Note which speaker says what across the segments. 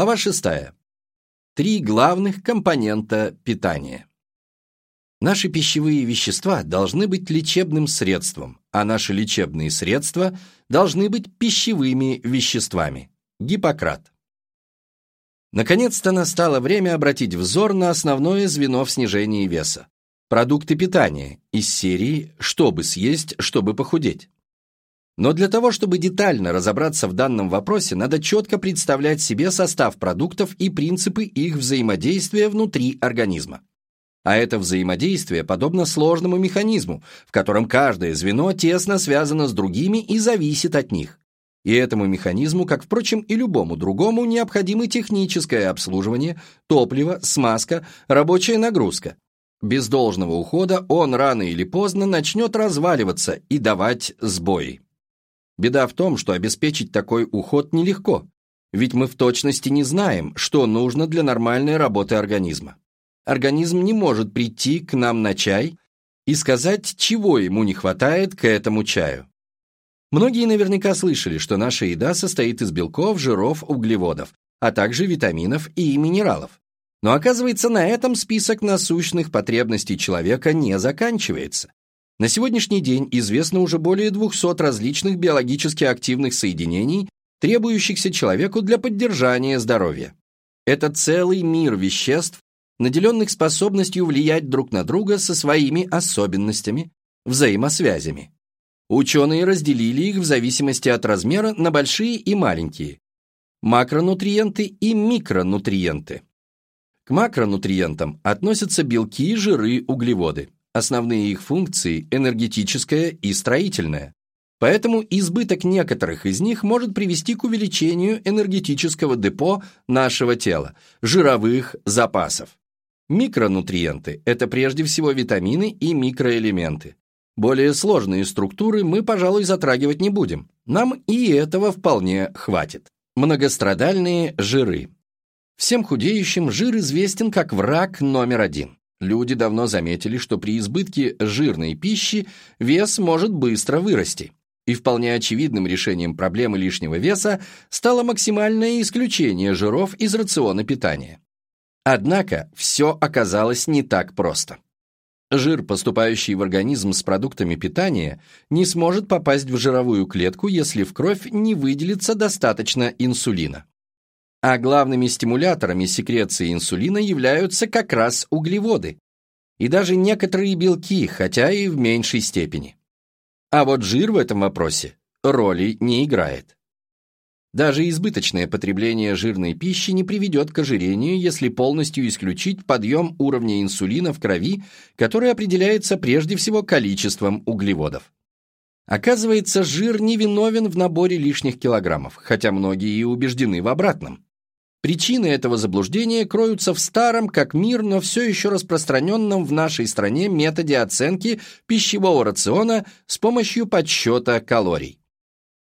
Speaker 1: Глава 6. Три главных компонента питания. Наши пищевые вещества должны быть лечебным средством, а наши лечебные средства должны быть пищевыми веществами. Гиппократ. Наконец-то настало время обратить взор на основное звено в снижении веса. Продукты питания из серии «Чтобы съесть, чтобы похудеть». Но для того, чтобы детально разобраться в данном вопросе, надо четко представлять себе состав продуктов и принципы их взаимодействия внутри организма. А это взаимодействие подобно сложному механизму, в котором каждое звено тесно связано с другими и зависит от них. И этому механизму, как, впрочем, и любому другому, необходимо техническое обслуживание, топливо, смазка, рабочая нагрузка. Без должного ухода он рано или поздно начнет разваливаться и давать сбои. Беда в том, что обеспечить такой уход нелегко, ведь мы в точности не знаем, что нужно для нормальной работы организма. Организм не может прийти к нам на чай и сказать, чего ему не хватает к этому чаю. Многие наверняка слышали, что наша еда состоит из белков, жиров, углеводов, а также витаминов и минералов. Но оказывается, на этом список насущных потребностей человека не заканчивается. На сегодняшний день известно уже более 200 различных биологически активных соединений, требующихся человеку для поддержания здоровья. Это целый мир веществ, наделенных способностью влиять друг на друга со своими особенностями, взаимосвязями. Ученые разделили их в зависимости от размера на большие и маленькие, макронутриенты и микронутриенты. К макронутриентам относятся белки, жиры, углеводы. Основные их функции – энергетическая и строительная. Поэтому избыток некоторых из них может привести к увеличению энергетического депо нашего тела, жировых запасов. Микронутриенты – это прежде всего витамины и микроэлементы. Более сложные структуры мы, пожалуй, затрагивать не будем. Нам и этого вполне хватит. Многострадальные жиры. Всем худеющим жир известен как враг номер один. Люди давно заметили, что при избытке жирной пищи вес может быстро вырасти. И вполне очевидным решением проблемы лишнего веса стало максимальное исключение жиров из рациона питания. Однако все оказалось не так просто. Жир, поступающий в организм с продуктами питания, не сможет попасть в жировую клетку, если в кровь не выделится достаточно инсулина. А главными стимуляторами секреции инсулина являются как раз углеводы и даже некоторые белки, хотя и в меньшей степени. А вот жир в этом вопросе роли не играет. Даже избыточное потребление жирной пищи не приведет к ожирению, если полностью исключить подъем уровня инсулина в крови, который определяется прежде всего количеством углеводов. Оказывается, жир не виновен в наборе лишних килограммов, хотя многие и убеждены в обратном. Причины этого заблуждения кроются в старом, как мир, но все еще распространенном в нашей стране методе оценки пищевого рациона с помощью подсчета калорий.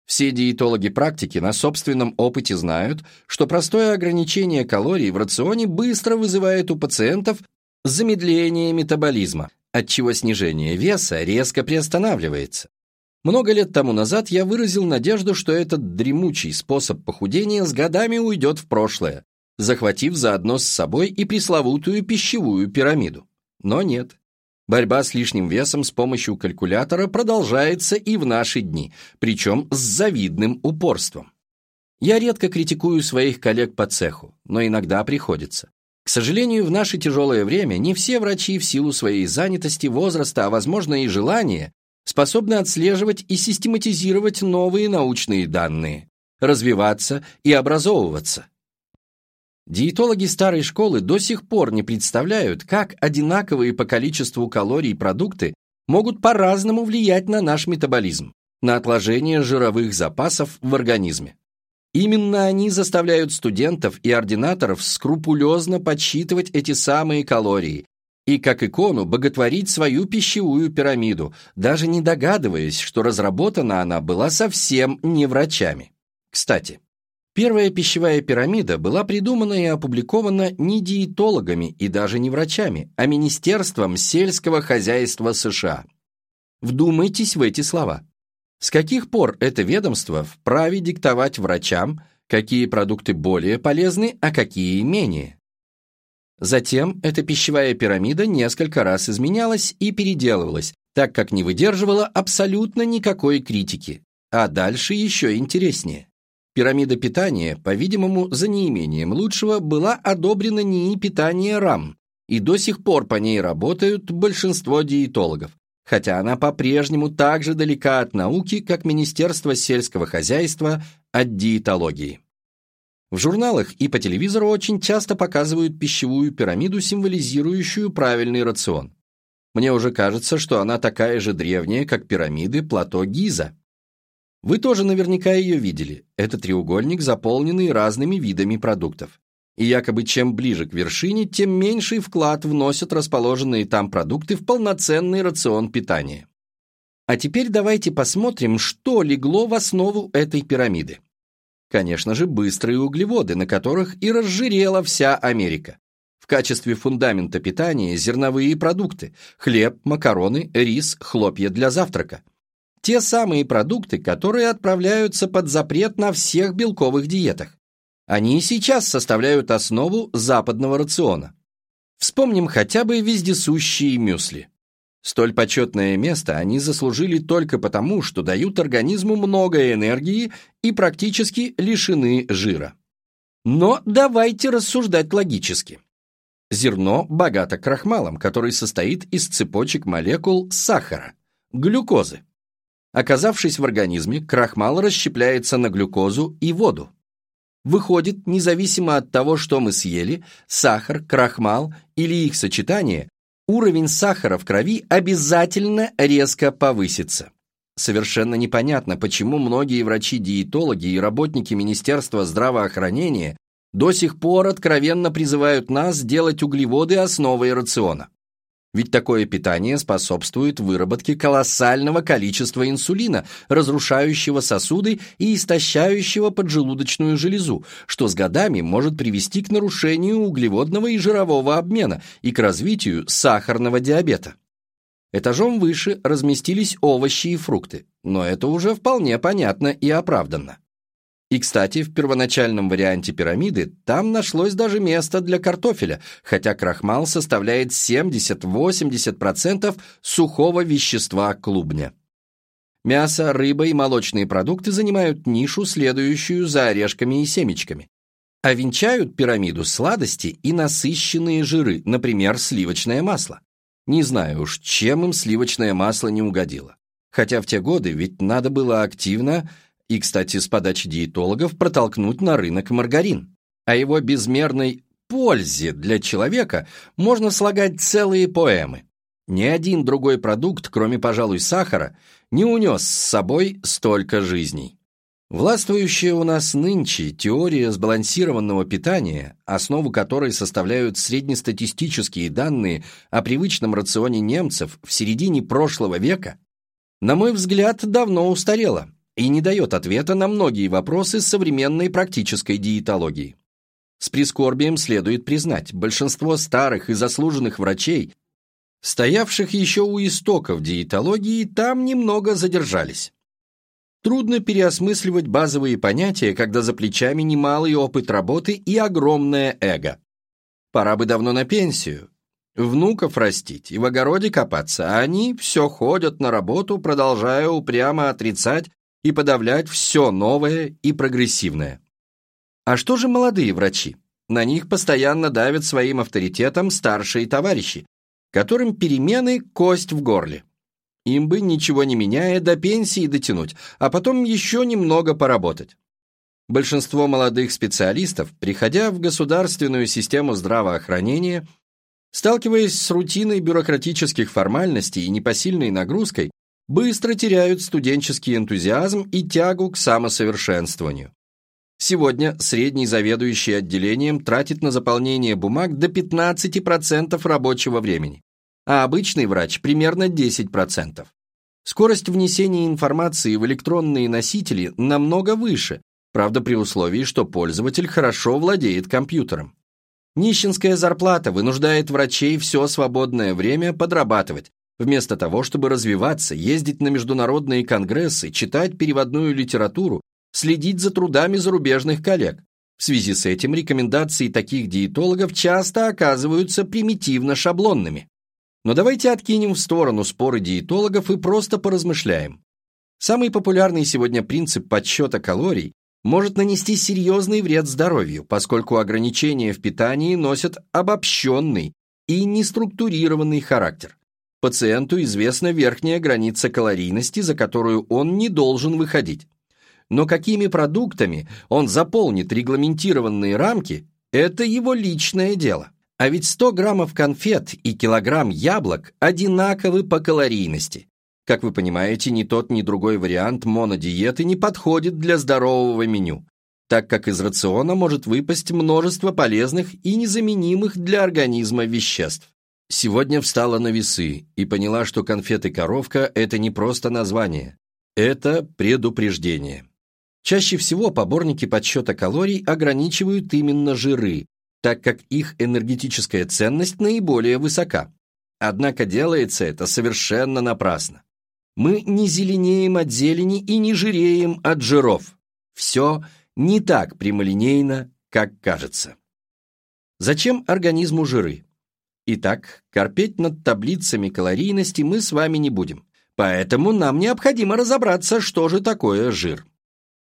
Speaker 1: Все диетологи практики на собственном опыте знают, что простое ограничение калорий в рационе быстро вызывает у пациентов замедление метаболизма, отчего снижение веса резко приостанавливается. Много лет тому назад я выразил надежду, что этот дремучий способ похудения с годами уйдет в прошлое, захватив заодно с собой и пресловутую пищевую пирамиду. Но нет. Борьба с лишним весом с помощью калькулятора продолжается и в наши дни, причем с завидным упорством. Я редко критикую своих коллег по цеху, но иногда приходится. К сожалению, в наше тяжелое время не все врачи в силу своей занятости, возраста, а возможно и желания, способны отслеживать и систематизировать новые научные данные, развиваться и образовываться. Диетологи старой школы до сих пор не представляют, как одинаковые по количеству калорий продукты могут по-разному влиять на наш метаболизм, на отложение жировых запасов в организме. Именно они заставляют студентов и ординаторов скрупулезно подсчитывать эти самые калории и, как икону, боготворить свою пищевую пирамиду, даже не догадываясь, что разработана она была совсем не врачами. Кстати, первая пищевая пирамида была придумана и опубликована не диетологами и даже не врачами, а Министерством сельского хозяйства США. Вдумайтесь в эти слова. С каких пор это ведомство вправе диктовать врачам, какие продукты более полезны, а какие менее. Затем эта пищевая пирамида несколько раз изменялась и переделывалась, так как не выдерживала абсолютно никакой критики. А дальше еще интереснее. Пирамида питания, по-видимому, за неимением лучшего, была одобрена НИИ питания РАМ, и до сих пор по ней работают большинство диетологов, хотя она по-прежнему так же далека от науки, как Министерство сельского хозяйства от диетологии. В журналах и по телевизору очень часто показывают пищевую пирамиду, символизирующую правильный рацион. Мне уже кажется, что она такая же древняя, как пирамиды плато Гиза. Вы тоже наверняка ее видели. Это треугольник, заполненный разными видами продуктов. И якобы чем ближе к вершине, тем меньший вклад вносят расположенные там продукты в полноценный рацион питания. А теперь давайте посмотрим, что легло в основу этой пирамиды. Конечно же, быстрые углеводы, на которых и разжирела вся Америка. В качестве фундамента питания зерновые продукты – хлеб, макароны, рис, хлопья для завтрака. Те самые продукты, которые отправляются под запрет на всех белковых диетах. Они и сейчас составляют основу западного рациона. Вспомним хотя бы вездесущие мюсли. Столь почетное место они заслужили только потому, что дают организму много энергии и практически лишены жира. Но давайте рассуждать логически. Зерно богато крахмалом, который состоит из цепочек молекул сахара, глюкозы. Оказавшись в организме, крахмал расщепляется на глюкозу и воду. Выходит, независимо от того, что мы съели, сахар, крахмал или их сочетание, уровень сахара в крови обязательно резко повысится. Совершенно непонятно, почему многие врачи-диетологи и работники Министерства здравоохранения до сих пор откровенно призывают нас делать углеводы основой рациона. Ведь такое питание способствует выработке колоссального количества инсулина, разрушающего сосуды и истощающего поджелудочную железу, что с годами может привести к нарушению углеводного и жирового обмена и к развитию сахарного диабета. Этажом выше разместились овощи и фрукты, но это уже вполне понятно и оправданно. И, кстати, в первоначальном варианте пирамиды там нашлось даже место для картофеля, хотя крахмал составляет 70-80% сухого вещества клубня. Мясо, рыба и молочные продукты занимают нишу, следующую за орешками и семечками. А венчают пирамиду сладости и насыщенные жиры, например, сливочное масло. Не знаю уж, чем им сливочное масло не угодило. Хотя в те годы ведь надо было активно и, кстати, с подачи диетологов протолкнуть на рынок маргарин. О его безмерной пользе для человека можно слагать целые поэмы. Ни один другой продукт, кроме, пожалуй, сахара, не унес с собой столько жизней. Властвующая у нас нынче теория сбалансированного питания, основу которой составляют среднестатистические данные о привычном рационе немцев в середине прошлого века, на мой взгляд, давно устарела и не дает ответа на многие вопросы современной практической диетологии. С прискорбием следует признать, большинство старых и заслуженных врачей, стоявших еще у истоков диетологии, там немного задержались. Трудно переосмысливать базовые понятия, когда за плечами немалый опыт работы и огромное эго. Пора бы давно на пенсию, внуков растить и в огороде копаться, а они все ходят на работу, продолжая упрямо отрицать и подавлять все новое и прогрессивное. А что же молодые врачи? На них постоянно давят своим авторитетом старшие товарищи, которым перемены – кость в горле. Им бы, ничего не меняя, до пенсии дотянуть, а потом еще немного поработать. Большинство молодых специалистов, приходя в государственную систему здравоохранения, сталкиваясь с рутиной бюрократических формальностей и непосильной нагрузкой, быстро теряют студенческий энтузиазм и тягу к самосовершенствованию. Сегодня средний заведующий отделением тратит на заполнение бумаг до 15% рабочего времени, а обычный врач примерно 10%. Скорость внесения информации в электронные носители намного выше, правда при условии, что пользователь хорошо владеет компьютером. Нищенская зарплата вынуждает врачей все свободное время подрабатывать, Вместо того, чтобы развиваться, ездить на международные конгрессы, читать переводную литературу следить за трудами зарубежных коллег. В связи с этим рекомендации таких диетологов часто оказываются примитивно шаблонными. Но давайте откинем в сторону споры диетологов и просто поразмышляем. Самый популярный сегодня принцип подсчета калорий может нанести серьезный вред здоровью, поскольку ограничения в питании носят обобщенный и неструктурированный характер. Пациенту известна верхняя граница калорийности, за которую он не должен выходить. Но какими продуктами он заполнит регламентированные рамки – это его личное дело. А ведь 100 граммов конфет и килограмм яблок одинаковы по калорийности. Как вы понимаете, ни тот, ни другой вариант монодиеты не подходит для здорового меню, так как из рациона может выпасть множество полезных и незаменимых для организма веществ. Сегодня встала на весы и поняла, что конфеты-коровка – это не просто название, это предупреждение. Чаще всего поборники подсчета калорий ограничивают именно жиры, так как их энергетическая ценность наиболее высока. Однако делается это совершенно напрасно. Мы не зеленеем от зелени и не жиреем от жиров. Все не так прямолинейно, как кажется. Зачем организму жиры? Итак, корпеть над таблицами калорийности мы с вами не будем. Поэтому нам необходимо разобраться, что же такое жир.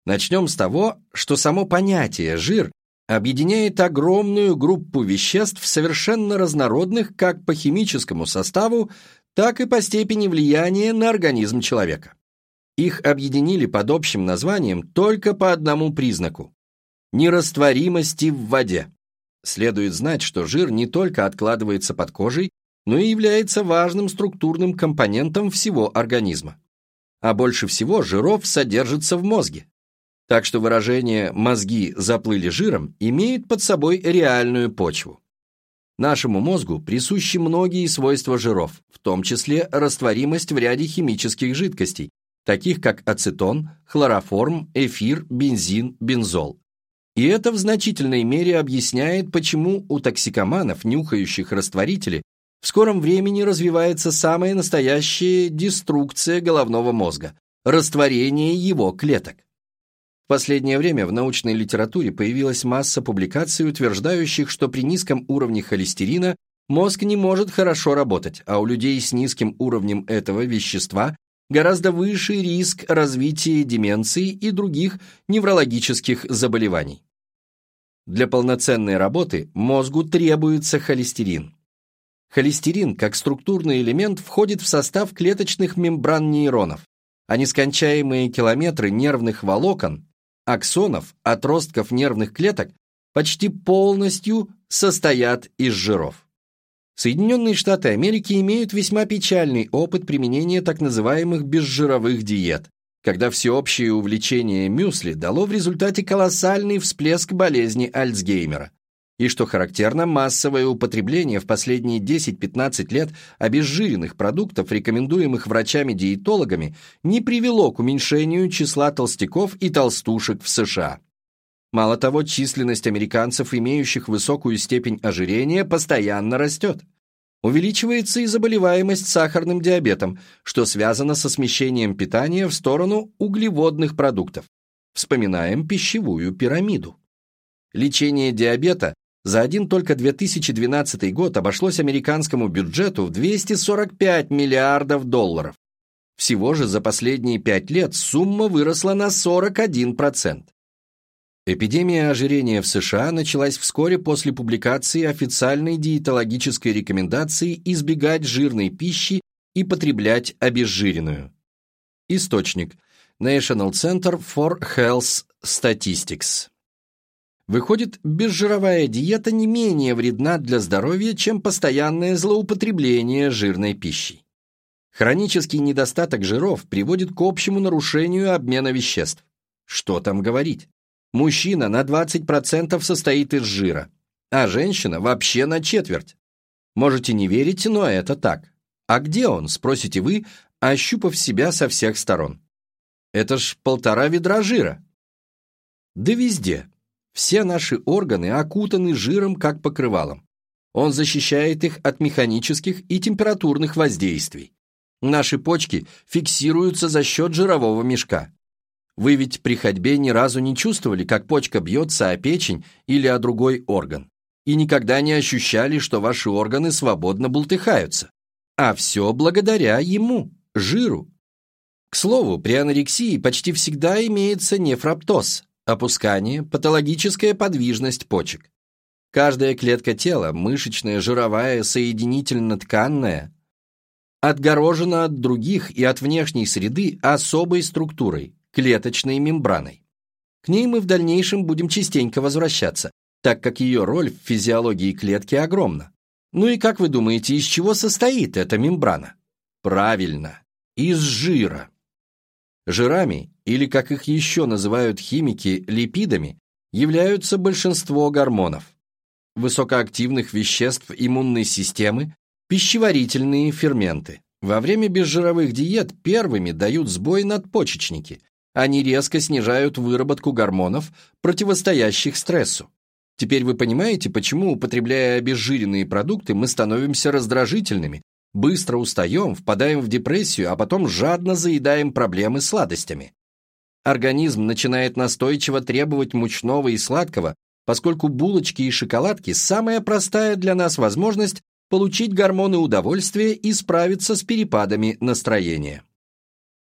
Speaker 1: Начнем с того, что само понятие «жир» объединяет огромную группу веществ, совершенно разнородных как по химическому составу, так и по степени влияния на организм человека. Их объединили под общим названием только по одному признаку – нерастворимости в воде. Следует знать, что жир не только откладывается под кожей, но и является важным структурным компонентом всего организма. А больше всего жиров содержится в мозге. Так что выражение «мозги заплыли жиром» имеет под собой реальную почву. Нашему мозгу присущи многие свойства жиров, в том числе растворимость в ряде химических жидкостей, таких как ацетон, хлороформ, эфир, бензин, бензол. И это в значительной мере объясняет, почему у токсикоманов, нюхающих растворители, в скором времени развивается самая настоящая деструкция головного мозга – растворение его клеток. В последнее время в научной литературе появилась масса публикаций, утверждающих, что при низком уровне холестерина мозг не может хорошо работать, а у людей с низким уровнем этого вещества гораздо выше риск развития деменции и других неврологических заболеваний. Для полноценной работы мозгу требуется холестерин. Холестерин, как структурный элемент, входит в состав клеточных мембран нейронов, а нескончаемые километры нервных волокон аксонов, отростков нервных клеток почти полностью состоят из жиров. Соединенные Штаты Америки имеют весьма печальный опыт применения так называемых безжировых диет, когда всеобщее увлечение мюсли дало в результате колоссальный всплеск болезни Альцгеймера и, что характерно, массовое употребление в последние 10-15 лет обезжиренных продуктов, рекомендуемых врачами-диетологами, не привело к уменьшению числа толстяков и толстушек в США. Мало того, численность американцев, имеющих высокую степень ожирения, постоянно растет. Увеличивается и заболеваемость сахарным диабетом, что связано со смещением питания в сторону углеводных продуктов. Вспоминаем пищевую пирамиду. Лечение диабета за один только 2012 год обошлось американскому бюджету в 245 миллиардов долларов. Всего же за последние пять лет сумма выросла на 41%. Эпидемия ожирения в США началась вскоре после публикации официальной диетологической рекомендации избегать жирной пищи и потреблять обезжиренную. Источник National Center for Health Statistics Выходит, безжировая диета не менее вредна для здоровья, чем постоянное злоупотребление жирной пищей. Хронический недостаток жиров приводит к общему нарушению обмена веществ. Что там говорить? Мужчина на 20% состоит из жира, а женщина вообще на четверть. Можете не верить, но это так. А где он, спросите вы, ощупав себя со всех сторон? Это ж полтора ведра жира. Да везде, все наши органы окутаны жиром как покрывалом. Он защищает их от механических и температурных воздействий. Наши почки фиксируются за счет жирового мешка. Вы ведь при ходьбе ни разу не чувствовали, как почка бьется о печень или о другой орган, и никогда не ощущали, что ваши органы свободно бултыхаются. А все благодаря ему, жиру. К слову, при анорексии почти всегда имеется нефроптоз, опускание, патологическая подвижность почек. Каждая клетка тела, мышечная, жировая, соединительно-тканная, отгорожена от других и от внешней среды особой структурой, клеточной мембраной. К ней мы в дальнейшем будем частенько возвращаться, так как ее роль в физиологии клетки огромна. Ну и как вы думаете, из чего состоит эта мембрана? Правильно, из жира. Жирами, или как их еще называют химики, липидами, являются большинство гормонов высокоактивных веществ иммунной системы, пищеварительные ферменты. Во время безжировых диет первыми дают сбой надпочечники. Они резко снижают выработку гормонов, противостоящих стрессу. Теперь вы понимаете, почему, употребляя обезжиренные продукты, мы становимся раздражительными, быстро устаем, впадаем в депрессию, а потом жадно заедаем проблемы сладостями. Организм начинает настойчиво требовать мучного и сладкого, поскольку булочки и шоколадки – самая простая для нас возможность получить гормоны удовольствия и справиться с перепадами настроения.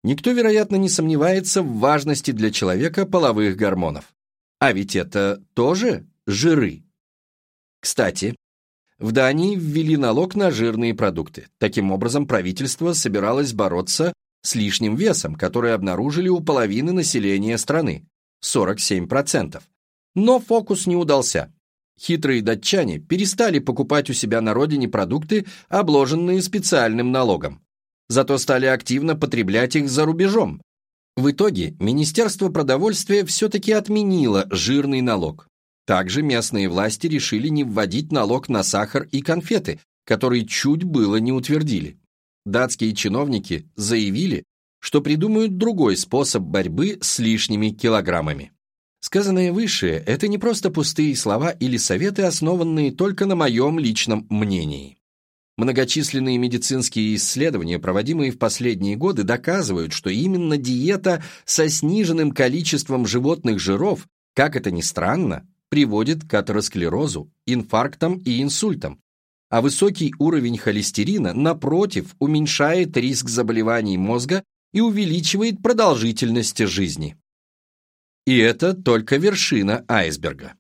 Speaker 1: Никто, вероятно, не сомневается в важности для человека половых гормонов. А ведь это тоже жиры. Кстати, в Дании ввели налог на жирные продукты. Таким образом, правительство собиралось бороться с лишним весом, который обнаружили у половины населения страны – 47%. Но фокус не удался. Хитрые датчане перестали покупать у себя на родине продукты, обложенные специальным налогом. Зато стали активно потреблять их за рубежом. В итоге Министерство продовольствия все-таки отменило жирный налог. Также местные власти решили не вводить налог на сахар и конфеты, который чуть было не утвердили. Датские чиновники заявили, что придумают другой способ борьбы с лишними килограммами. Сказанное выше – это не просто пустые слова или советы, основанные только на моем личном мнении. Многочисленные медицинские исследования, проводимые в последние годы, доказывают, что именно диета со сниженным количеством животных жиров, как это ни странно, приводит к атеросклерозу, инфарктам и инсультам, а высокий уровень холестерина, напротив, уменьшает риск заболеваний мозга и увеличивает продолжительность жизни. И это только вершина айсберга.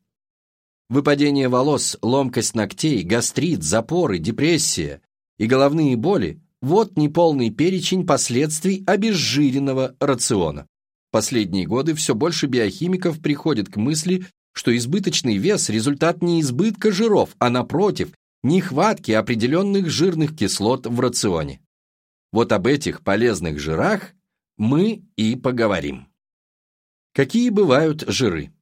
Speaker 1: Выпадение волос, ломкость ногтей, гастрит, запоры, депрессия и головные боли – вот неполный перечень последствий обезжиренного рациона. Последние годы все больше биохимиков приходят к мысли, что избыточный вес – результат не избытка жиров, а напротив, нехватки определенных жирных кислот в рационе. Вот об этих полезных жирах мы и поговорим. Какие бывают жиры?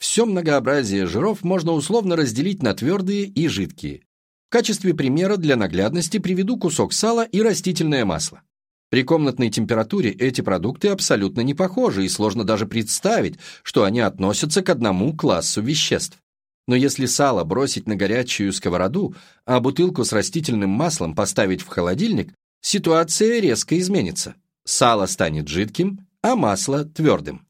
Speaker 1: Все многообразие жиров можно условно разделить на твердые и жидкие. В качестве примера для наглядности приведу кусок сала и растительное масло. При комнатной температуре эти продукты абсолютно не похожи, и сложно даже представить, что они относятся к одному классу веществ. Но если сало бросить на горячую сковороду, а бутылку с растительным маслом поставить в холодильник, ситуация резко изменится. Сало станет жидким, а масло твердым.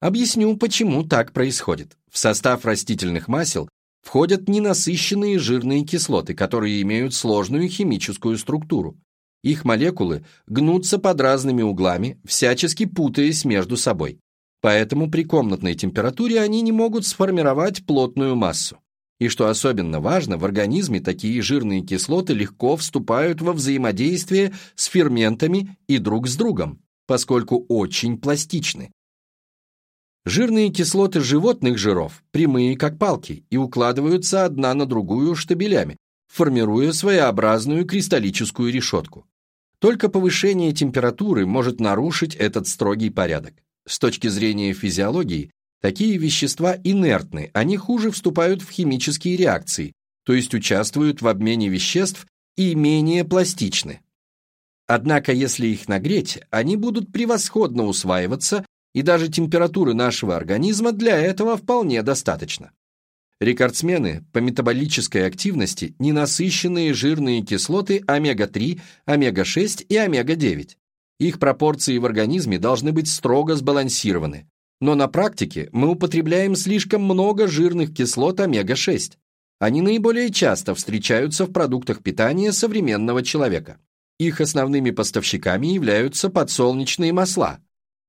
Speaker 1: Объясню, почему так происходит. В состав растительных масел входят ненасыщенные жирные кислоты, которые имеют сложную химическую структуру. Их молекулы гнутся под разными углами, всячески путаясь между собой. Поэтому при комнатной температуре они не могут сформировать плотную массу. И что особенно важно, в организме такие жирные кислоты легко вступают во взаимодействие с ферментами и друг с другом, поскольку очень пластичны. Жирные кислоты животных жиров прямые, как палки, и укладываются одна на другую штабелями, формируя своеобразную кристаллическую решетку. Только повышение температуры может нарушить этот строгий порядок. С точки зрения физиологии, такие вещества инертны, они хуже вступают в химические реакции, то есть участвуют в обмене веществ и менее пластичны. Однако, если их нагреть, они будут превосходно усваиваться и даже температуры нашего организма для этого вполне достаточно. Рекордсмены по метаболической активности – ненасыщенные жирные кислоты омега-3, омега-6 и омега-9. Их пропорции в организме должны быть строго сбалансированы. Но на практике мы употребляем слишком много жирных кислот омега-6. Они наиболее часто встречаются в продуктах питания современного человека. Их основными поставщиками являются подсолнечные масла.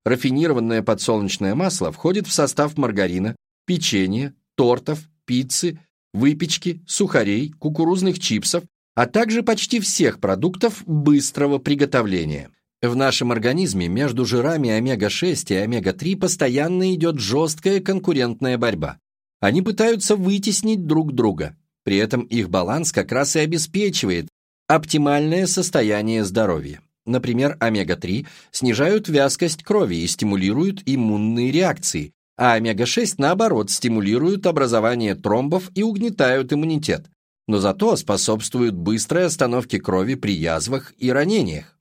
Speaker 1: Рафинированное подсолнечное масло входит в состав маргарина, печенья, тортов, пиццы, выпечки, сухарей, кукурузных чипсов, а также почти всех продуктов быстрого приготовления. В нашем организме между жирами омега-6 и омега-3 постоянно идет жесткая конкурентная борьба. Они пытаются вытеснить друг друга. При этом их баланс как раз и обеспечивает оптимальное состояние здоровья. Например, омега-3 снижают вязкость крови и стимулируют иммунные реакции, а омега-6, наоборот, стимулируют образование тромбов и угнетают иммунитет, но зато способствуют быстрой остановке крови при язвах и ранениях.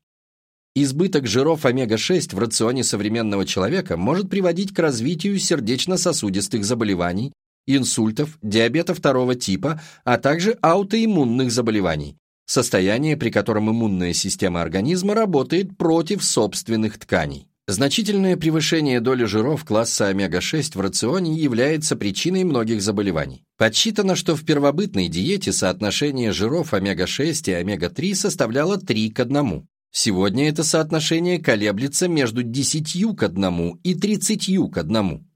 Speaker 1: Избыток жиров омега-6 в рационе современного человека может приводить к развитию сердечно-сосудистых заболеваний, инсультов, диабета второго типа, а также аутоиммунных заболеваний, состояние, при котором иммунная система организма работает против собственных тканей. Значительное превышение доли жиров класса омега-6 в рационе является причиной многих заболеваний. Подсчитано, что в первобытной диете соотношение жиров омега-6 и омега-3 составляло 3 к 1. Сегодня это соотношение колеблется между 10 к 1 и 30 к 1.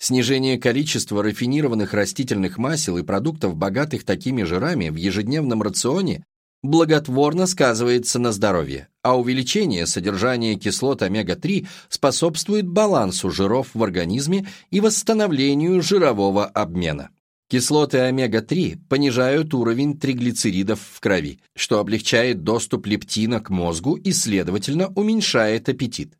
Speaker 1: Снижение количества рафинированных растительных масел и продуктов, богатых такими жирами, в ежедневном рационе благотворно сказывается на здоровье, а увеличение содержания кислот омега-3 способствует балансу жиров в организме и восстановлению жирового обмена. Кислоты омега-3 понижают уровень триглицеридов в крови, что облегчает доступ лептина к мозгу и, следовательно, уменьшает аппетит.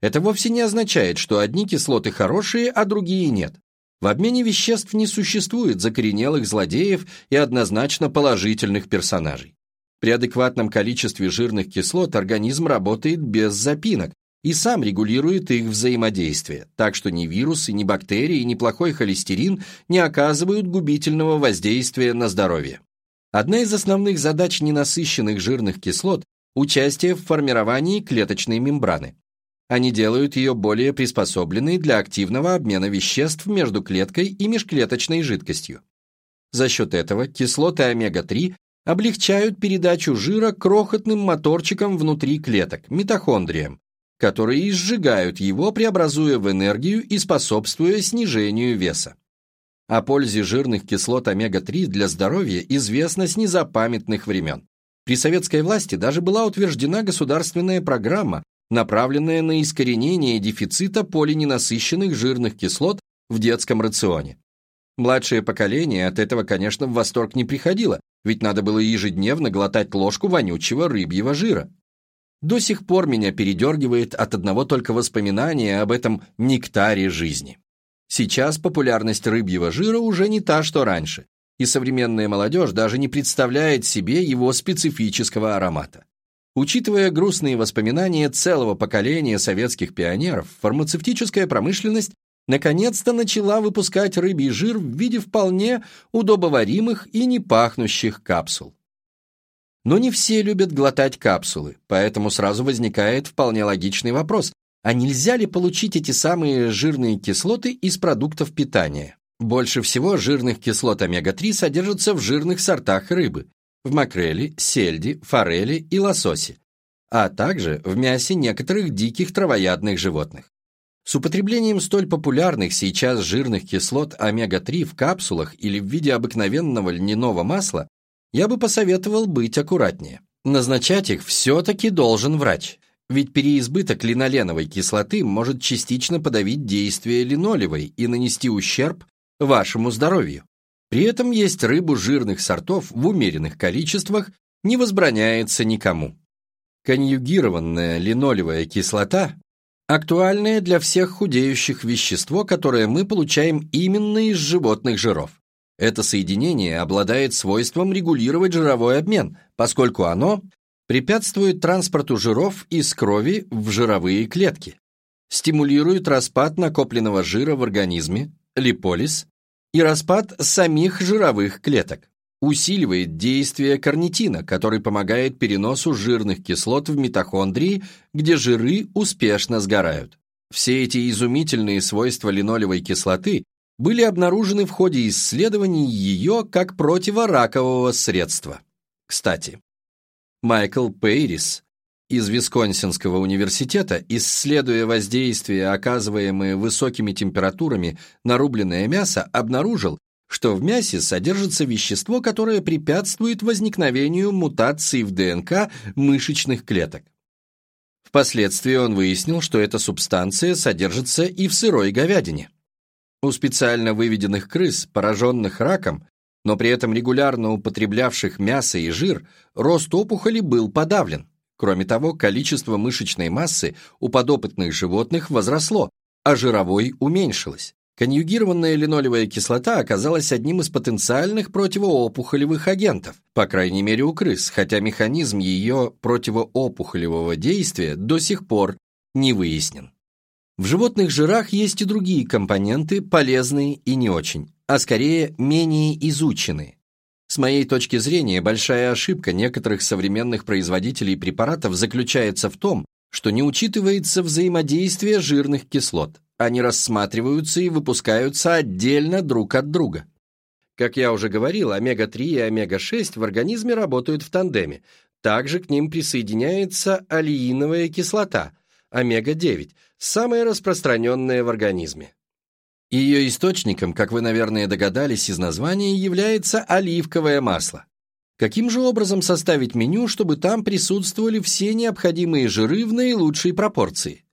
Speaker 1: Это вовсе не означает, что одни кислоты хорошие, а другие нет. В обмене веществ не существует закоренелых злодеев и однозначно положительных персонажей. При адекватном количестве жирных кислот организм работает без запинок, и сам регулирует их взаимодействие, так что ни вирусы, ни бактерии, ни плохой холестерин не оказывают губительного воздействия на здоровье. Одна из основных задач ненасыщенных жирных кислот – участие в формировании клеточной мембраны. Они делают ее более приспособленной для активного обмена веществ между клеткой и межклеточной жидкостью. За счет этого кислоты омега-3 облегчают передачу жира крохотным моторчикам внутри клеток, митохондриям, которые сжигают его, преобразуя в энергию и способствуя снижению веса. О пользе жирных кислот омега-3 для здоровья известно с незапамятных времен. При советской власти даже была утверждена государственная программа, направленная на искоренение дефицита полиненасыщенных жирных кислот в детском рационе. Младшее поколение от этого, конечно, в восторг не приходило, ведь надо было ежедневно глотать ложку вонючего рыбьего жира. До сих пор меня передергивает от одного только воспоминания об этом нектаре жизни. Сейчас популярность рыбьего жира уже не та, что раньше, и современная молодежь даже не представляет себе его специфического аромата. Учитывая грустные воспоминания целого поколения советских пионеров, фармацевтическая промышленность наконец-то начала выпускать рыбий жир в виде вполне удобоваримых и не пахнущих капсул. Но не все любят глотать капсулы, поэтому сразу возникает вполне логичный вопрос, а нельзя ли получить эти самые жирные кислоты из продуктов питания? Больше всего жирных кислот омега-3 содержатся в жирных сортах рыбы, в макреле, сельди, форели и лососе, а также в мясе некоторых диких травоядных животных. С употреблением столь популярных сейчас жирных кислот омега-3 в капсулах или в виде обыкновенного льняного масла я бы посоветовал быть аккуратнее. Назначать их все-таки должен врач, ведь переизбыток линоленовой кислоты может частично подавить действие линолевой и нанести ущерб вашему здоровью. При этом есть рыбу жирных сортов в умеренных количествах не возбраняется никому. Конъюгированная линолевая кислота – актуальное для всех худеющих вещество, которое мы получаем именно из животных жиров. Это соединение обладает свойством регулировать жировой обмен, поскольку оно препятствует транспорту жиров из крови в жировые клетки, стимулирует распад накопленного жира в организме, липолиз, и распад самих жировых клеток. Усиливает действие карнитина, который помогает переносу жирных кислот в митохондрии, где жиры успешно сгорают. Все эти изумительные свойства линолевой кислоты были обнаружены в ходе исследований ее как противоракового средства. Кстати, Майкл Пейрис из Висконсинского университета, исследуя воздействие, оказываемое высокими температурами на рубленное мясо, обнаружил, что в мясе содержится вещество, которое препятствует возникновению мутаций в ДНК мышечных клеток. Впоследствии он выяснил, что эта субстанция содержится и в сырой говядине. У специально выведенных крыс, пораженных раком, но при этом регулярно употреблявших мясо и жир, рост опухоли был подавлен. Кроме того, количество мышечной массы у подопытных животных возросло, а жировой уменьшилось. Конъюгированная линолевая кислота оказалась одним из потенциальных противоопухолевых агентов, по крайней мере у крыс, хотя механизм ее противоопухолевого действия до сих пор не выяснен. В животных жирах есть и другие компоненты, полезные и не очень, а скорее менее изученные. С моей точки зрения, большая ошибка некоторых современных производителей препаратов заключается в том, что не учитывается взаимодействие жирных кислот. Они рассматриваются и выпускаются отдельно друг от друга. Как я уже говорил, омега-3 и омега-6 в организме работают в тандеме. Также к ним присоединяется алииновая кислота, омега-9, самая распространенная в организме. Ее источником, как вы, наверное, догадались из названия, является оливковое масло. Каким же образом составить меню, чтобы там присутствовали все необходимые жиры в наилучшей пропорции?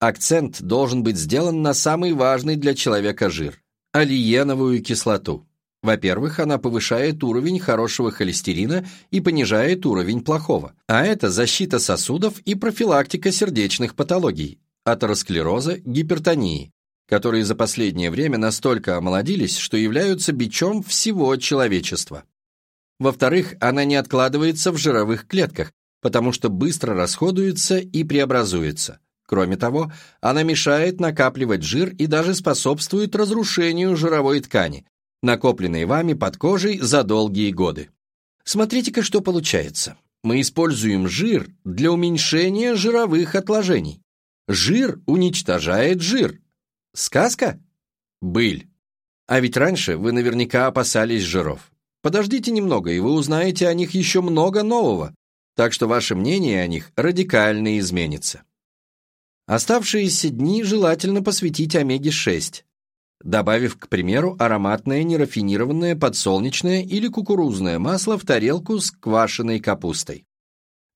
Speaker 1: Акцент должен быть сделан на самый важный для человека жир – алиеновую кислоту. Во-первых, она повышает уровень хорошего холестерина и понижает уровень плохого, а это защита сосудов и профилактика сердечных патологий, атеросклероза, гипертонии, которые за последнее время настолько омолодились, что являются бичом всего человечества. Во-вторых, она не откладывается в жировых клетках, потому что быстро расходуется и преобразуется – Кроме того, она мешает накапливать жир и даже способствует разрушению жировой ткани, накопленной вами под кожей за долгие годы. Смотрите-ка, что получается. Мы используем жир для уменьшения жировых отложений. Жир уничтожает жир. Сказка? Быль. А ведь раньше вы наверняка опасались жиров. Подождите немного, и вы узнаете о них еще много нового, так что ваше мнение о них радикально изменится. Оставшиеся дни желательно посвятить омеге-6, добавив, к примеру, ароматное нерафинированное подсолнечное или кукурузное масло в тарелку с квашеной капустой.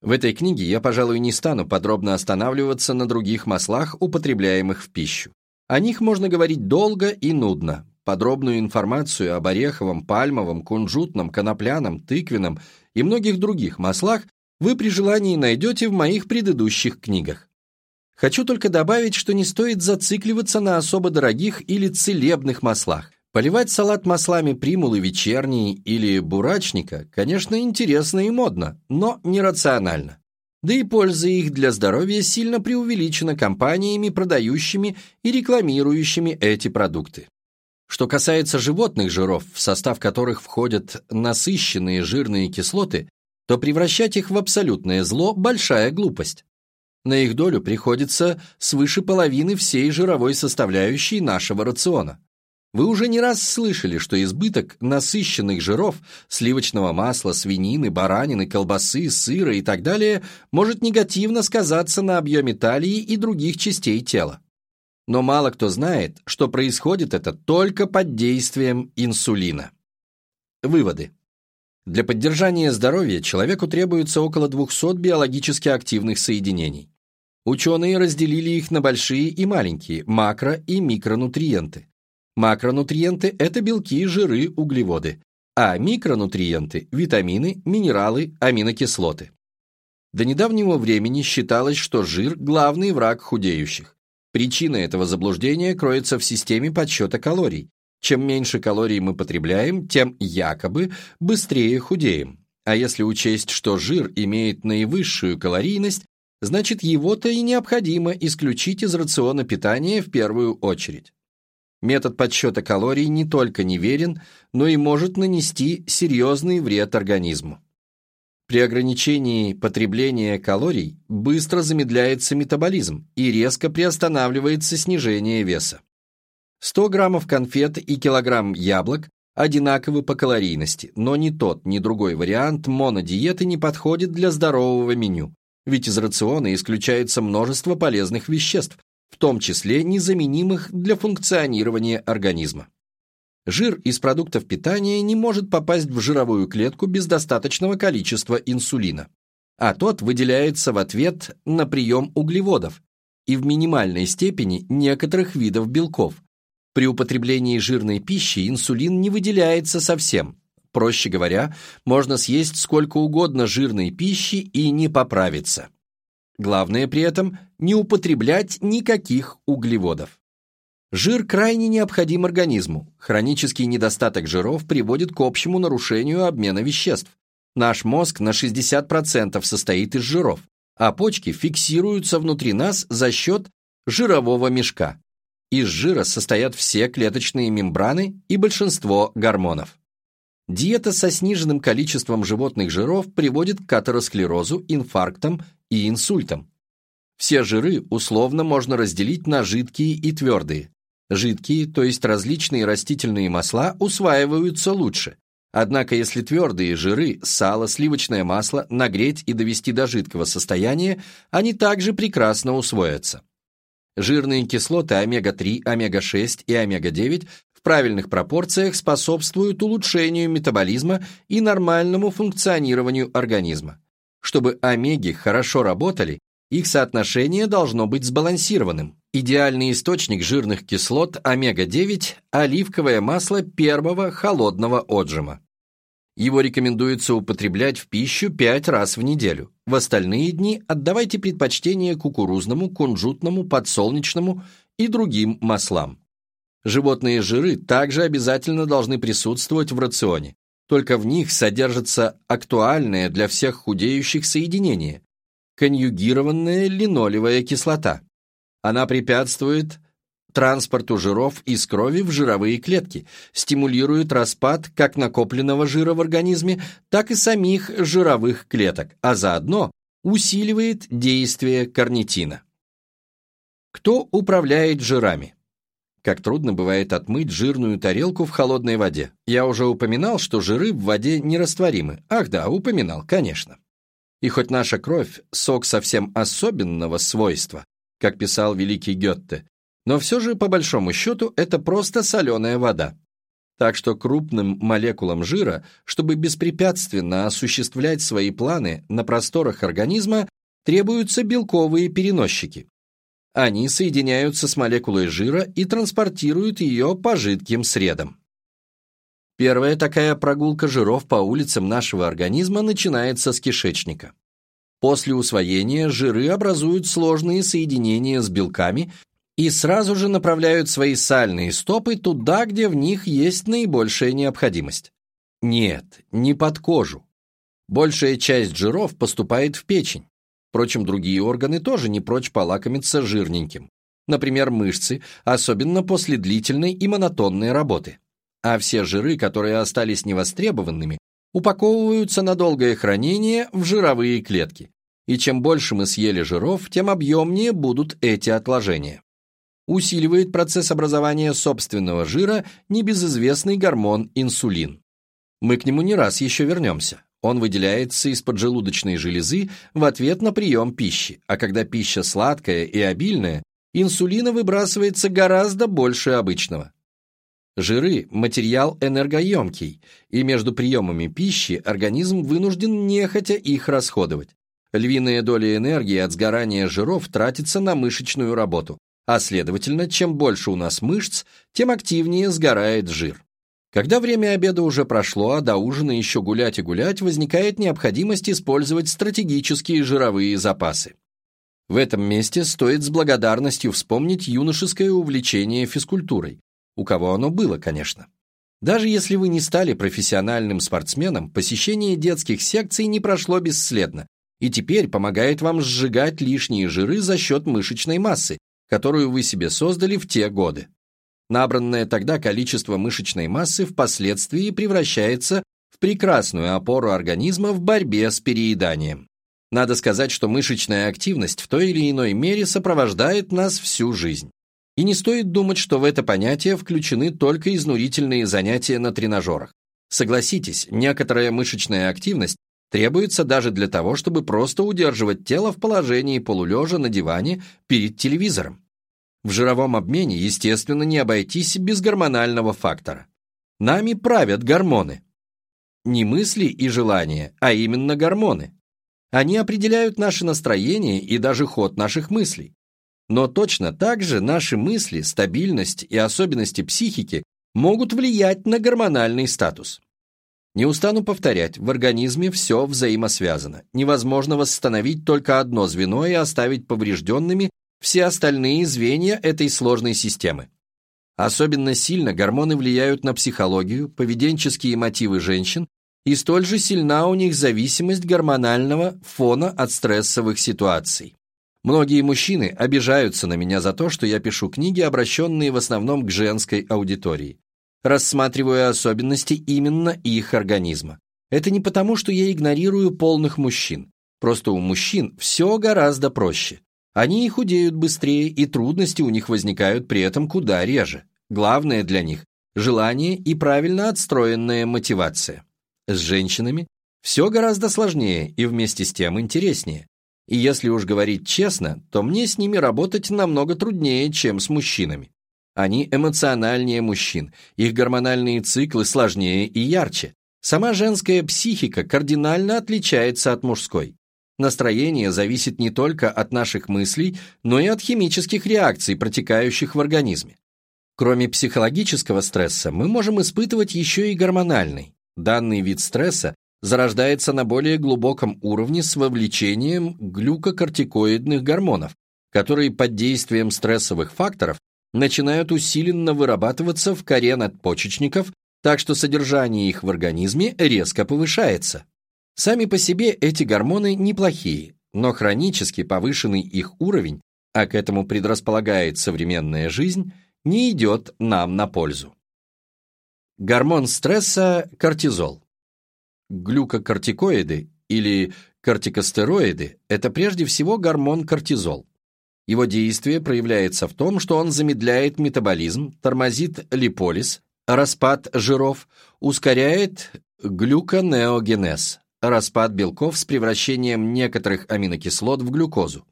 Speaker 1: В этой книге я, пожалуй, не стану подробно останавливаться на других маслах, употребляемых в пищу. О них можно говорить долго и нудно. Подробную информацию об ореховом, пальмовом, кунжутном, конопляном, тыквенном и многих других маслах вы при желании найдете в моих предыдущих книгах. Хочу только добавить, что не стоит зацикливаться на особо дорогих или целебных маслах. Поливать салат маслами примулы вечерней или бурачника, конечно, интересно и модно, но нерационально. Да и польза их для здоровья сильно преувеличена компаниями, продающими и рекламирующими эти продукты. Что касается животных жиров, в состав которых входят насыщенные жирные кислоты, то превращать их в абсолютное зло – большая глупость. На их долю приходится свыше половины всей жировой составляющей нашего рациона. Вы уже не раз слышали, что избыток насыщенных жиров, сливочного масла, свинины, баранины, колбасы, сыра и так далее может негативно сказаться на объеме талии и других частей тела. Но мало кто знает, что происходит это только под действием инсулина. Выводы. Для поддержания здоровья человеку требуется около 200 биологически активных соединений. Ученые разделили их на большие и маленькие, макро- и микронутриенты. Макронутриенты – это белки, жиры, углеводы, а микронутриенты – витамины, минералы, аминокислоты. До недавнего времени считалось, что жир – главный враг худеющих. Причина этого заблуждения кроется в системе подсчета калорий. Чем меньше калорий мы потребляем, тем якобы быстрее худеем. А если учесть, что жир имеет наивысшую калорийность, значит его-то и необходимо исключить из рациона питания в первую очередь. Метод подсчета калорий не только неверен, но и может нанести серьезный вред организму. При ограничении потребления калорий быстро замедляется метаболизм и резко приостанавливается снижение веса. 100 граммов конфет и килограмм яблок одинаковы по калорийности, но ни тот, ни другой вариант монодиеты не подходит для здорового меню, ведь из рациона исключается множество полезных веществ, в том числе незаменимых для функционирования организма. Жир из продуктов питания не может попасть в жировую клетку без достаточного количества инсулина, а тот выделяется в ответ на прием углеводов и в минимальной степени некоторых видов белков. При употреблении жирной пищи инсулин не выделяется совсем. Проще говоря, можно съесть сколько угодно жирной пищи и не поправиться. Главное при этом не употреблять никаких углеводов. Жир крайне необходим организму. Хронический недостаток жиров приводит к общему нарушению обмена веществ. Наш мозг на 60% состоит из жиров, а почки фиксируются внутри нас за счет жирового мешка. Из жира состоят все клеточные мембраны и большинство гормонов. Диета со сниженным количеством животных жиров приводит к атеросклерозу, инфарктам и инсультам. Все жиры условно можно разделить на жидкие и твердые. Жидкие, то есть различные растительные масла, усваиваются лучше. Однако если твердые жиры, сало, сливочное масло нагреть и довести до жидкого состояния, они также прекрасно усвоятся. Жирные кислоты омега-3, омега-6 и омега-9 в правильных пропорциях способствуют улучшению метаболизма и нормальному функционированию организма. Чтобы омеги хорошо работали, их соотношение должно быть сбалансированным. Идеальный источник жирных кислот омега-9 – оливковое масло первого холодного отжима. Его рекомендуется употреблять в пищу 5 раз в неделю. В остальные дни отдавайте предпочтение кукурузному, кунжутному, подсолнечному и другим маслам. Животные жиры также обязательно должны присутствовать в рационе. Только в них содержится актуальное для всех худеющих соединение – конъюгированная линолевая кислота. Она препятствует транспорту жиров из крови в жировые клетки, стимулирует распад как накопленного жира в организме, так и самих жировых клеток, а заодно усиливает действие карнитина. Кто управляет жирами? Как трудно бывает отмыть жирную тарелку в холодной воде. Я уже упоминал, что жиры в воде нерастворимы. Ах да, упоминал, конечно. И хоть наша кровь – сок совсем особенного свойства, как писал великий Гетте, но все же, по большому счету, это просто соленая вода. Так что крупным молекулам жира, чтобы беспрепятственно осуществлять свои планы на просторах организма, требуются белковые переносчики. Они соединяются с молекулой жира и транспортируют ее по жидким средам. Первая такая прогулка жиров по улицам нашего организма начинается с кишечника. После усвоения жиры образуют сложные соединения с белками и сразу же направляют свои сальные стопы туда, где в них есть наибольшая необходимость. Нет, не под кожу. Большая часть жиров поступает в печень. Впрочем, другие органы тоже не прочь полакомиться жирненьким. Например, мышцы, особенно после длительной и монотонной работы. А все жиры, которые остались невостребованными, упаковываются на долгое хранение в жировые клетки. И чем больше мы съели жиров, тем объемнее будут эти отложения. Усиливает процесс образования собственного жира небезызвестный гормон инсулин. Мы к нему не раз еще вернемся. Он выделяется из поджелудочной железы в ответ на прием пищи, а когда пища сладкая и обильная, инсулина выбрасывается гораздо больше обычного. Жиры – материал энергоемкий, и между приемами пищи организм вынужден нехотя их расходовать. Львиная доля энергии от сгорания жиров тратится на мышечную работу, а следовательно, чем больше у нас мышц, тем активнее сгорает жир. Когда время обеда уже прошло, а до ужина еще гулять и гулять, возникает необходимость использовать стратегические жировые запасы. В этом месте стоит с благодарностью вспомнить юношеское увлечение физкультурой. У кого оно было, конечно. Даже если вы не стали профессиональным спортсменом, посещение детских секций не прошло бесследно и теперь помогает вам сжигать лишние жиры за счет мышечной массы, которую вы себе создали в те годы. Набранное тогда количество мышечной массы впоследствии превращается в прекрасную опору организма в борьбе с перееданием. Надо сказать, что мышечная активность в той или иной мере сопровождает нас всю жизнь. И не стоит думать, что в это понятие включены только изнурительные занятия на тренажерах. Согласитесь, некоторая мышечная активность требуется даже для того, чтобы просто удерживать тело в положении полулежа на диване перед телевизором. В жировом обмене, естественно, не обойтись без гормонального фактора. Нами правят гормоны. Не мысли и желания, а именно гормоны. Они определяют наше настроение и даже ход наших мыслей. Но точно так же наши мысли, стабильность и особенности психики могут влиять на гормональный статус. Не устану повторять, в организме все взаимосвязано. Невозможно восстановить только одно звено и оставить поврежденными все остальные звенья этой сложной системы. Особенно сильно гормоны влияют на психологию, поведенческие мотивы женщин и столь же сильна у них зависимость гормонального фона от стрессовых ситуаций. Многие мужчины обижаются на меня за то, что я пишу книги, обращенные в основном к женской аудитории. Рассматриваю особенности именно их организма. Это не потому, что я игнорирую полных мужчин. Просто у мужчин все гораздо проще. Они и худеют быстрее, и трудности у них возникают при этом куда реже. Главное для них – желание и правильно отстроенная мотивация. С женщинами все гораздо сложнее и вместе с тем интереснее. И если уж говорить честно, то мне с ними работать намного труднее, чем с мужчинами. Они эмоциональнее мужчин, их гормональные циклы сложнее и ярче. Сама женская психика кардинально отличается от мужской. Настроение зависит не только от наших мыслей, но и от химических реакций, протекающих в организме. Кроме психологического стресса, мы можем испытывать еще и гормональный. Данный вид стресса зарождается на более глубоком уровне с вовлечением глюкокортикоидных гормонов, которые под действием стрессовых факторов начинают усиленно вырабатываться в коре надпочечников, так что содержание их в организме резко повышается. Сами по себе эти гормоны неплохие, но хронически повышенный их уровень, а к этому предрасполагает современная жизнь, не идет нам на пользу. Гормон стресса – кортизол. Глюкокортикоиды или кортикостероиды – это прежде всего гормон кортизол. Его действие проявляется в том, что он замедляет метаболизм, тормозит липолиз, распад жиров, ускоряет глюконеогенез, распад белков с превращением некоторых аминокислот в глюкозу.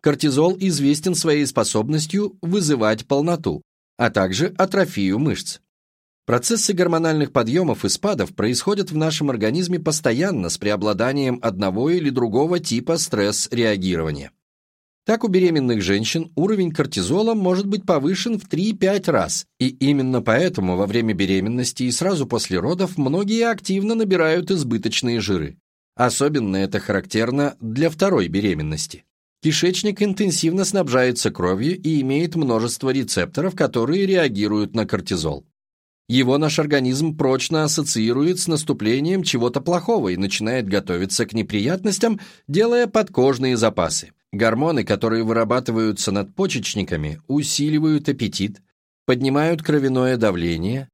Speaker 1: Кортизол известен своей способностью вызывать полноту, а также атрофию мышц. Процессы гормональных подъемов и спадов происходят в нашем организме постоянно с преобладанием одного или другого типа стресс-реагирования. Так у беременных женщин уровень кортизола может быть повышен в 3-5 раз, и именно поэтому во время беременности и сразу после родов многие активно набирают избыточные жиры. Особенно это характерно для второй беременности. Кишечник интенсивно снабжается кровью и имеет множество рецепторов, которые реагируют на кортизол. Его наш организм прочно ассоциирует с наступлением чего-то плохого и начинает готовиться к неприятностям, делая подкожные запасы. Гормоны, которые вырабатываются надпочечниками, усиливают аппетит, поднимают кровяное давление,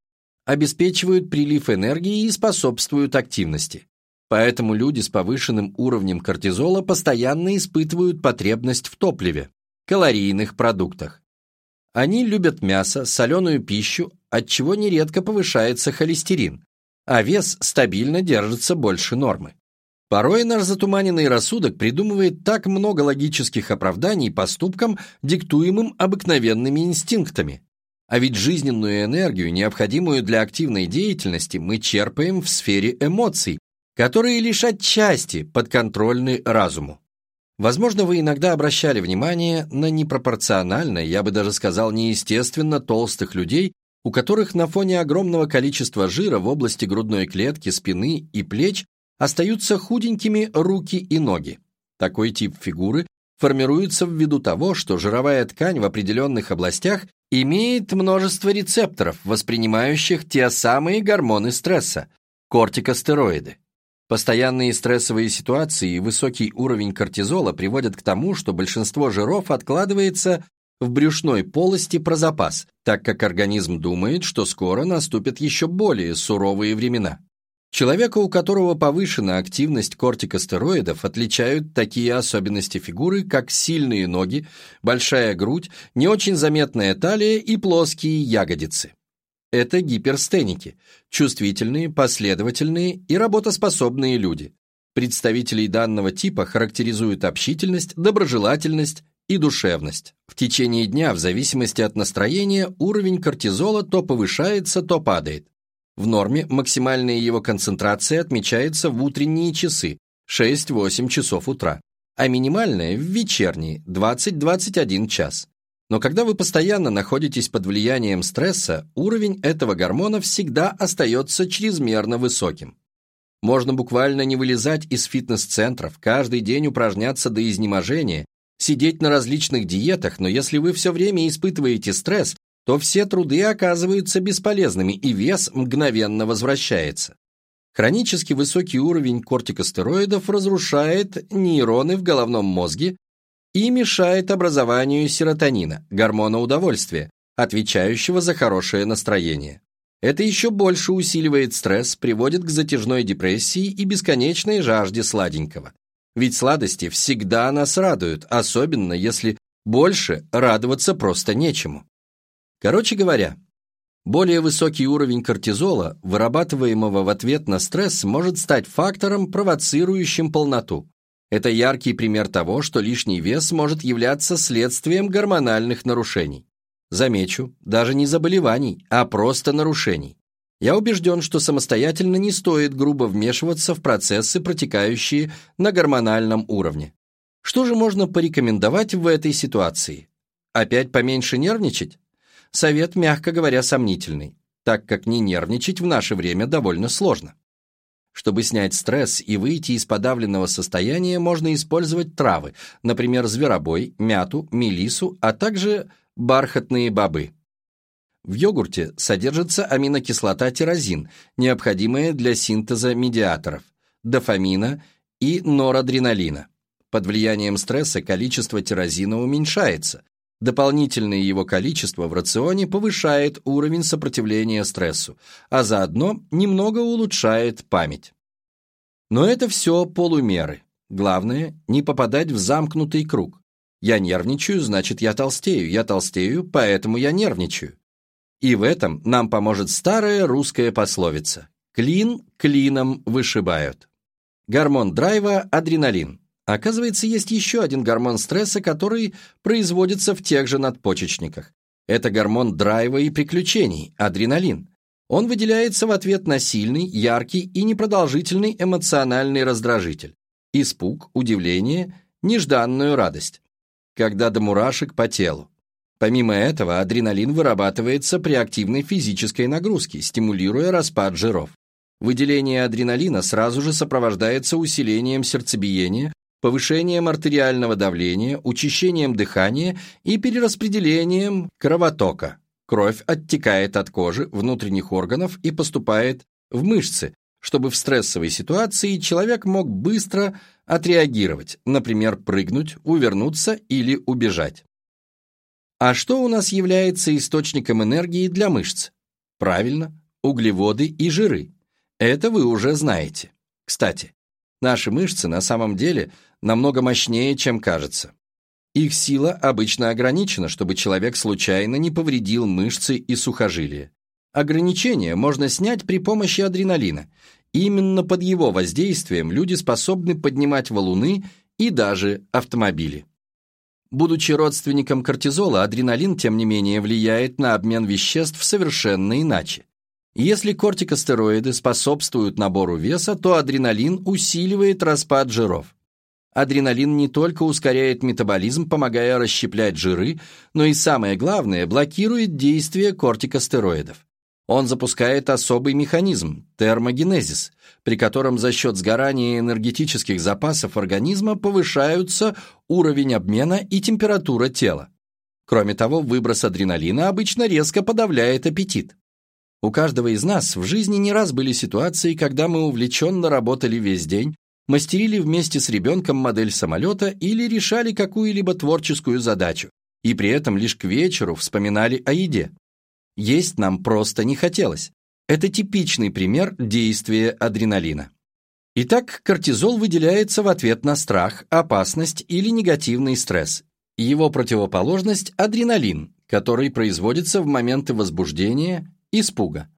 Speaker 1: обеспечивают прилив энергии и способствуют активности. Поэтому люди с повышенным уровнем кортизола постоянно испытывают потребность в топливе, калорийных продуктах. Они любят мясо, соленую пищу, от чего нередко повышается холестерин, а вес стабильно держится больше нормы. Порой наш затуманенный рассудок придумывает так много логических оправданий поступкам, диктуемым обыкновенными инстинктами. А ведь жизненную энергию, необходимую для активной деятельности, мы черпаем в сфере эмоций, которые лишь отчасти подконтрольны разуму. Возможно, вы иногда обращали внимание на непропорционально, я бы даже сказал неестественно толстых людей, у которых на фоне огромного количества жира в области грудной клетки, спины и плеч остаются худенькими руки и ноги. Такой тип фигуры формируется ввиду того, что жировая ткань в определенных областях имеет множество рецепторов, воспринимающих те самые гормоны стресса – кортикостероиды. Постоянные стрессовые ситуации и высокий уровень кортизола приводят к тому, что большинство жиров откладывается в брюшной полости про запас, так как организм думает, что скоро наступят еще более суровые времена. Человека, у которого повышена активность кортикостероидов, отличают такие особенности фигуры, как сильные ноги, большая грудь, не очень заметная талия и плоские ягодицы. Это гиперстеники, чувствительные, последовательные и работоспособные люди. Представителей данного типа характеризуют общительность, доброжелательность и душевность. В течение дня, в зависимости от настроения, уровень кортизола то повышается, то падает. В норме максимальная его концентрация отмечается в утренние часы 6-8 часов утра, а минимальная в вечерние 20-21 час. Но когда вы постоянно находитесь под влиянием стресса, уровень этого гормона всегда остается чрезмерно высоким. Можно буквально не вылезать из фитнес-центров, каждый день упражняться до изнеможения, сидеть на различных диетах, но если вы все время испытываете стресс, то все труды оказываются бесполезными, и вес мгновенно возвращается. Хронически высокий уровень кортикостероидов разрушает нейроны в головном мозге и мешает образованию серотонина, гормона удовольствия, отвечающего за хорошее настроение. Это еще больше усиливает стресс, приводит к затяжной депрессии и бесконечной жажде сладенького. Ведь сладости всегда нас радуют, особенно если больше радоваться просто нечему. Короче говоря, более высокий уровень кортизола, вырабатываемого в ответ на стресс, может стать фактором, провоцирующим полноту. Это яркий пример того, что лишний вес может являться следствием гормональных нарушений. Замечу, даже не заболеваний, а просто нарушений. Я убежден, что самостоятельно не стоит грубо вмешиваться в процессы, протекающие на гормональном уровне. Что же можно порекомендовать в этой ситуации? Опять поменьше нервничать? Совет, мягко говоря, сомнительный, так как не нервничать в наше время довольно сложно. Чтобы снять стресс и выйти из подавленного состояния, можно использовать травы, например, зверобой, мяту, мелису, а также бархатные бобы. В йогурте содержится аминокислота тирозин, необходимая для синтеза медиаторов, дофамина и норадреналина. Под влиянием стресса количество тирозина уменьшается, Дополнительное его количество в рационе повышает уровень сопротивления стрессу, а заодно немного улучшает память. Но это все полумеры. Главное, не попадать в замкнутый круг. Я нервничаю, значит я толстею, я толстею, поэтому я нервничаю. И в этом нам поможет старая русская пословица «Клин клином вышибают». Гормон драйва – адреналин. Оказывается, есть еще один гормон стресса, который производится в тех же надпочечниках. Это гормон драйва и приключений, адреналин. Он выделяется в ответ на сильный, яркий и непродолжительный эмоциональный раздражитель. Испуг, удивление, нежданную радость. Когда до мурашек по телу. Помимо этого, адреналин вырабатывается при активной физической нагрузке, стимулируя распад жиров. Выделение адреналина сразу же сопровождается усилением сердцебиения, повышением артериального давления, учащением дыхания и перераспределением кровотока. Кровь оттекает от кожи, внутренних органов и поступает в мышцы, чтобы в стрессовой ситуации человек мог быстро отреагировать, например, прыгнуть, увернуться или убежать. А что у нас является источником энергии для мышц? Правильно, углеводы и жиры. Это вы уже знаете. Кстати, наши мышцы на самом деле – намного мощнее, чем кажется. Их сила обычно ограничена, чтобы человек случайно не повредил мышцы и сухожилия. Ограничения можно снять при помощи адреналина. Именно под его воздействием люди способны поднимать валуны и даже автомобили. Будучи родственником кортизола, адреналин, тем не менее, влияет на обмен веществ совершенно иначе. Если кортикостероиды способствуют набору веса, то адреналин усиливает распад жиров. Адреналин не только ускоряет метаболизм, помогая расщеплять жиры, но и самое главное, блокирует действие кортикостероидов. Он запускает особый механизм – термогенезис, при котором за счет сгорания энергетических запасов организма повышаются уровень обмена и температура тела. Кроме того, выброс адреналина обычно резко подавляет аппетит. У каждого из нас в жизни не раз были ситуации, когда мы увлеченно работали весь день, мастерили вместе с ребенком модель самолета или решали какую-либо творческую задачу. и при этом лишь к вечеру вспоминали о еде. Есть нам просто не хотелось. Это типичный пример действия адреналина. Итак, кортизол выделяется в ответ на страх, опасность или негативный стресс. Его противоположность – адреналин, который производится в моменты возбуждения, испуга.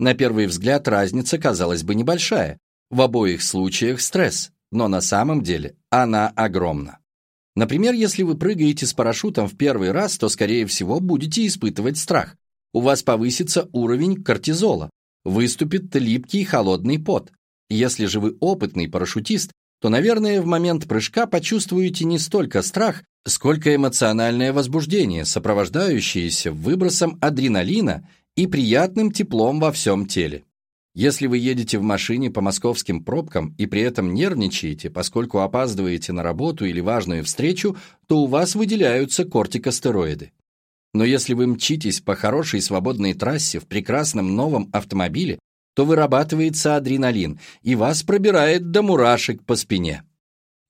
Speaker 1: На первый взгляд разница казалась бы небольшая. В обоих случаях стресс, но на самом деле она огромна. Например, если вы прыгаете с парашютом в первый раз, то, скорее всего, будете испытывать страх. У вас повысится уровень кортизола, выступит липкий холодный пот. Если же вы опытный парашютист, то, наверное, в момент прыжка почувствуете не столько страх, сколько эмоциональное возбуждение, сопровождающееся выбросом адреналина и приятным теплом во всем теле. Если вы едете в машине по московским пробкам и при этом нервничаете, поскольку опаздываете на работу или важную встречу, то у вас выделяются кортикостероиды. Но если вы мчитесь по хорошей свободной трассе в прекрасном новом автомобиле, то вырабатывается адреналин, и вас пробирает до мурашек по спине.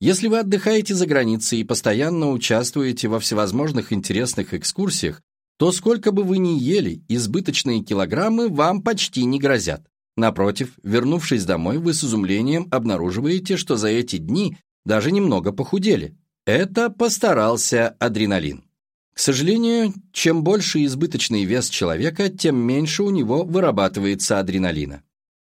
Speaker 1: Если вы отдыхаете за границей и постоянно участвуете во всевозможных интересных экскурсиях, то сколько бы вы ни ели, избыточные килограммы вам почти не грозят. Напротив, вернувшись домой, вы с изумлением обнаруживаете, что за эти дни даже немного похудели. Это постарался адреналин. К сожалению, чем больше избыточный вес человека, тем меньше у него вырабатывается адреналина.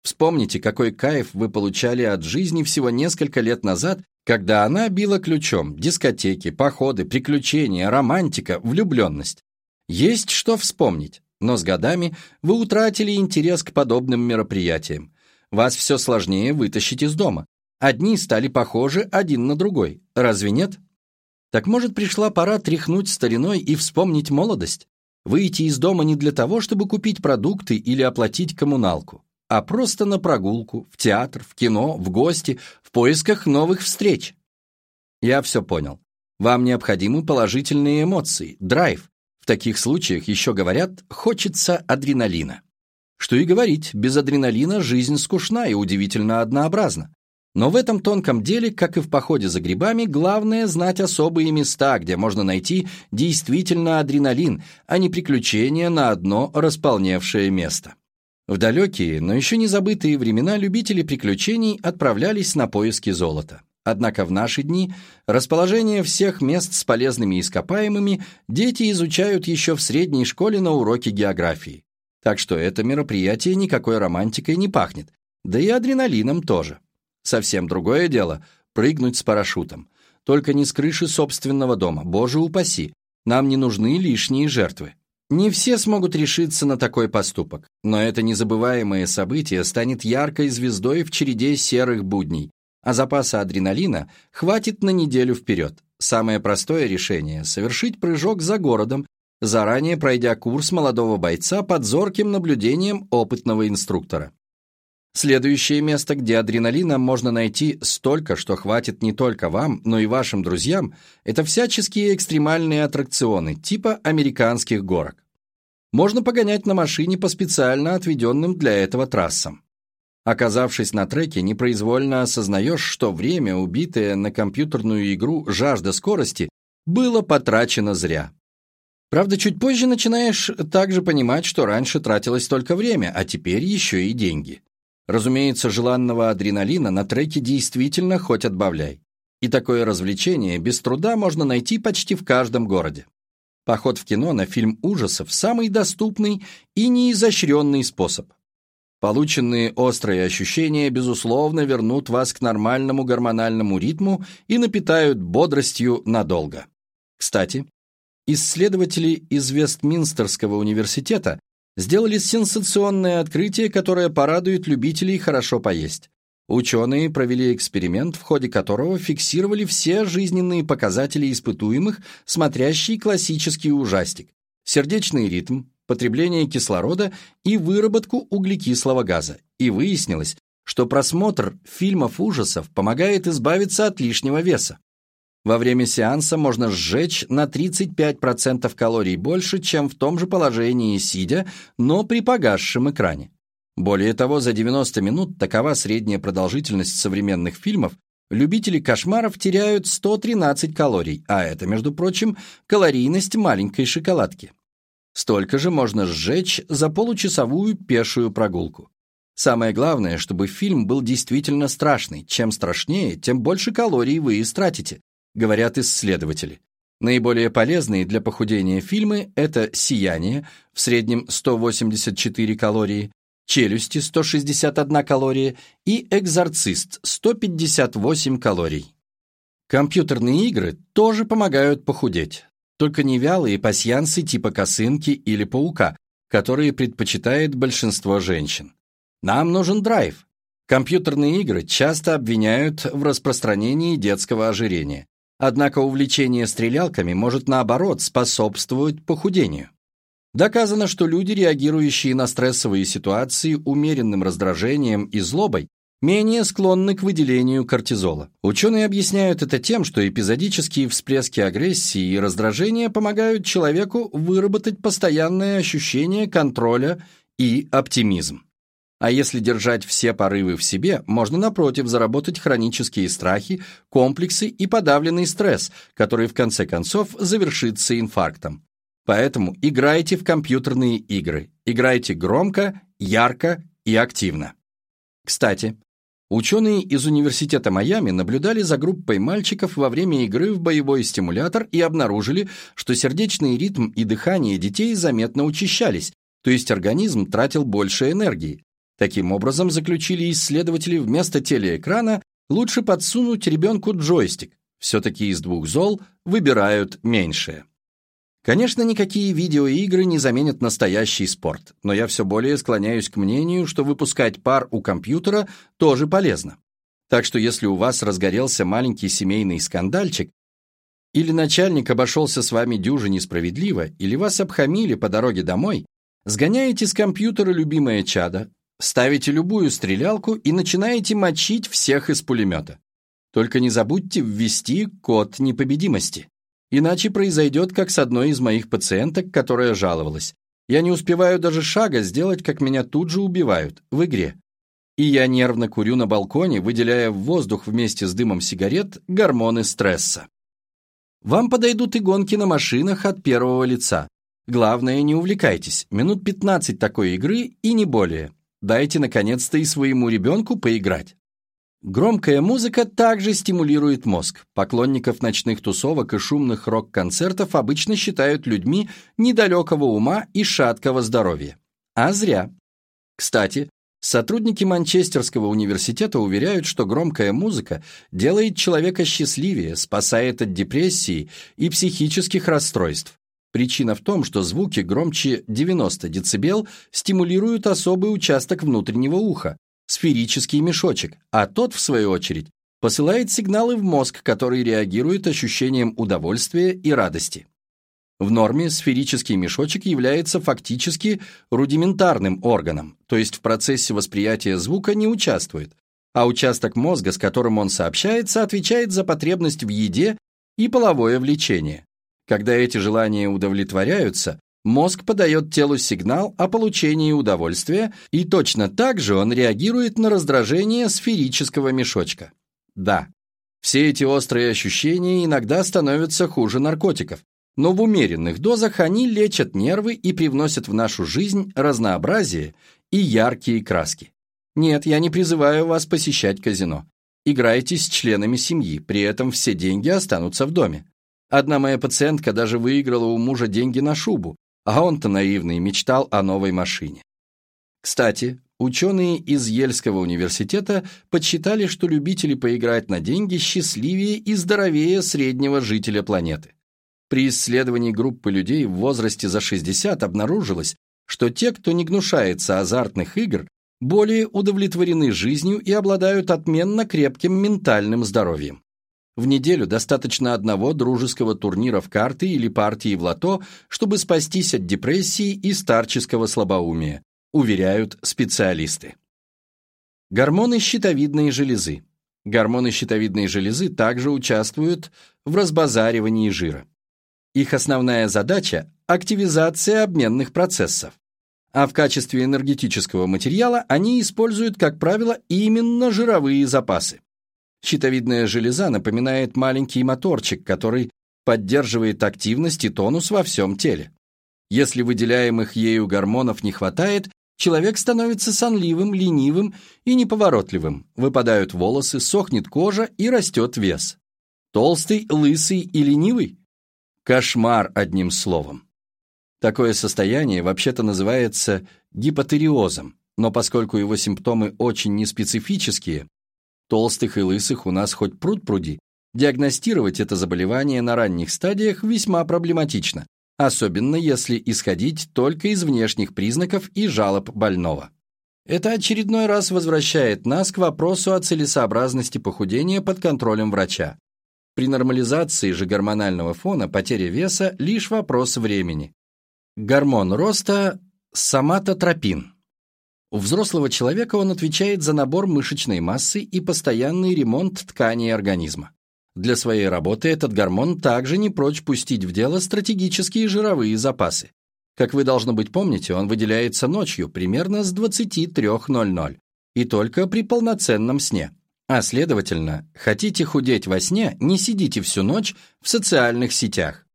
Speaker 1: Вспомните, какой кайф вы получали от жизни всего несколько лет назад, когда она била ключом, дискотеки, походы, приключения, романтика, влюбленность. Есть что вспомнить, но с годами вы утратили интерес к подобным мероприятиям. Вас все сложнее вытащить из дома. Одни стали похожи один на другой, разве нет? Так может, пришла пора тряхнуть стариной и вспомнить молодость? Выйти из дома не для того, чтобы купить продукты или оплатить коммуналку, а просто на прогулку, в театр, в кино, в гости, в поисках новых встреч. Я все понял. Вам необходимы положительные эмоции, драйв. В таких случаях еще говорят «хочется адреналина». Что и говорить, без адреналина жизнь скучна и удивительно однообразна. Но в этом тонком деле, как и в походе за грибами, главное знать особые места, где можно найти действительно адреналин, а не приключения на одно располневшее место. В далекие, но еще не забытые времена любители приключений отправлялись на поиски золота. Однако в наши дни расположение всех мест с полезными ископаемыми дети изучают еще в средней школе на уроке географии. Так что это мероприятие никакой романтикой не пахнет, да и адреналином тоже. Совсем другое дело – прыгнуть с парашютом. Только не с крыши собственного дома, боже упаси. Нам не нужны лишние жертвы. Не все смогут решиться на такой поступок, но это незабываемое событие станет яркой звездой в череде серых будней, а запаса адреналина хватит на неделю вперед. Самое простое решение – совершить прыжок за городом, заранее пройдя курс молодого бойца под зорким наблюдением опытного инструктора. Следующее место, где адреналина можно найти столько, что хватит не только вам, но и вашим друзьям, это всяческие экстремальные аттракционы, типа американских горок. Можно погонять на машине по специально отведенным для этого трассам. Оказавшись на треке, непроизвольно осознаешь, что время, убитое на компьютерную игру «Жажда скорости», было потрачено зря. Правда, чуть позже начинаешь также понимать, что раньше тратилось только время, а теперь еще и деньги. Разумеется, желанного адреналина на треке действительно хоть отбавляй. И такое развлечение без труда можно найти почти в каждом городе. Поход в кино на фильм ужасов – самый доступный и неизощренный способ. Полученные острые ощущения, безусловно, вернут вас к нормальному гормональному ритму и напитают бодростью надолго. Кстати, исследователи из Вестминстерского университета сделали сенсационное открытие, которое порадует любителей хорошо поесть. Ученые провели эксперимент, в ходе которого фиксировали все жизненные показатели испытуемых, смотрящий классический ужастик, сердечный ритм, потребление кислорода и выработку углекислого газа. И выяснилось, что просмотр фильмов ужасов помогает избавиться от лишнего веса. Во время сеанса можно сжечь на 35% калорий больше, чем в том же положении сидя, но при погасшем экране. Более того, за 90 минут такова средняя продолжительность современных фильмов, Любители кошмаров теряют 113 калорий, а это, между прочим, калорийность маленькой шоколадки. Столько же можно сжечь за получасовую пешую прогулку. Самое главное, чтобы фильм был действительно страшный. Чем страшнее, тем больше калорий вы истратите, говорят исследователи. Наиболее полезные для похудения фильмы – это «Сияние» в среднем 184 калории, «Челюсти» 161 калория и «Экзорцист» 158 калорий. Компьютерные игры тоже помогают похудеть, только не вялые пасьянсы типа косынки или паука, которые предпочитает большинство женщин. Нам нужен драйв. Компьютерные игры часто обвиняют в распространении детского ожирения. Однако увлечение стрелялками может, наоборот, способствовать похудению. Доказано, что люди, реагирующие на стрессовые ситуации умеренным раздражением и злобой, менее склонны к выделению кортизола. Ученые объясняют это тем, что эпизодические всплески агрессии и раздражения помогают человеку выработать постоянное ощущение контроля и оптимизм. А если держать все порывы в себе, можно, напротив, заработать хронические страхи, комплексы и подавленный стресс, который в конце концов завершится инфарктом. Поэтому играйте в компьютерные игры. Играйте громко, ярко и активно. Кстати, ученые из Университета Майами наблюдали за группой мальчиков во время игры в боевой стимулятор и обнаружили, что сердечный ритм и дыхание детей заметно учащались, то есть организм тратил больше энергии. Таким образом, заключили исследователи, вместо телеэкрана лучше подсунуть ребенку джойстик. Все-таки из двух зол выбирают меньшее. Конечно, никакие видеоигры не заменят настоящий спорт, но я все более склоняюсь к мнению, что выпускать пар у компьютера тоже полезно. Так что если у вас разгорелся маленький семейный скандальчик, или начальник обошелся с вами дюже несправедливо, или вас обхамили по дороге домой, сгоняете с компьютера любимое чадо, Ставите любую стрелялку и начинаете мочить всех из пулемета. Только не забудьте ввести код непобедимости. Иначе произойдет, как с одной из моих пациенток, которая жаловалась. Я не успеваю даже шага сделать, как меня тут же убивают, в игре. И я нервно курю на балконе, выделяя в воздух вместе с дымом сигарет гормоны стресса. Вам подойдут и гонки на машинах от первого лица. Главное, не увлекайтесь. Минут 15 такой игры и не более. Дайте, наконец-то, и своему ребенку поиграть. Громкая музыка также стимулирует мозг. Поклонников ночных тусовок и шумных рок-концертов обычно считают людьми недалекого ума и шаткого здоровья. А зря. Кстати, сотрудники Манчестерского университета уверяют, что громкая музыка делает человека счастливее, спасает от депрессии и психических расстройств. Причина в том, что звуки громче 90 дБ стимулируют особый участок внутреннего уха – сферический мешочек, а тот, в свою очередь, посылает сигналы в мозг, который реагирует ощущением удовольствия и радости. В норме сферический мешочек является фактически рудиментарным органом, то есть в процессе восприятия звука не участвует, а участок мозга, с которым он сообщается, отвечает за потребность в еде и половое влечение. Когда эти желания удовлетворяются, мозг подает телу сигнал о получении удовольствия, и точно так же он реагирует на раздражение сферического мешочка. Да, все эти острые ощущения иногда становятся хуже наркотиков, но в умеренных дозах они лечат нервы и привносят в нашу жизнь разнообразие и яркие краски. Нет, я не призываю вас посещать казино. Играйте с членами семьи, при этом все деньги останутся в доме. Одна моя пациентка даже выиграла у мужа деньги на шубу, а он-то наивный мечтал о новой машине. Кстати, ученые из Ельского университета подсчитали, что любители поиграть на деньги счастливее и здоровее среднего жителя планеты. При исследовании группы людей в возрасте за 60 обнаружилось, что те, кто не гнушается азартных игр, более удовлетворены жизнью и обладают отменно крепким ментальным здоровьем. В неделю достаточно одного дружеского турнира в карты или партии в лото, чтобы спастись от депрессии и старческого слабоумия, уверяют специалисты. Гормоны щитовидной железы. Гормоны щитовидной железы также участвуют в разбазаривании жира. Их основная задача – активизация обменных процессов. А в качестве энергетического материала они используют, как правило, именно жировые запасы. Щитовидная железа напоминает маленький моторчик, который поддерживает активность и тонус во всем теле. Если выделяемых ею гормонов не хватает, человек становится сонливым, ленивым и неповоротливым, выпадают волосы, сохнет кожа и растет вес. Толстый, лысый и ленивый? Кошмар, одним словом. Такое состояние вообще-то называется гипотериозом, но поскольку его симптомы очень неспецифические, толстых и лысых у нас хоть пруд пруди, диагностировать это заболевание на ранних стадиях весьма проблематично, особенно если исходить только из внешних признаков и жалоб больного. Это очередной раз возвращает нас к вопросу о целесообразности похудения под контролем врача. При нормализации же гормонального фона потеря веса – лишь вопрос времени. Гормон роста – соматотропин. У взрослого человека он отвечает за набор мышечной массы и постоянный ремонт тканей организма. Для своей работы этот гормон также не прочь пустить в дело стратегические жировые запасы. Как вы, должно быть, помните, он выделяется ночью примерно с 23.00 и только при полноценном сне. А следовательно, хотите худеть во сне, не сидите всю ночь в социальных сетях.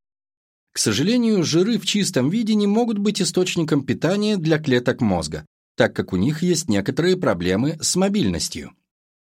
Speaker 1: К сожалению, жиры в чистом виде не могут быть источником питания для клеток мозга, так как у них есть некоторые проблемы с мобильностью.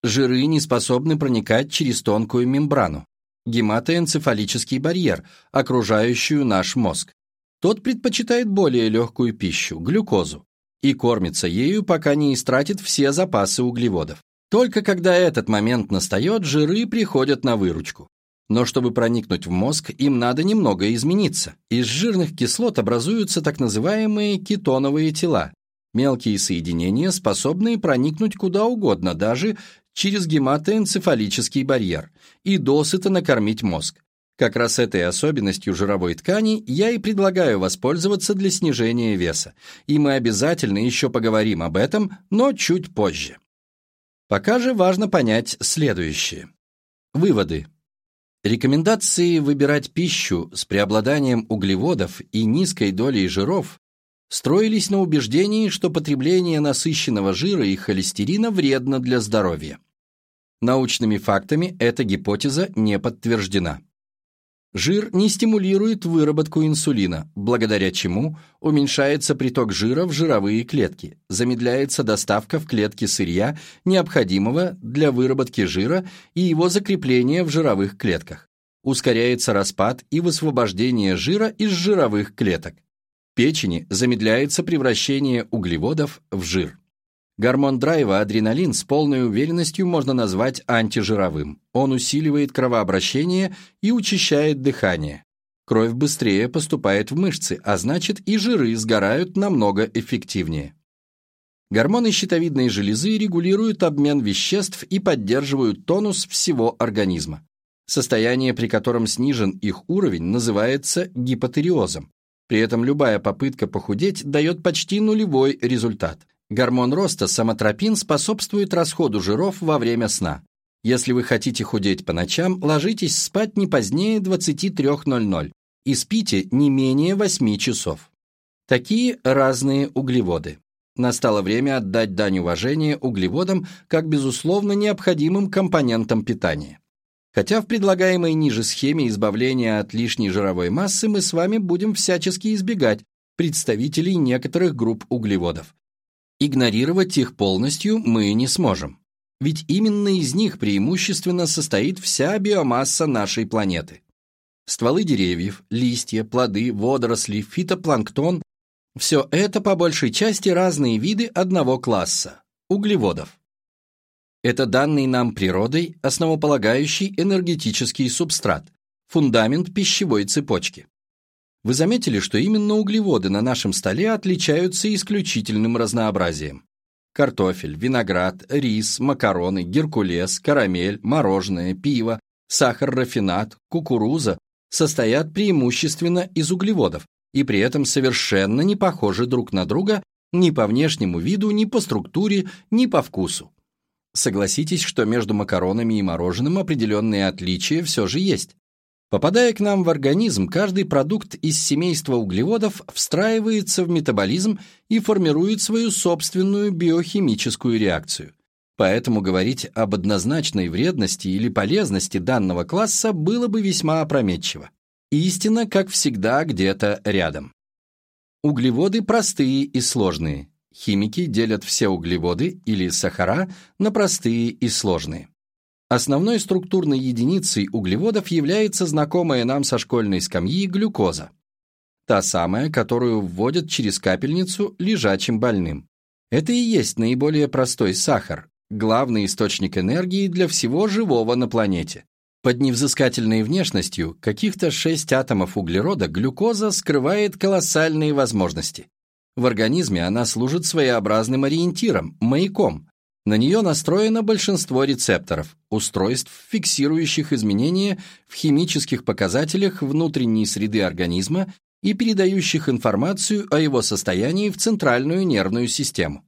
Speaker 1: Жиры не способны проникать через тонкую мембрану, гематоэнцефалический барьер, окружающую наш мозг. Тот предпочитает более легкую пищу, глюкозу, и кормится ею, пока не истратит все запасы углеводов. Только когда этот момент настает, жиры приходят на выручку. Но чтобы проникнуть в мозг, им надо немного измениться. Из жирных кислот образуются так называемые кетоновые тела, мелкие соединения, способные проникнуть куда угодно, даже через гематоэнцефалический барьер и досыта накормить мозг. Как раз этой особенностью жировой ткани я и предлагаю воспользоваться для снижения веса, и мы обязательно еще поговорим об этом, но чуть позже. Пока же важно понять следующее. Выводы. Рекомендации выбирать пищу с преобладанием углеводов и низкой долей жиров строились на убеждении, что потребление насыщенного жира и холестерина вредно для здоровья. Научными фактами эта гипотеза не подтверждена. Жир не стимулирует выработку инсулина, благодаря чему уменьшается приток жира в жировые клетки, замедляется доставка в клетки сырья, необходимого для выработки жира и его закрепления в жировых клетках. Ускоряется распад и высвобождение жира из жировых клеток печени замедляется превращение углеводов в жир. Гормон драйва адреналин с полной уверенностью можно назвать антижировым. Он усиливает кровообращение и учащает дыхание. Кровь быстрее поступает в мышцы, а значит и жиры сгорают намного эффективнее. Гормоны щитовидной железы регулируют обмен веществ и поддерживают тонус всего организма. Состояние, при котором снижен их уровень, называется гипотериозом. При этом любая попытка похудеть дает почти нулевой результат. Гормон роста самотропин способствует расходу жиров во время сна. Если вы хотите худеть по ночам, ложитесь спать не позднее 23.00 и спите не менее 8 часов. Такие разные углеводы. Настало время отдать дань уважения углеводам как безусловно необходимым компонентам питания. Хотя в предлагаемой ниже схеме избавления от лишней жировой массы мы с вами будем всячески избегать представителей некоторых групп углеводов. Игнорировать их полностью мы не сможем. Ведь именно из них преимущественно состоит вся биомасса нашей планеты. Стволы деревьев, листья, плоды, водоросли, фитопланктон – все это по большей части разные виды одного класса – углеводов. Это данный нам природой основополагающий энергетический субстрат, фундамент пищевой цепочки. Вы заметили, что именно углеводы на нашем столе отличаются исключительным разнообразием. Картофель, виноград, рис, макароны, геркулес, карамель, мороженое, пиво, сахар-рафинат, кукуруза состоят преимущественно из углеводов и при этом совершенно не похожи друг на друга ни по внешнему виду, ни по структуре, ни по вкусу. Согласитесь, что между макаронами и мороженым определенные отличия все же есть. Попадая к нам в организм, каждый продукт из семейства углеводов встраивается в метаболизм и формирует свою собственную биохимическую реакцию. Поэтому говорить об однозначной вредности или полезности данного класса было бы весьма опрометчиво. Истина, как всегда, где-то рядом. Углеводы простые и сложные. Химики делят все углеводы или сахара на простые и сложные. Основной структурной единицей углеводов является знакомая нам со школьной скамьи глюкоза. Та самая, которую вводят через капельницу лежачим больным. Это и есть наиболее простой сахар, главный источник энергии для всего живого на планете. Под невзыскательной внешностью каких-то 6 атомов углерода глюкоза скрывает колоссальные возможности. В организме она служит своеобразным ориентиром, маяком. На нее настроено большинство рецепторов, устройств, фиксирующих изменения в химических показателях внутренней среды организма и передающих информацию о его состоянии в центральную нервную систему.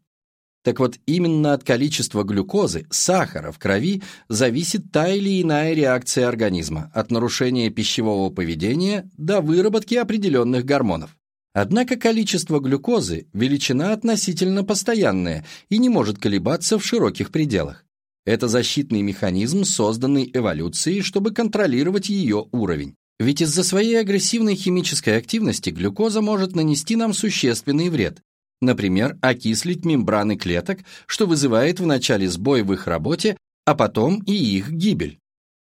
Speaker 1: Так вот, именно от количества глюкозы, сахара в крови зависит та или иная реакция организма, от нарушения пищевого поведения до выработки определенных гормонов. Однако количество глюкозы – величина относительно постоянная и не может колебаться в широких пределах. Это защитный механизм, созданный эволюцией, чтобы контролировать ее уровень. Ведь из-за своей агрессивной химической активности глюкоза может нанести нам существенный вред, Например, окислить мембраны клеток, что вызывает вначале сбой в их работе, а потом и их гибель.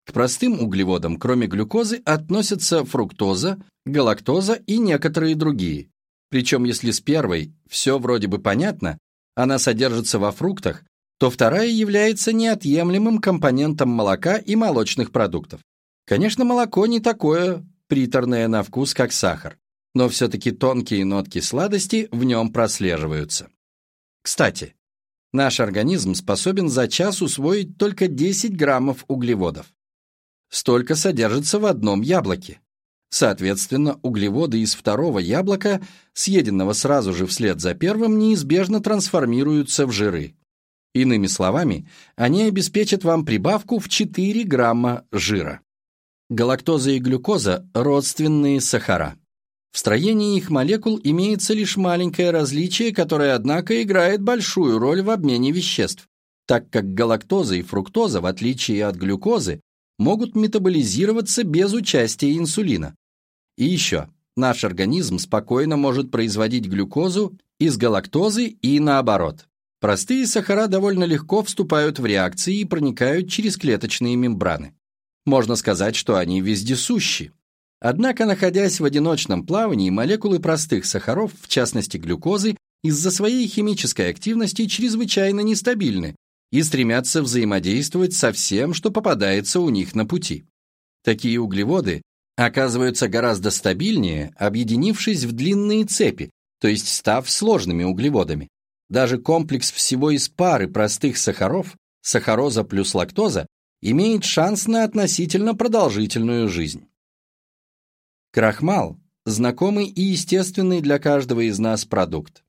Speaker 1: К простым углеводам, кроме глюкозы, относятся фруктоза, галактоза и некоторые другие. Причем если с первой все вроде бы понятно, она содержится во фруктах, то вторая является неотъемлемым компонентом молока и молочных продуктов. Конечно, молоко не такое приторное на вкус, как сахар но все-таки тонкие нотки сладости в нем прослеживаются. Кстати, наш организм способен за час усвоить только 10 граммов углеводов. Столько содержится в одном яблоке. Соответственно, углеводы из второго яблока, съеденного сразу же вслед за первым, неизбежно трансформируются в жиры. Иными словами, они обеспечат вам прибавку в 4 грамма жира. Галактоза и глюкоза – родственные сахара. В строении их молекул имеется лишь маленькое различие, которое, однако, играет большую роль в обмене веществ, так как галактоза и фруктоза, в отличие от глюкозы, могут метаболизироваться без участия инсулина. И еще, наш организм спокойно может производить глюкозу из галактозы и наоборот. Простые сахара довольно легко вступают в реакции и проникают через клеточные мембраны. Можно сказать, что они вездесущи, Однако, находясь в одиночном плавании, молекулы простых сахаров, в частности глюкозы, из-за своей химической активности чрезвычайно нестабильны и стремятся взаимодействовать со всем, что попадается у них на пути. Такие углеводы оказываются гораздо стабильнее, объединившись в длинные цепи, то есть став сложными углеводами. Даже комплекс всего из пары простых сахаров, сахароза плюс лактоза, имеет шанс на относительно продолжительную жизнь. Крахмал – знакомый и естественный для каждого из нас продукт.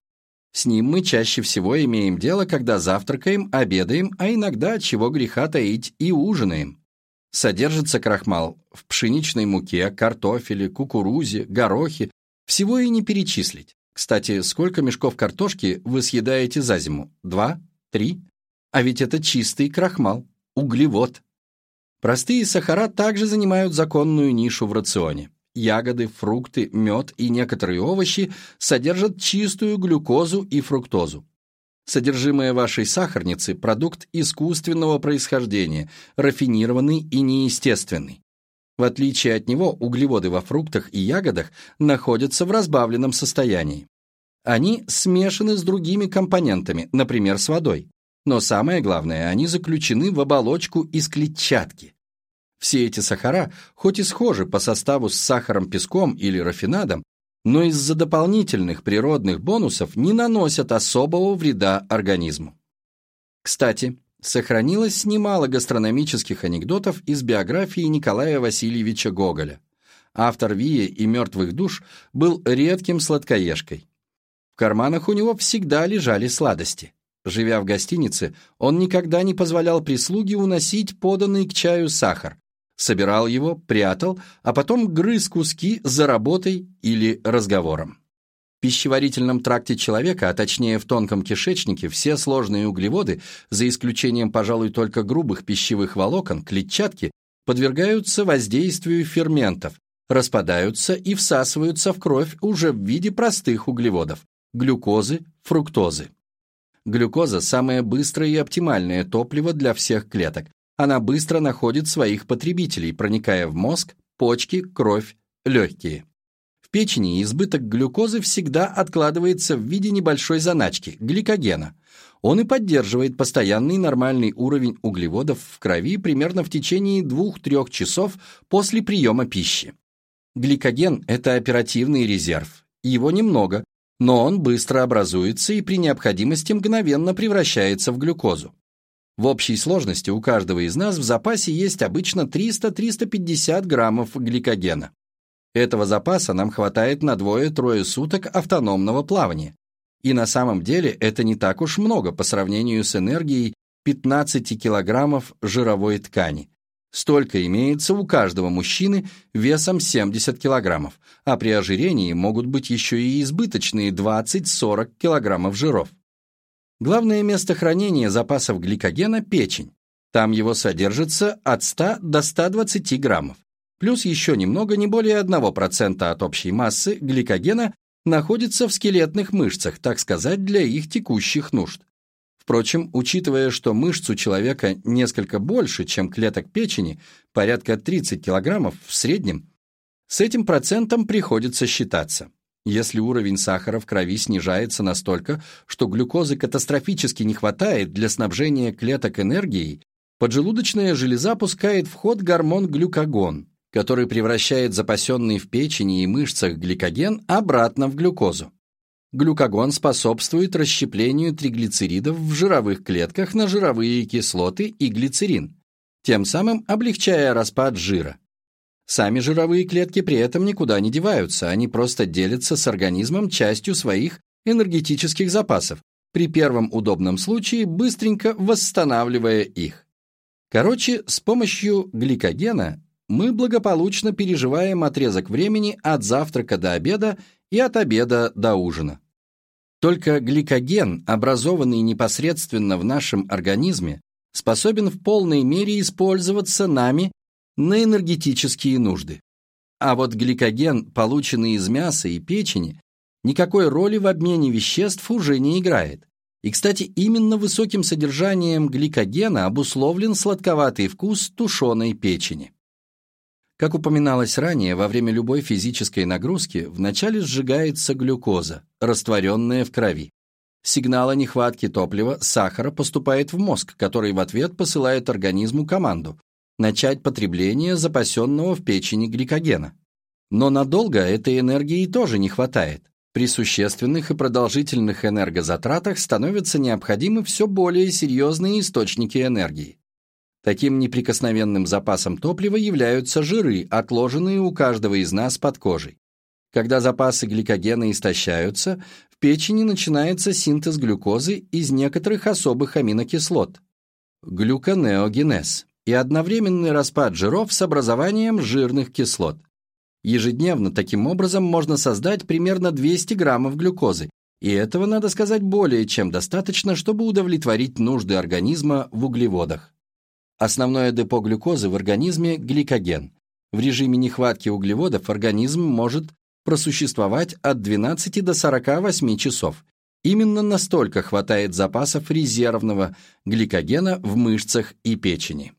Speaker 1: С ним мы чаще всего имеем дело, когда завтракаем, обедаем, а иногда, чего греха таить, и ужинаем. Содержится крахмал в пшеничной муке, картофеле, кукурузе, горохе. Всего и не перечислить. Кстати, сколько мешков картошки вы съедаете за зиму? Два? Три? А ведь это чистый крахмал, углевод. Простые сахара также занимают законную нишу в рационе ягоды, фрукты, мед и некоторые овощи содержат чистую глюкозу и фруктозу. Содержимое вашей сахарницы – продукт искусственного происхождения, рафинированный и неестественный. В отличие от него, углеводы во фруктах и ягодах находятся в разбавленном состоянии. Они смешаны с другими компонентами, например, с водой. Но самое главное, они заключены в оболочку из клетчатки. Все эти сахара, хоть и схожи по составу с сахаром-песком или рафинадом, но из-за дополнительных природных бонусов не наносят особого вреда организму. Кстати, сохранилось немало гастрономических анекдотов из биографии Николая Васильевича Гоголя. Автор «Вия» и «Мертвых душ» был редким сладкоежкой. В карманах у него всегда лежали сладости. Живя в гостинице, он никогда не позволял прислуге уносить поданный к чаю сахар, собирал его, прятал, а потом грыз куски за работой или разговором. пищеварительном тракте человека, а точнее в тонком кишечнике, все сложные углеводы, за исключением, пожалуй, только грубых пищевых волокон, клетчатки, подвергаются воздействию ферментов, распадаются и всасываются в кровь уже в виде простых углеводов – глюкозы, фруктозы. Глюкоза – самое быстрое и оптимальное топливо для всех клеток. Она быстро находит своих потребителей, проникая в мозг, почки, кровь, легкие печени избыток глюкозы всегда откладывается в виде небольшой заначки – гликогена. Он и поддерживает постоянный нормальный уровень углеводов в крови примерно в течение 2-3 часов после приема пищи. Гликоген – это оперативный резерв. Его немного, но он быстро образуется и при необходимости мгновенно превращается в глюкозу. В общей сложности у каждого из нас в запасе есть обычно 300-350 граммов гликогена. Этого запаса нам хватает на двое-трое суток автономного плавания. И на самом деле это не так уж много по сравнению с энергией 15 килограммов жировой ткани. Столько имеется у каждого мужчины весом 70 килограммов, а при ожирении могут быть еще и избыточные 20-40 килограммов жиров. Главное место хранения запасов гликогена – печень. Там его содержится от 100 до 120 граммов плюс еще немного, не более 1% от общей массы гликогена находится в скелетных мышцах, так сказать, для их текущих нужд. Впрочем, учитывая, что мышц у человека несколько больше, чем клеток печени, порядка 30 килограммов в среднем, с этим процентом приходится считаться. Если уровень сахара в крови снижается настолько, что глюкозы катастрофически не хватает для снабжения клеток энергией, поджелудочная железа пускает в ход гормон глюкагон, который превращает запасенный в печени и мышцах гликоген обратно в глюкозу. Глюкагон способствует расщеплению триглицеридов в жировых клетках на жировые кислоты и глицерин, тем самым облегчая распад жира. Сами жировые клетки при этом никуда не деваются, они просто делятся с организмом частью своих энергетических запасов, при первом удобном случае быстренько восстанавливая их. Короче, с помощью гликогена мы благополучно переживаем отрезок времени от завтрака до обеда и от обеда до ужина. Только гликоген, образованный непосредственно в нашем организме, способен в полной мере использоваться нами на энергетические нужды. А вот гликоген, полученный из мяса и печени, никакой роли в обмене веществ уже не играет. И, кстати, именно высоким содержанием гликогена обусловлен сладковатый вкус тушеной печени. Как упоминалось ранее, во время любой физической нагрузки вначале сжигается глюкоза, растворенная в крови. Сигнал о нехватке топлива, сахара поступает в мозг, который в ответ посылает организму команду начать потребление запасенного в печени гликогена. Но надолго этой энергии тоже не хватает. При существенных и продолжительных энергозатратах становятся необходимы все более серьезные источники энергии. Таким неприкосновенным запасом топлива являются жиры, отложенные у каждого из нас под кожей. Когда запасы гликогена истощаются, в печени начинается синтез глюкозы из некоторых особых аминокислот – глюконеогенез и одновременный распад жиров с образованием жирных кислот. Ежедневно таким образом можно создать примерно 200 граммов глюкозы, и этого, надо сказать, более чем достаточно, чтобы удовлетворить нужды организма в углеводах. Основное депо глюкозы в организме – гликоген. В режиме нехватки углеводов организм может просуществовать от 12 до 48 часов. Именно настолько хватает запасов резервного гликогена в мышцах и печени.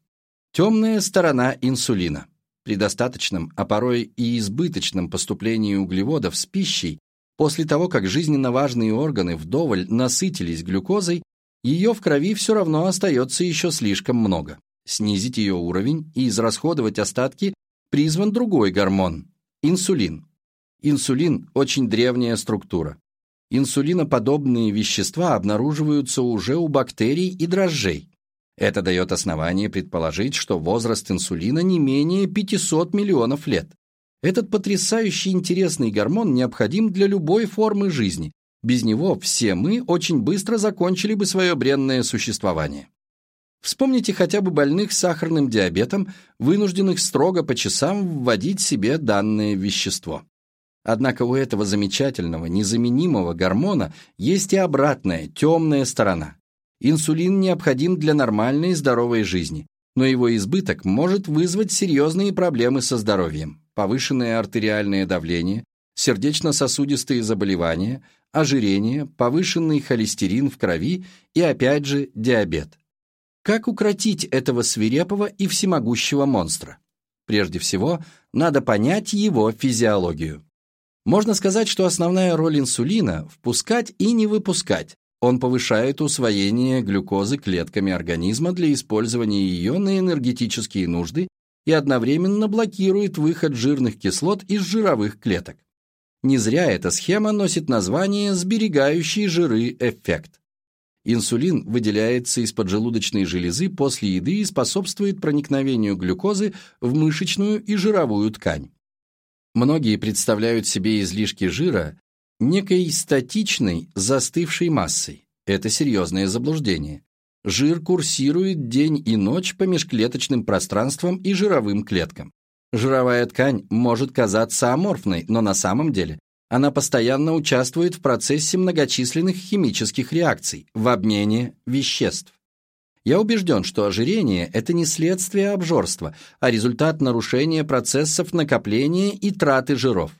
Speaker 1: Темная сторона инсулина. При достаточном, а порой и избыточном поступлении углеводов с пищей, после того, как жизненно важные органы вдоволь насытились глюкозой, ее в крови все равно остается еще слишком много снизить ее уровень и израсходовать остатки призван другой гормон – инсулин. Инсулин – очень древняя структура. Инсулиноподобные вещества обнаруживаются уже у бактерий и дрожжей. Это дает основание предположить, что возраст инсулина не менее 500 миллионов лет. Этот потрясающий интересный гормон необходим для любой формы жизни. Без него все мы очень быстро закончили бы свое бренное существование. Вспомните хотя бы больных с сахарным диабетом, вынужденных строго по часам вводить себе данное вещество. Однако у этого замечательного, незаменимого гормона есть и обратная, темная сторона. Инсулин необходим для нормальной и здоровой жизни, но его избыток может вызвать серьезные проблемы со здоровьем, повышенное артериальное давление, сердечно-сосудистые заболевания, ожирение, повышенный холестерин в крови и опять же диабет. Как укротить этого свирепого и всемогущего монстра? Прежде всего, надо понять его физиологию. Можно сказать, что основная роль инсулина – впускать и не выпускать. Он повышает усвоение глюкозы клетками организма для использования ее на энергетические нужды и одновременно блокирует выход жирных кислот из жировых клеток. Не зря эта схема носит название «сберегающий жиры эффект». Инсулин выделяется из поджелудочной железы после еды и способствует проникновению глюкозы в мышечную и жировую ткань. Многие представляют себе излишки жира некой статичной, застывшей массой. Это серьезное заблуждение. Жир курсирует день и ночь по межклеточным пространствам и жировым клеткам. Жировая ткань может казаться аморфной, но на самом деле она постоянно участвует в процессе многочисленных химических реакций, в обмене веществ. Я убежден, что ожирение – это не следствие обжорства, а результат нарушения процессов накопления и траты жиров.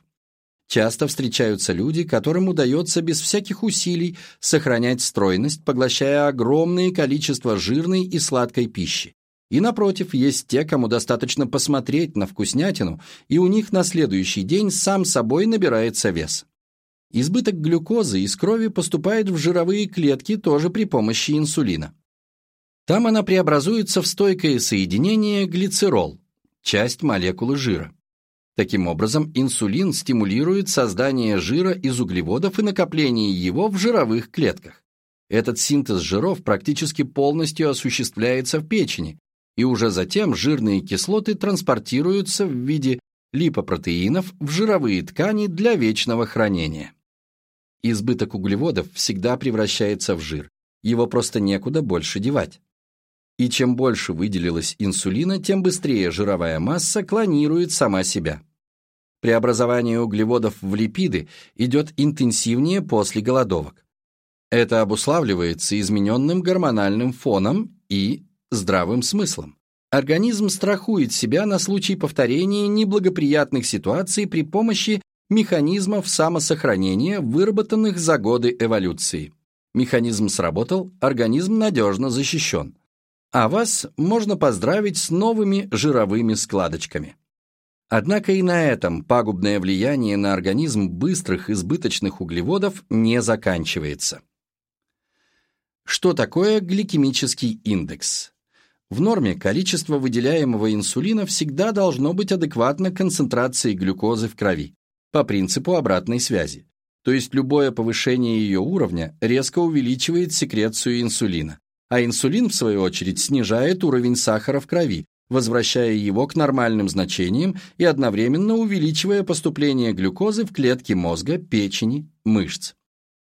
Speaker 1: Часто встречаются люди, которым удается без всяких усилий сохранять стройность, поглощая огромное количество жирной и сладкой пищи. И напротив, есть те, кому достаточно посмотреть на вкуснятину, и у них на следующий день сам собой набирается вес. Избыток глюкозы из крови поступает в жировые клетки тоже при помощи инсулина. Там она преобразуется в стойкое соединение глицерол, часть молекулы жира. Таким образом, инсулин стимулирует создание жира из углеводов и накопление его в жировых клетках. Этот синтез жиров практически полностью осуществляется в печени, и уже затем жирные кислоты транспортируются в виде липопротеинов в жировые ткани для вечного хранения. Избыток углеводов всегда превращается в жир, его просто некуда больше девать. И чем больше выделилось инсулина, тем быстрее жировая масса клонирует сама себя. Преобразование углеводов в липиды идет интенсивнее после голодовок. Это обуславливается измененным гормональным фоном и здравым смыслом. Организм страхует себя на случай повторения неблагоприятных ситуаций при помощи механизмов самосохранения, выработанных за годы эволюции. Механизм сработал, организм надежно защищен а вас можно поздравить с новыми жировыми складочками. Однако и на этом пагубное влияние на организм быстрых избыточных углеводов не заканчивается. Что такое гликемический индекс? В норме количество выделяемого инсулина всегда должно быть адекватно концентрации глюкозы в крови, по принципу обратной связи. То есть любое повышение ее уровня резко увеличивает секрецию инсулина, а инсулин, в свою очередь, снижает уровень сахара в крови, возвращая его к нормальным значениям и одновременно увеличивая поступление глюкозы в клетки мозга, печени, мышц.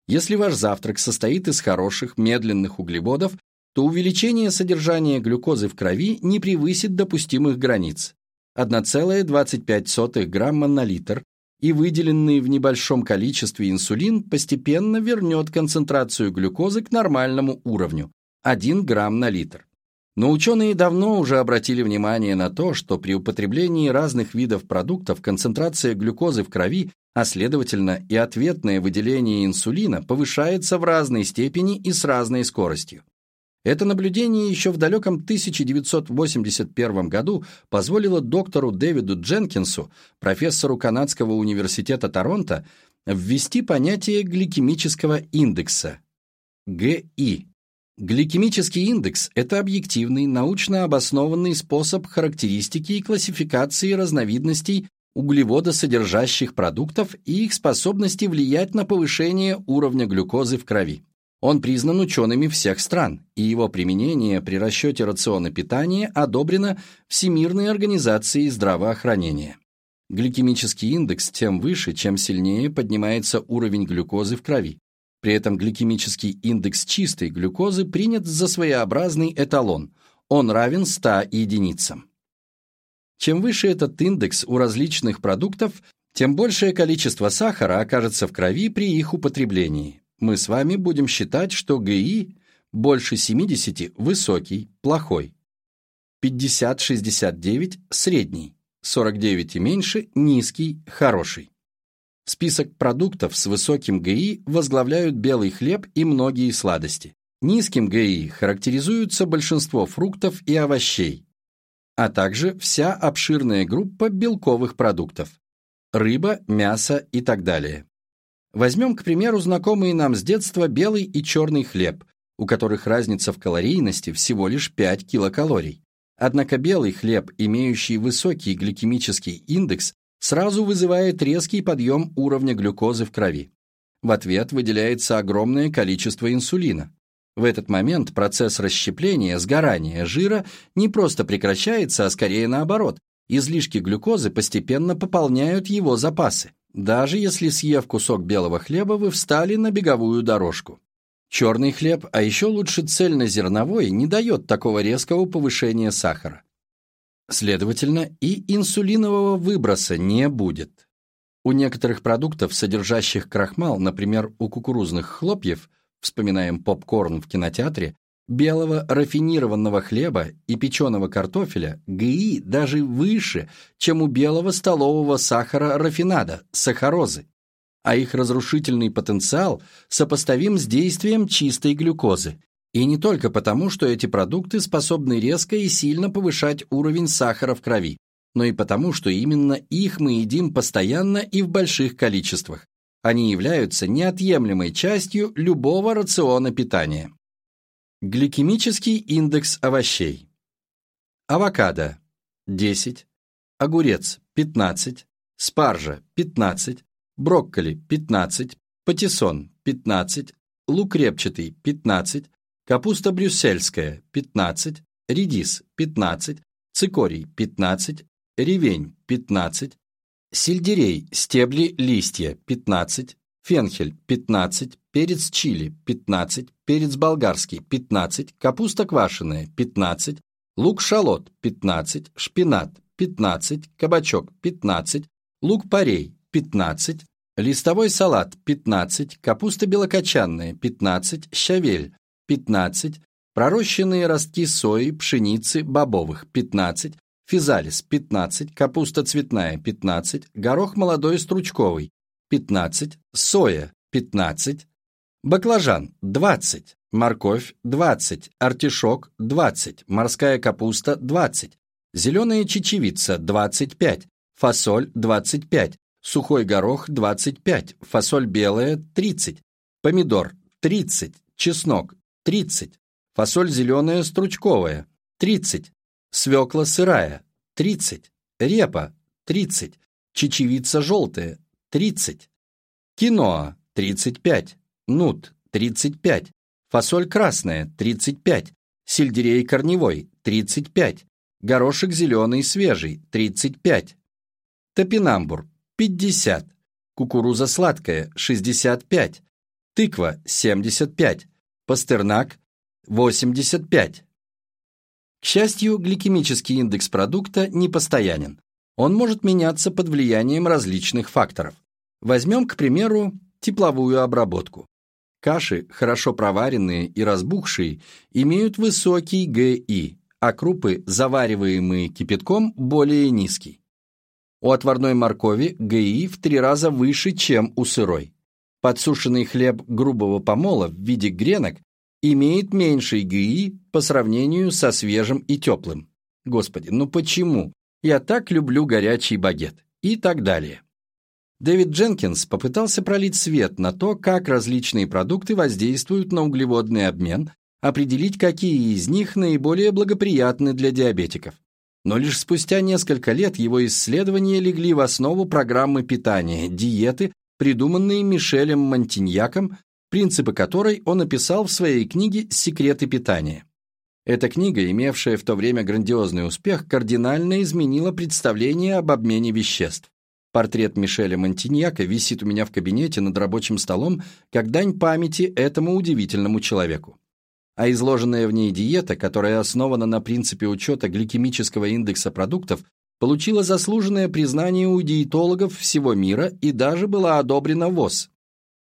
Speaker 1: Если ваш завтрак состоит из хороших, медленных углеводов, то увеличение содержания глюкозы в крови не превысит допустимых границ. 1,25 грамма на литр, и выделенный в небольшом количестве инсулин постепенно вернет концентрацию глюкозы к нормальному уровню, 1 грамм на литр. Но ученые давно уже обратили внимание на то, что при употреблении разных видов продуктов концентрация глюкозы в крови, а следовательно и ответное выделение инсулина повышается в разной степени и с разной скоростью. Это наблюдение еще в далеком 1981 году позволило доктору Дэвиду Дженкинсу, профессору Канадского университета Торонто, ввести понятие гликемического индекса – ГИ Гликемический индекс – это объективный, научно обоснованный способ характеристики и классификации разновидностей углеводосодержащих продуктов и их способности влиять на повышение уровня глюкозы в крови. Он признан учеными всех стран, и его применение при расчете рациона питания одобрено Всемирной организацией здравоохранения. Гликемический индекс тем выше, чем сильнее поднимается уровень глюкозы в крови. При этом гликемический индекс чистой глюкозы принят за своеобразный эталон. Он равен 100 единицам. Чем выше этот индекс у различных продуктов, тем большее количество сахара окажется в крови при их употреблении. Мы с вами будем считать, что ГИ больше 70 – высокий, плохой. 50-69 – средний, 49 и меньше – низкий, хороший. Список продуктов с высоким ГИ возглавляют белый хлеб и многие сладости. Низким ГИ характеризуются большинство фруктов и овощей, а также вся обширная группа белковых продуктов – рыба, мясо и так далее. Возьмем, к примеру, знакомые нам с детства белый и черный хлеб, у которых разница в калорийности всего лишь 5 килокалорий. Однако белый хлеб, имеющий высокий гликемический индекс, сразу вызывает резкий подъем уровня глюкозы в крови. В ответ выделяется огромное количество инсулина. В этот момент процесс расщепления, сгорания жира не просто прекращается, а скорее наоборот. Излишки глюкозы постепенно пополняют его запасы, даже если, съев кусок белого хлеба, вы встали на беговую дорожку. Черный хлеб, а еще лучше цельнозерновой, не дает такого резкого повышения сахара. Следовательно, и инсулинового выброса не будет. У некоторых продуктов, содержащих крахмал, например, у кукурузных хлопьев, вспоминаем попкорн в кинотеатре, белого рафинированного хлеба и печеного картофеля ГИ даже выше, чем у белого столового сахара рафинада, сахарозы а их разрушительный потенциал сопоставим с действием чистой глюкозы. И не только потому, что эти продукты способны резко и сильно повышать уровень сахара в крови, но и потому, что именно их мы едим постоянно и в больших количествах. Они являются неотъемлемой частью любого рациона питания. Гликемический индекс овощей. Авокадо – 10, огурец – 15, спаржа – 15, брокколи – 15, патиссон – 15, лук репчатый – 15, капуста брюссельская – 15, редис – 15, цикорий – 15, ревень – 15, сельдерей, стебли, листья – 15, фенхель – 15, перец чили – 15, перец болгарский – 15, капуста квашеная – 15, лук-шалот – 15, шпинат – 15, кабачок – 15, лук-порей 15, листовой салат 15, капуста белокочанная 15, щавель 15, пророщенные ростки сои, пшеницы, бобовых 15, физалис 15, капуста цветная 15, горох молодой стручковый 15, соя 15, баклажан 20, морковь 20, артишок 20, морская капуста 20, зеленая чечевица 25, фасоль 25, сухой горох 25, фасоль белая 30, помидор 30, чеснок 30, фасоль зеленая стручковая 30, свекла сырая 30, репа 30, чечевица желтая 30, киноа 35, нут 35, фасоль красная 35, сельдерей корневой 35, горошек зеленый свежий 35, топинамбур 50, кукуруза сладкая 65, тыква 75, пастернак 85. К счастью, гликемический индекс продукта не постоянен. Он может меняться под влиянием различных факторов. Возьмем, к примеру, тепловую обработку. Каши, хорошо проваренные и разбухшие, имеют высокий ГИ, а крупы, завариваемые кипятком, более низкий. У отварной моркови ГИ в три раза выше, чем у сырой. Подсушенный хлеб грубого помола в виде гренок имеет меньший ГИ по сравнению со свежим и теплым. Господи, ну почему? Я так люблю горячий багет. И так далее. Дэвид Дженкинс попытался пролить свет на то, как различные продукты воздействуют на углеводный обмен, определить, какие из них наиболее благоприятны для диабетиков но лишь спустя несколько лет его исследования легли в основу программы питания, диеты, придуманные Мишелем Монтиньяком, принципы которой он описал в своей книге «Секреты питания». Эта книга, имевшая в то время грандиозный успех, кардинально изменила представление об обмене веществ. Портрет Мишеля Монтиньяка висит у меня в кабинете над рабочим столом как дань памяти этому удивительному человеку а изложенная в ней диета, которая основана на принципе учета гликемического индекса продуктов, получила заслуженное признание у диетологов всего мира и даже была одобрена ВОЗ.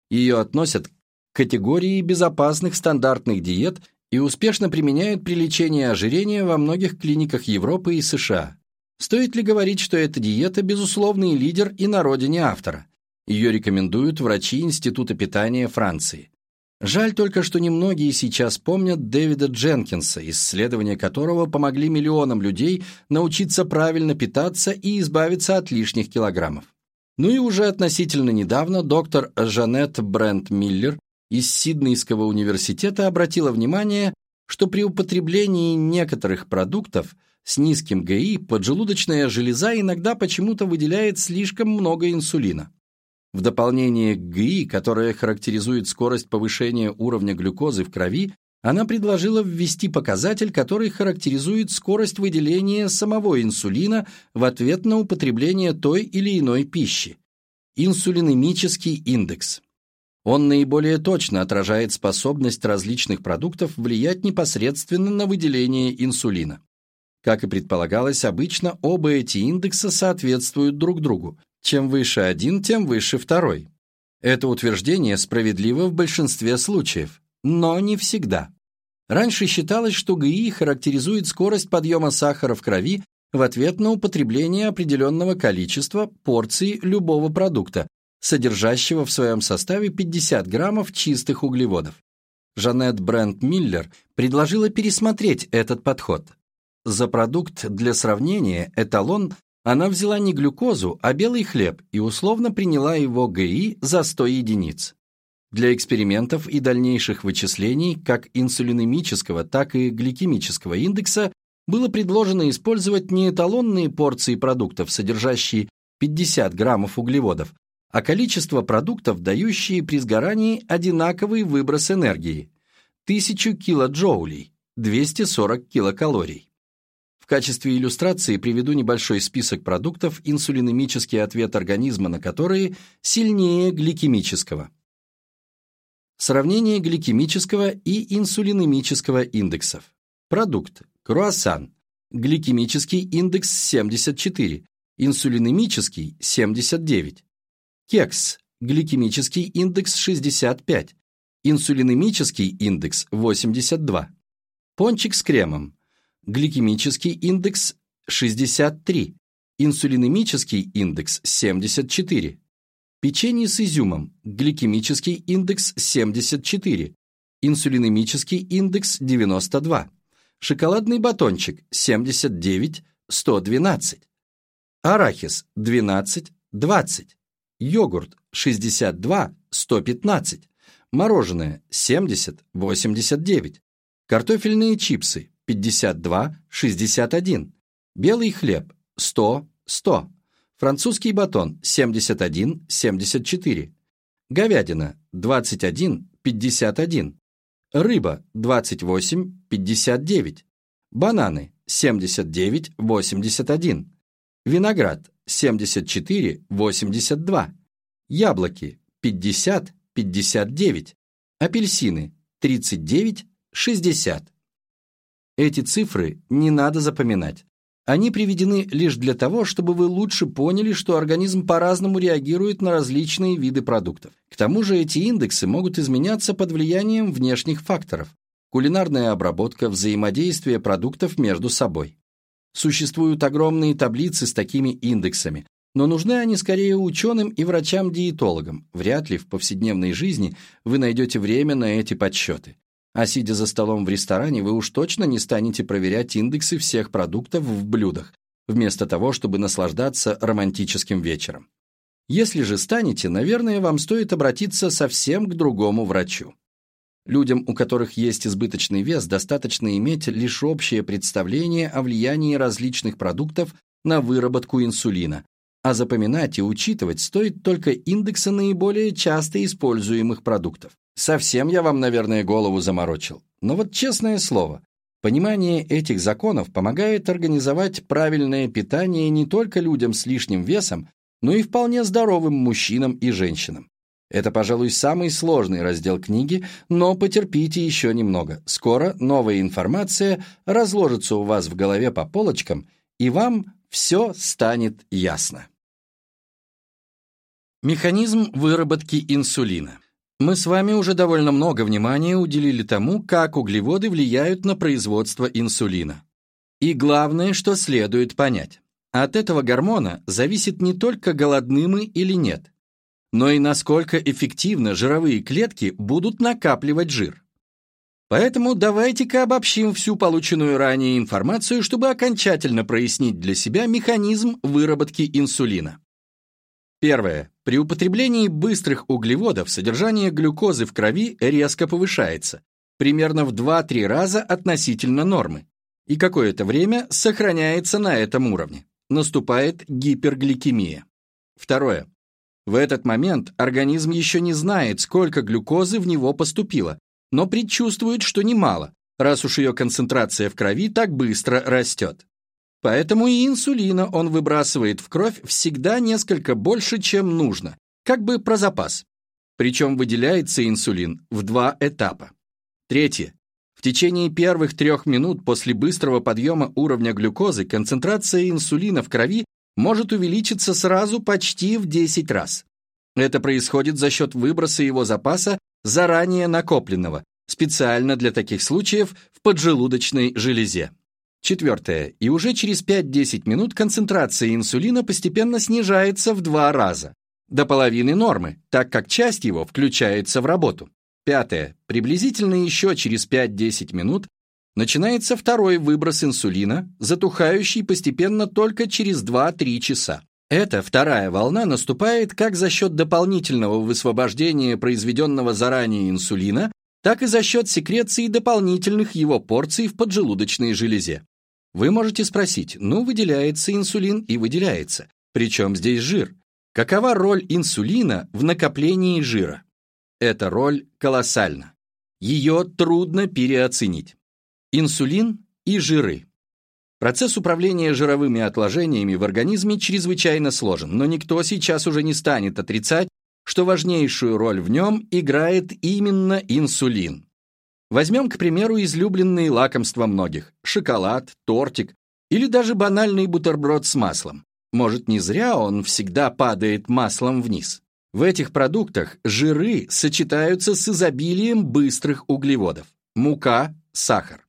Speaker 1: Ее относят к категории безопасных стандартных диет и успешно применяют при лечении ожирения во многих клиниках Европы и США. Стоит ли говорить, что эта диета – безусловный лидер и на родине автора? Ее рекомендуют врачи Института питания Франции. Жаль только, что немногие сейчас помнят Дэвида Дженкинса, исследования которого помогли миллионам людей научиться правильно питаться и избавиться от лишних килограммов. Ну и уже относительно недавно доктор Жанет Брент Миллер из Сиднейского университета обратила внимание, что при употреблении некоторых продуктов с низким ГИ поджелудочная железа иногда почему-то выделяет слишком много инсулина. В дополнение к ГИ, которая характеризует скорость повышения уровня глюкозы в крови, она предложила ввести показатель, который характеризует скорость выделения самого инсулина в ответ на употребление той или иной пищи. Инсулинемический индекс. Он наиболее точно отражает способность различных продуктов влиять непосредственно на выделение инсулина. Как и предполагалось, обычно оба эти индекса соответствуют друг другу, чем выше один, тем выше второй. Это утверждение справедливо в большинстве случаев, но не всегда. Раньше считалось, что ГИ характеризует скорость подъема сахара в крови в ответ на употребление определенного количества порций любого продукта, содержащего в своем составе 50 граммов чистых углеводов. Жанет Брент Миллер предложила пересмотреть этот подход. За продукт для сравнения, эталон, она взяла не глюкозу, а белый хлеб и условно приняла его ГИ за 100 единиц. Для экспериментов и дальнейших вычислений как инсулинемического, так и гликемического индекса было предложено использовать не эталонные порции продуктов, содержащие 50 граммов углеводов, а количество продуктов, дающие при сгорании одинаковый выброс энергии – 1000 килоджоулей, 240 килокалорий качестве иллюстрации приведу небольшой список продуктов, инсулинемический ответ организма на которые сильнее гликемического. Сравнение гликемического и инсулинемического индексов. Продукт. Круассан. Гликемический индекс 74, инсулинемический 79. Кекс. Гликемический индекс 65, инсулинемический индекс 82. Пончик с кремом гликемический индекс 63, инсулинемический индекс 74, печенье с изюмом, гликемический индекс 74, инсулинемический индекс 92, шоколадный батончик 79, 112, арахис 12, 20, йогурт 62, 115, мороженое 70, 89, картофельные чипсы 52-61, белый хлеб 100-100, французский батон 71-74, говядина 21-51, рыба 28-59, бананы 79-81, виноград 74-82, яблоки 50-59, апельсины 39-60. Эти цифры не надо запоминать. Они приведены лишь для того, чтобы вы лучше поняли, что организм по-разному реагирует на различные виды продуктов. К тому же эти индексы могут изменяться под влиянием внешних факторов. Кулинарная обработка, взаимодействие продуктов между собой. Существуют огромные таблицы с такими индексами, но нужны они скорее ученым и врачам-диетологам. Вряд ли в повседневной жизни вы найдете время на эти подсчеты. А сидя за столом в ресторане, вы уж точно не станете проверять индексы всех продуктов в блюдах, вместо того, чтобы наслаждаться романтическим вечером. Если же станете, наверное, вам стоит обратиться совсем к другому врачу. Людям, у которых есть избыточный вес, достаточно иметь лишь общее представление о влиянии различных продуктов на выработку инсулина, а запоминать и учитывать стоит только индексы наиболее часто используемых продуктов. Совсем я вам, наверное, голову заморочил. Но вот честное слово, понимание этих законов помогает организовать правильное питание не только людям с лишним весом, но и вполне здоровым мужчинам и женщинам. Это, пожалуй, самый сложный раздел книги, но потерпите еще немного. Скоро новая информация разложится у вас в голове по полочкам, и вам все станет ясно. Механизм выработки инсулина. Мы с вами уже довольно много внимания уделили тому, как углеводы влияют на производство инсулина. И главное, что следует понять. От этого гормона зависит не только голодны мы или нет, но и насколько эффективно жировые клетки будут накапливать жир. Поэтому давайте-ка обобщим всю полученную ранее информацию, чтобы окончательно прояснить для себя механизм выработки инсулина. Первое. При употреблении быстрых углеводов содержание глюкозы в крови резко повышается, примерно в 2-3 раза относительно нормы, и какое-то время сохраняется на этом уровне. Наступает гипергликемия. Второе. В этот момент организм еще не знает, сколько глюкозы в него поступило, но предчувствует, что немало, раз уж ее концентрация в крови так быстро растет. Поэтому и инсулина он выбрасывает в кровь всегда несколько больше, чем нужно, как бы про запас. Причем выделяется инсулин в два этапа. Третье. В течение первых трех минут после быстрого подъема уровня глюкозы концентрация инсулина в крови может увеличиться сразу почти в 10 раз. Это происходит за счет выброса его запаса, заранее накопленного, специально для таких случаев в поджелудочной железе. Четвертое. И уже через 5-10 минут концентрация инсулина постепенно снижается в два раза, до половины нормы, так как часть его включается в работу. Пятое. Приблизительно еще через 5-10 минут начинается второй выброс инсулина, затухающий постепенно только через 2-3 часа. Эта вторая волна наступает как за счет дополнительного высвобождения произведенного заранее инсулина, так и за счет секреции дополнительных его порций в поджелудочной железе. Вы можете спросить, ну, выделяется инсулин и выделяется. Причем здесь жир? Какова роль инсулина в накоплении жира? Эта роль колоссальна. Ее трудно переоценить. Инсулин и жиры. Процесс управления жировыми отложениями в организме чрезвычайно сложен, но никто сейчас уже не станет отрицать, что важнейшую роль в нем играет именно инсулин. Возьмем, к примеру, излюбленные лакомства многих – шоколад, тортик или даже банальный бутерброд с маслом. Может, не зря он всегда падает маслом вниз. В этих продуктах жиры сочетаются с изобилием быстрых углеводов – мука, сахар.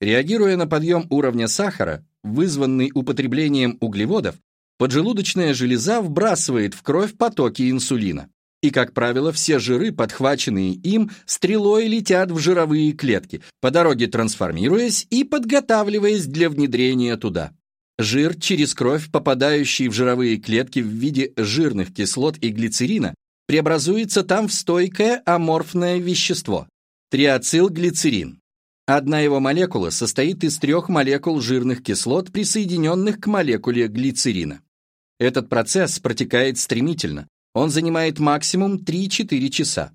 Speaker 1: Реагируя на подъем уровня сахара, вызванный употреблением углеводов, поджелудочная железа вбрасывает в кровь потоки инсулина. И, как правило, все жиры, подхваченные им, стрелой летят в жировые клетки, по дороге трансформируясь и подготавливаясь для внедрения туда. Жир через кровь, попадающий в жировые клетки в виде жирных кислот и глицерина, преобразуется там в стойкое аморфное вещество – триацилглицерин. Одна его молекула состоит из трех молекул жирных кислот, присоединенных к молекуле глицерина. Этот процесс протекает стремительно. Он занимает максимум 3-4 часа.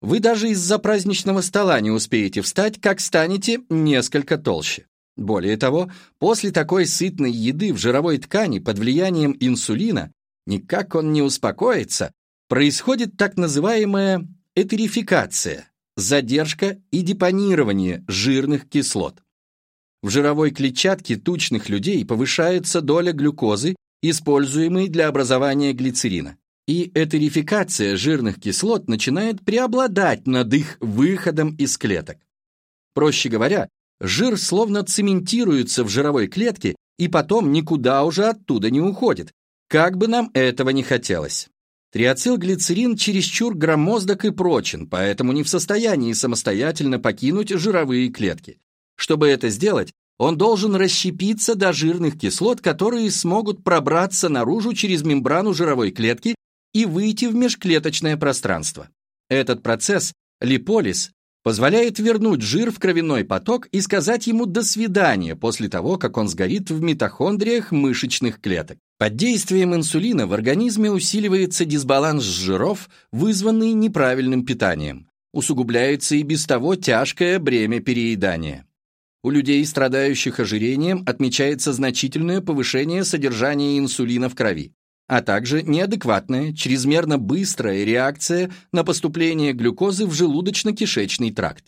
Speaker 1: Вы даже из-за праздничного стола не успеете встать, как станете несколько толще. Более того, после такой сытной еды в жировой ткани под влиянием инсулина, никак он не успокоится, происходит так называемая этерификация, задержка и депонирование жирных кислот. В жировой клетчатке тучных людей повышается доля глюкозы, используемой для образования глицерина. И этерификация жирных кислот начинает преобладать над их выходом из клеток. Проще говоря, жир словно цементируется в жировой клетке и потом никуда уже оттуда не уходит, как бы нам этого не хотелось. Триацилглицерин чересчур громоздок и прочен, поэтому не в состоянии самостоятельно покинуть жировые клетки. Чтобы это сделать, он должен расщепиться до жирных кислот, которые смогут пробраться наружу через мембрану жировой клетки и выйти в межклеточное пространство. Этот процесс, липолиз, позволяет вернуть жир в кровяной поток и сказать ему «до свидания» после того, как он сгорит в митохондриях мышечных клеток. Под действием инсулина в организме усиливается дисбаланс жиров, вызванный неправильным питанием. Усугубляется и без того тяжкое бремя переедания. У людей, страдающих ожирением, отмечается значительное повышение содержания инсулина в крови, а также неадекватная, чрезмерно быстрая реакция на поступление глюкозы в желудочно-кишечный тракт.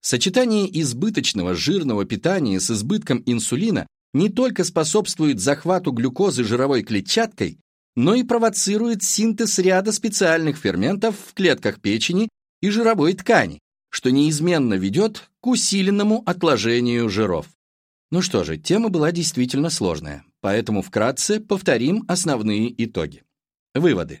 Speaker 1: Сочетание избыточного жирного питания с избытком инсулина не только способствует захвату глюкозы жировой клетчаткой, но и провоцирует синтез ряда специальных ферментов в клетках печени и жировой ткани, что неизменно ведет к усиленному отложению жиров. Ну что же, тема была действительно сложная, поэтому вкратце повторим основные итоги. Выводы.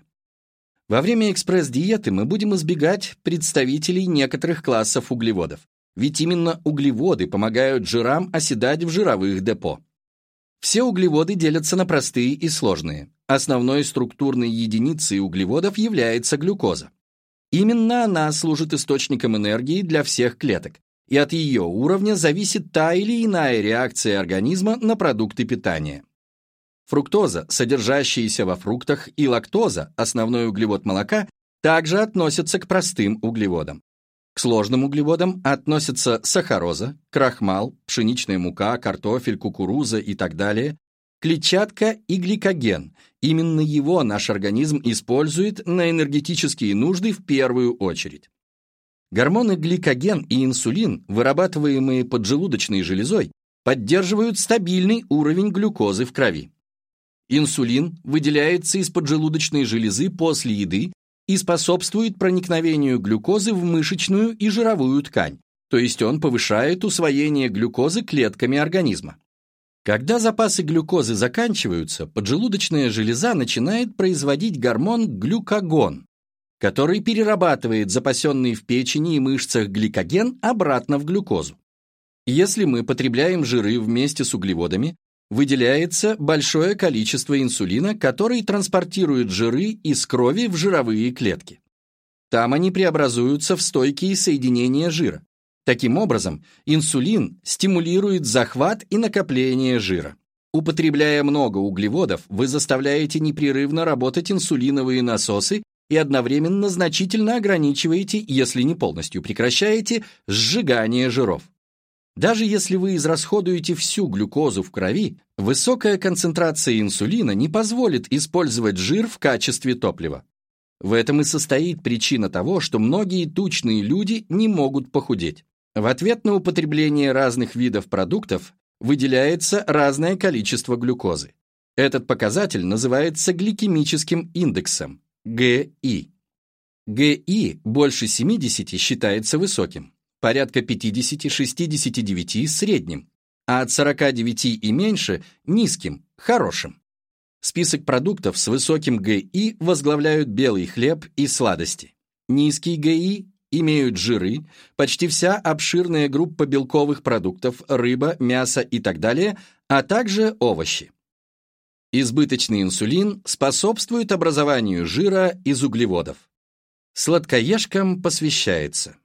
Speaker 1: Во время экспресс-диеты мы будем избегать представителей некоторых классов углеводов, ведь именно углеводы помогают жирам оседать в жировых депо. Все углеводы делятся на простые и сложные. Основной структурной единицей углеводов является глюкоза. Именно она служит источником энергии для всех клеток, и от ее уровня зависит та или иная реакция организма на продукты питания. Фруктоза, содержащаяся во фруктах, и лактоза, основной углевод молока, также относятся к простым углеводам. К сложным углеводам относятся сахароза, крахмал, пшеничная мука, картофель, кукуруза и так далее, клетчатка и гликоген. Именно его наш организм использует на энергетические нужды в первую очередь. Гормоны гликоген и инсулин, вырабатываемые поджелудочной железой, поддерживают стабильный уровень глюкозы в крови. Инсулин выделяется из поджелудочной железы после еды и способствует проникновению глюкозы в мышечную и жировую ткань, то есть он повышает усвоение глюкозы клетками организма. Когда запасы глюкозы заканчиваются, поджелудочная железа начинает производить гормон глюкагон, который перерабатывает запасенный в печени и мышцах гликоген обратно в глюкозу. Если мы потребляем жиры вместе с углеводами, выделяется большое количество инсулина, который транспортирует жиры из крови в жировые клетки. Там они преобразуются в стойкие соединения жира. Таким образом, инсулин стимулирует захват и накопление жира. Употребляя много углеводов, вы заставляете непрерывно работать инсулиновые насосы и одновременно значительно ограничиваете, если не полностью прекращаете, сжигание жиров. Даже если вы израсходуете всю глюкозу в крови, высокая концентрация инсулина не позволит использовать жир в качестве топлива. В этом и состоит причина того, что многие тучные люди не могут похудеть. В ответ на употребление разных видов продуктов выделяется разное количество глюкозы. Этот показатель называется гликемическим индексом, ГИ. ГИ больше 70 считается высоким порядка 50-69 средним, а от 49 и меньше низким, хорошим. Список продуктов с высоким ГИ возглавляют белый хлеб и сладости. Низкий ГИ имеют жиры, почти вся обширная группа белковых продуктов, рыба, мясо и так далее, а также овощи. Избыточный инсулин способствует образованию жира из углеводов. Сладкоежкам посвящается.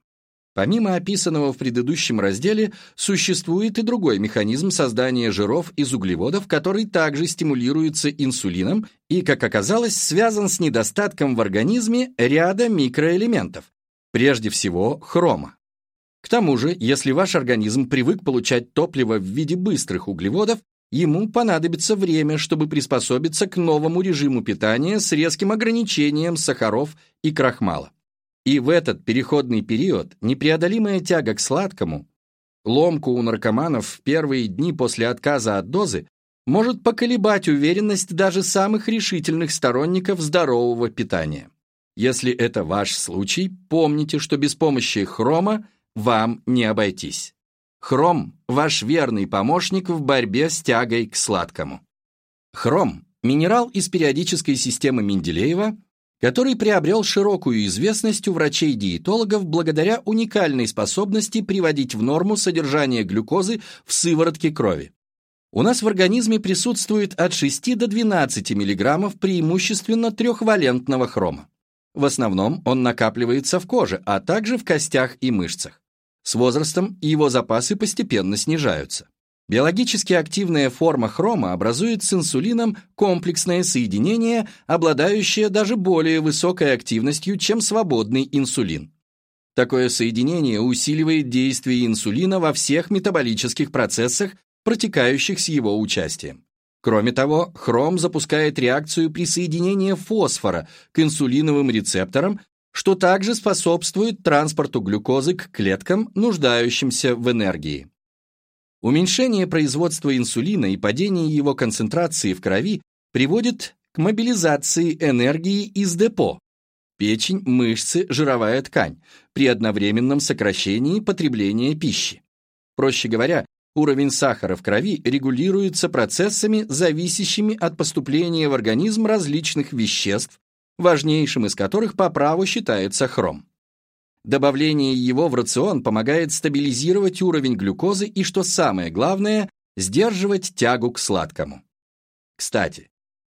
Speaker 1: Помимо описанного в предыдущем разделе, существует и другой механизм создания жиров из углеводов, который также стимулируется инсулином и, как оказалось, связан с недостатком в организме ряда микроэлементов, прежде всего хрома. К тому же, если ваш организм привык получать топливо в виде быстрых углеводов, ему понадобится время, чтобы приспособиться к новому режиму питания с резким ограничением сахаров и крахмала. И в этот переходный период непреодолимая тяга к сладкому, ломку у наркоманов в первые дни после отказа от дозы, может поколебать уверенность даже самых решительных сторонников здорового питания. Если это ваш случай, помните, что без помощи хрома вам не обойтись. Хром – ваш верный помощник в борьбе с тягой к сладкому. Хром – минерал из периодической системы Менделеева – который приобрел широкую известность у врачей-диетологов благодаря уникальной способности приводить в норму содержание глюкозы в сыворотке крови. У нас в организме присутствует от 6 до 12 мг преимущественно трехвалентного хрома. В основном он накапливается в коже, а также в костях и мышцах. С возрастом его запасы постепенно снижаются. Биологически активная форма хрома образует с инсулином комплексное соединение, обладающее даже более высокой активностью, чем свободный инсулин. Такое соединение усиливает действие инсулина во всех метаболических процессах, протекающих с его участием. Кроме того, хром запускает реакцию присоединения фосфора к инсулиновым рецепторам, что также способствует транспорту глюкозы к клеткам, нуждающимся в энергии. Уменьшение производства инсулина и падение его концентрации в крови приводит к мобилизации энергии из депо, печень, мышцы, жировая ткань, при одновременном сокращении потребления пищи. Проще говоря, уровень сахара в крови регулируется процессами, зависящими от поступления в организм различных веществ, важнейшим из которых по праву считается хром. Добавление его в рацион помогает стабилизировать уровень глюкозы и, что самое главное, сдерживать тягу к сладкому. Кстати,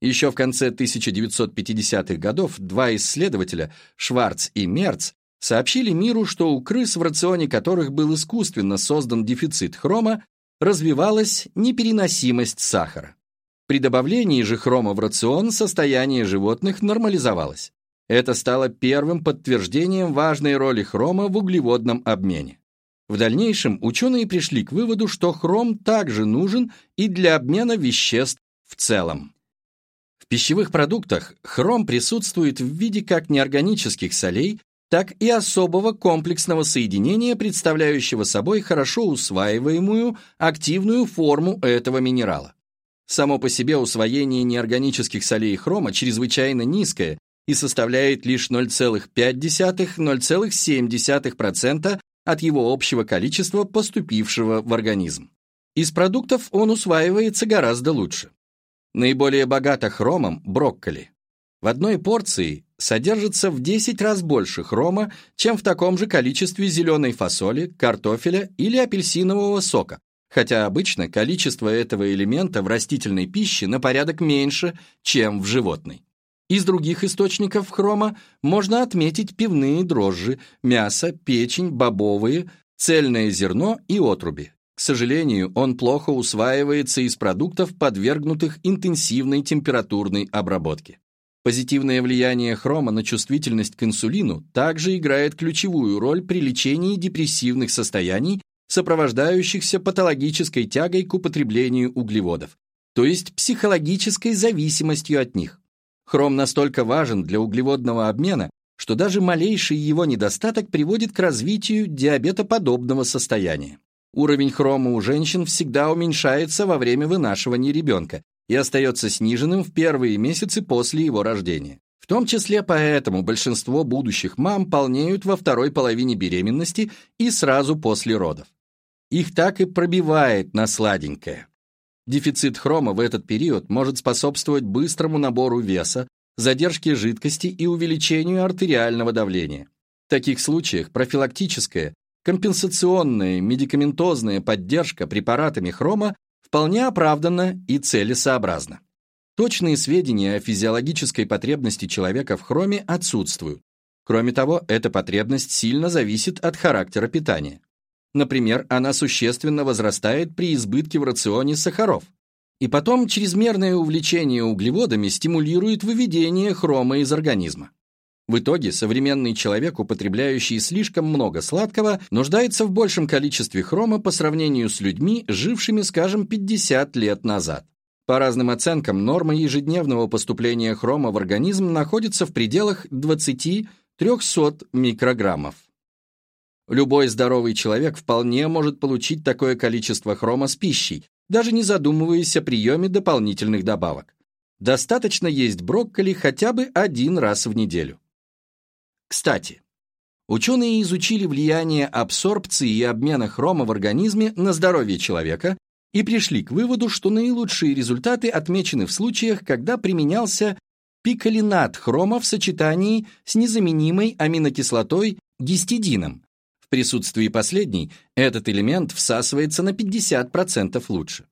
Speaker 1: еще в конце 1950-х годов два исследователя, Шварц и Мерц, сообщили миру, что у крыс, в рационе которых был искусственно создан дефицит хрома, развивалась непереносимость сахара. При добавлении же хрома в рацион состояние животных нормализовалось. Это стало первым подтверждением важной роли хрома в углеводном обмене. В дальнейшем ученые пришли к выводу, что хром также нужен и для обмена веществ в целом. В пищевых продуктах хром присутствует в виде как неорганических солей, так и особого комплексного соединения, представляющего собой хорошо усваиваемую активную форму этого минерала. Само по себе усвоение неорганических солей хрома чрезвычайно низкое и составляет лишь 0,5-0,7% от его общего количества, поступившего в организм. Из продуктов он усваивается гораздо лучше. Наиболее богато хромом брокколи. В одной порции содержится в 10 раз больше хрома, чем в таком же количестве зеленой фасоли, картофеля или апельсинового сока, хотя обычно количество этого элемента в растительной пище на порядок меньше, чем в животной. Из других источников хрома можно отметить пивные дрожжи, мясо, печень, бобовые, цельное зерно и отруби. К сожалению, он плохо усваивается из продуктов, подвергнутых интенсивной температурной обработке. Позитивное влияние хрома на чувствительность к инсулину также играет ключевую роль при лечении депрессивных состояний сопровождающихся патологической тягой к употреблению углеводов, то есть психологической зависимостью от них. Хром настолько важен для углеводного обмена, что даже малейший его недостаток приводит к развитию диабетоподобного состояния. Уровень хрома у женщин всегда уменьшается во время вынашивания ребенка и остается сниженным в первые месяцы после его рождения. В том числе поэтому большинство будущих мам полнеют во второй половине беременности и сразу после родов. Их так и пробивает на сладенькое. Дефицит хрома в этот период может способствовать быстрому набору веса, задержке жидкости и увеличению артериального давления. В таких случаях профилактическая, компенсационная, медикаментозная поддержка препаратами хрома вполне оправданна и целесообразна. Точные сведения о физиологической потребности человека в хроме отсутствуют. Кроме того, эта потребность сильно зависит от характера питания. Например, она существенно возрастает при избытке в рационе сахаров. И потом чрезмерное увлечение углеводами стимулирует выведение хрома из организма. В итоге современный человек, употребляющий слишком много сладкого, нуждается в большем количестве хрома по сравнению с людьми, жившими, скажем, 50 лет назад. По разным оценкам, норма ежедневного поступления хрома в организм находится в пределах 20-300 микрограммов. Любой здоровый человек вполне может получить такое количество хрома с пищей, даже не задумываясь о приеме дополнительных добавок. Достаточно есть брокколи хотя бы один раз в неделю. Кстати, ученые изучили влияние абсорбции и обмена хрома в организме на здоровье человека и пришли к выводу, что наилучшие результаты отмечены в случаях, когда применялся пикалинат хрома в сочетании с незаменимой аминокислотой гистидином, присутствии последней этот элемент всасывается на 50% лучше.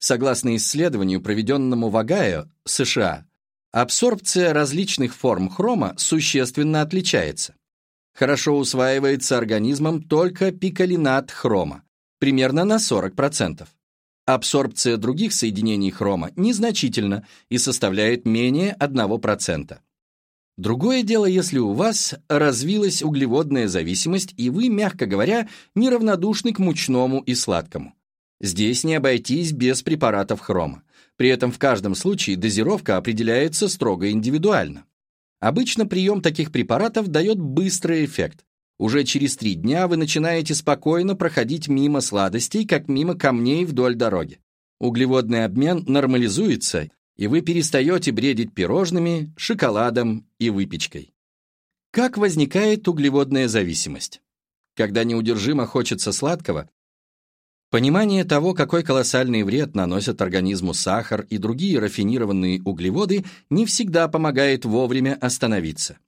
Speaker 1: Согласно исследованию, проведенному в Огайо, США, абсорбция различных форм хрома существенно отличается. Хорошо усваивается организмом только пикалинат хрома, примерно на 40%. Абсорбция других соединений хрома незначительна и составляет менее 1%. Другое дело, если у вас развилась углеводная зависимость, и вы, мягко говоря, неравнодушны к мучному и сладкому. Здесь не обойтись без препаратов хрома. При этом в каждом случае дозировка определяется строго индивидуально. Обычно прием таких препаратов дает быстрый эффект. Уже через три дня вы начинаете спокойно проходить мимо сладостей, как мимо камней вдоль дороги. Углеводный обмен нормализуется, и вы перестаете бредить пирожными, шоколадом и выпечкой. Как возникает углеводная зависимость? Когда неудержимо хочется сладкого, понимание того, какой колоссальный вред наносят организму сахар и другие рафинированные углеводы, не всегда помогает вовремя остановиться.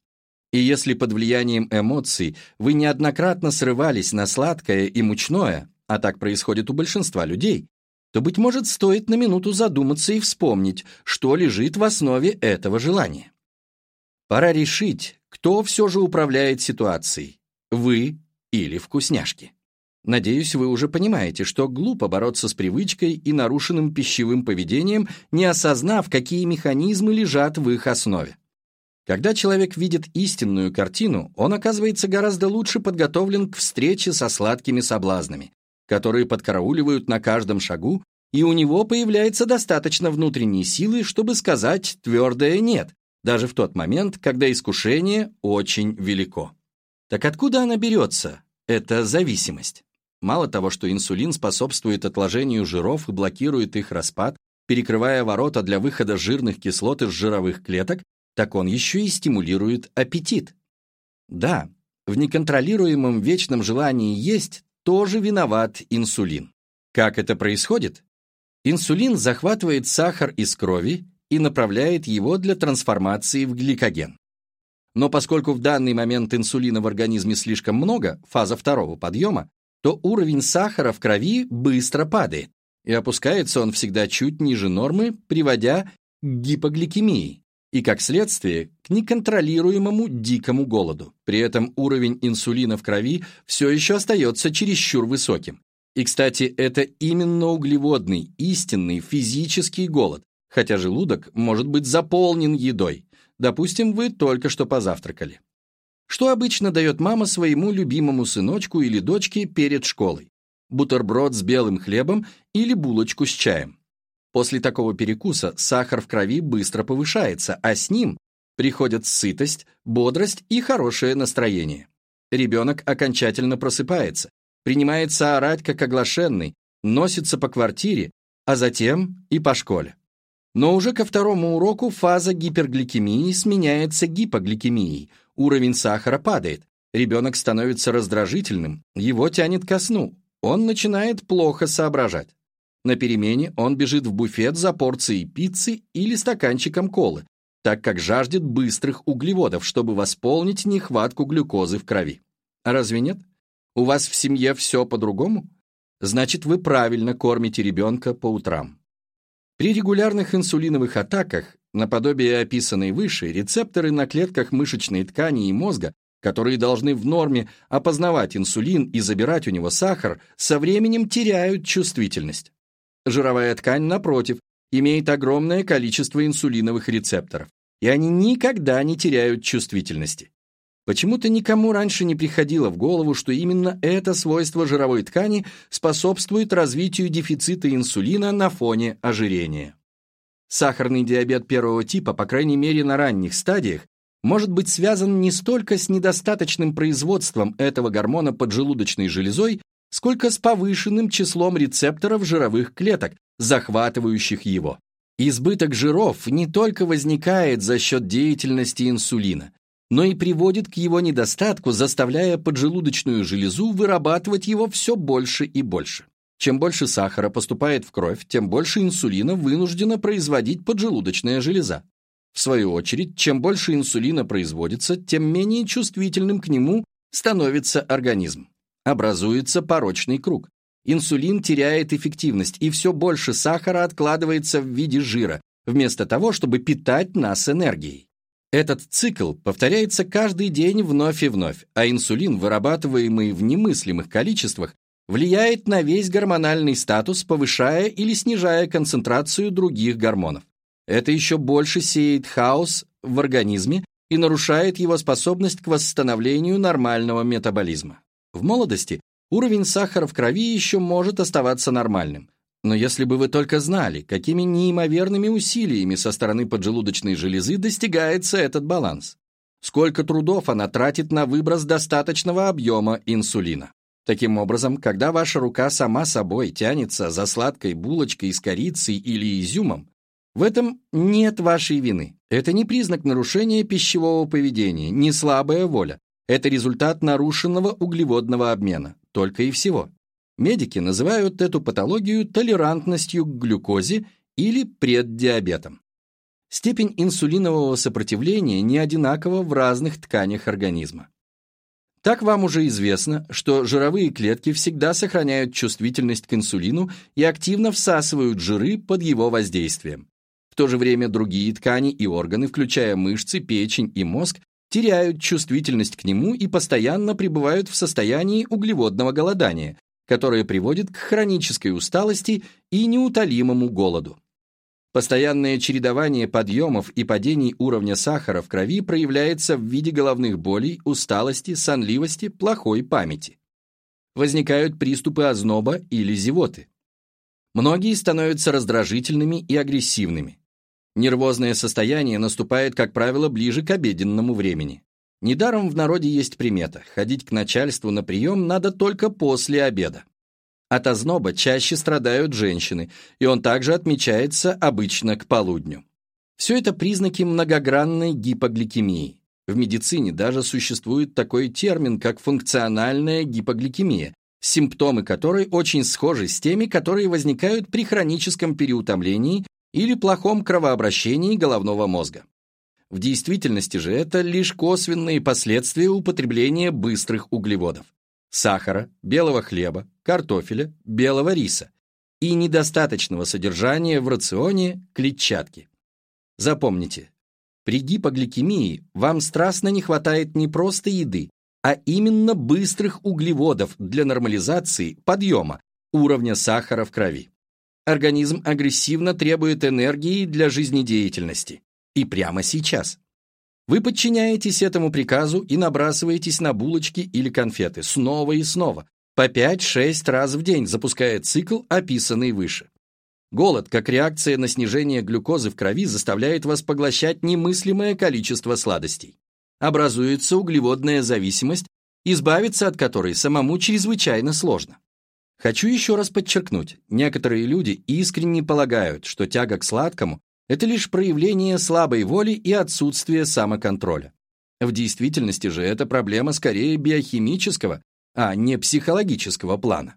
Speaker 1: И если под влиянием эмоций вы неоднократно срывались на сладкое и мучное, а так происходит у большинства людей, то, быть может, стоит на минуту задуматься и вспомнить, что лежит в основе этого желания. Пора решить, кто все же управляет ситуацией, вы или вкусняшки. Надеюсь, вы уже понимаете, что глупо бороться с привычкой и нарушенным пищевым поведением, не осознав, какие механизмы лежат в их основе. Когда человек видит истинную картину, он оказывается гораздо лучше подготовлен к встрече со сладкими соблазнами, которые подкарауливают на каждом шагу, и у него появляется достаточно внутренней силы, чтобы сказать твердое «нет», даже в тот момент, когда искушение очень велико. Так откуда она берется, эта зависимость? Мало того, что инсулин способствует отложению жиров и блокирует их распад, перекрывая ворота для выхода жирных кислот из жировых клеток, так он еще и стимулирует аппетит. Да, в неконтролируемом вечном желании есть тоже виноват инсулин. Как это происходит? Инсулин захватывает сахар из крови и направляет его для трансформации в гликоген. Но поскольку в данный момент инсулина в организме слишком много, фаза второго подъема, то уровень сахара в крови быстро падает, и опускается он всегда чуть ниже нормы, приводя к гипогликемии и, как следствие, к неконтролируемому дикому голоду. При этом уровень инсулина в крови все еще остается чересчур высоким. И, кстати, это именно углеводный, истинный физический голод, хотя желудок может быть заполнен едой. Допустим, вы только что позавтракали. Что обычно дает мама своему любимому сыночку или дочке перед школой? Бутерброд с белым хлебом или булочку с чаем? После такого перекуса сахар в крови быстро повышается, а с ним приходят сытость, бодрость и хорошее настроение. Ребенок окончательно просыпается, принимается орать как оглашенный, носится по квартире, а затем и по школе. Но уже ко второму уроку фаза гипергликемии сменяется гипогликемией, уровень сахара падает, ребенок становится раздражительным, его тянет ко сну, он начинает плохо соображать. На перемене он бежит в буфет за порцией пиццы или стаканчиком колы, так как жаждет быстрых углеводов, чтобы восполнить нехватку глюкозы в крови. Разве нет? У вас в семье все по-другому? Значит, вы правильно кормите ребенка по утрам. При регулярных инсулиновых атаках, наподобие описанной выше, рецепторы на клетках мышечной ткани и мозга, которые должны в норме опознавать инсулин и забирать у него сахар, со временем теряют чувствительность. Жировая ткань, напротив, имеет огромное количество инсулиновых рецепторов, и они никогда не теряют чувствительности. Почему-то никому раньше не приходило в голову, что именно это свойство жировой ткани способствует развитию дефицита инсулина на фоне ожирения. Сахарный диабет первого типа, по крайней мере на ранних стадиях, может быть связан не столько с недостаточным производством этого гормона поджелудочной железой, сколько с повышенным числом рецепторов жировых клеток, захватывающих его. Избыток жиров не только возникает за счет деятельности инсулина, но и приводит к его недостатку, заставляя поджелудочную железу вырабатывать его все больше и больше. Чем больше сахара поступает в кровь, тем больше инсулина вынуждена производить поджелудочная железа. В свою очередь, чем больше инсулина производится, тем менее чувствительным к нему становится организм образуется порочный круг. Инсулин теряет эффективность, и все больше сахара откладывается в виде жира, вместо того, чтобы питать нас энергией. Этот цикл повторяется каждый день вновь и вновь, а инсулин, вырабатываемый в немыслимых количествах, влияет на весь гормональный статус, повышая или снижая концентрацию других гормонов. Это еще больше сеет хаос в организме и нарушает его способность к восстановлению нормального метаболизма. В молодости уровень сахара в крови еще может оставаться нормальным. Но если бы вы только знали, какими неимоверными усилиями со стороны поджелудочной железы достигается этот баланс. сколько трудов она тратит на выброс достаточного объема инсулина. Таким образом, когда ваша рука сама собой тянется за сладкой булочкой с корицей или изюмом, в этом нет вашей вины. Это не признак нарушения пищевого поведения, не слабая воля. Это результат нарушенного углеводного обмена, только и всего. Медики называют эту патологию толерантностью к глюкозе или преддиабетом. Степень инсулинового сопротивления не одинакова в разных тканях организма. Так вам уже известно, что жировые клетки всегда сохраняют чувствительность к инсулину и активно всасывают жиры под его воздействием. В то же время другие ткани и органы, включая мышцы, печень и мозг, теряют чувствительность к нему и постоянно пребывают в состоянии углеводного голодания, которое приводит к хронической усталости и неутолимому голоду. Постоянное чередование подъемов и падений уровня сахара в крови проявляется в виде головных болей, усталости, сонливости, плохой памяти. Возникают приступы озноба или зевоты. Многие становятся раздражительными и агрессивными. Нервозное состояние наступает, как правило, ближе к обеденному времени. Недаром в народе есть примета – ходить к начальству на прием надо только после обеда. От озноба чаще страдают женщины, и он также отмечается обычно к полудню. Все это признаки многогранной гипогликемии. В медицине даже существует такой термин, как функциональная гипогликемия, симптомы которой очень схожи с теми, которые возникают при хроническом переутомлении или плохом кровообращении головного мозга. В действительности же это лишь косвенные последствия употребления быстрых углеводов – сахара, белого хлеба, картофеля, белого риса и недостаточного содержания в рационе клетчатки. Запомните, при гипогликемии вам страстно не хватает не просто еды, а именно быстрых углеводов для нормализации подъема уровня сахара в крови. Организм агрессивно требует энергии для жизнедеятельности. И прямо сейчас. Вы подчиняетесь этому приказу и набрасываетесь на булочки или конфеты снова и снова, по 5-6 раз в день, запуская цикл, описанный выше. Голод, как реакция на снижение глюкозы в крови, заставляет вас поглощать немыслимое количество сладостей. Образуется углеводная зависимость, избавиться от которой самому чрезвычайно сложно. Хочу еще раз подчеркнуть, некоторые люди искренне полагают, что тяга к сладкому – это лишь проявление слабой воли и отсутствие самоконтроля. В действительности же это проблема скорее биохимического, а не психологического плана.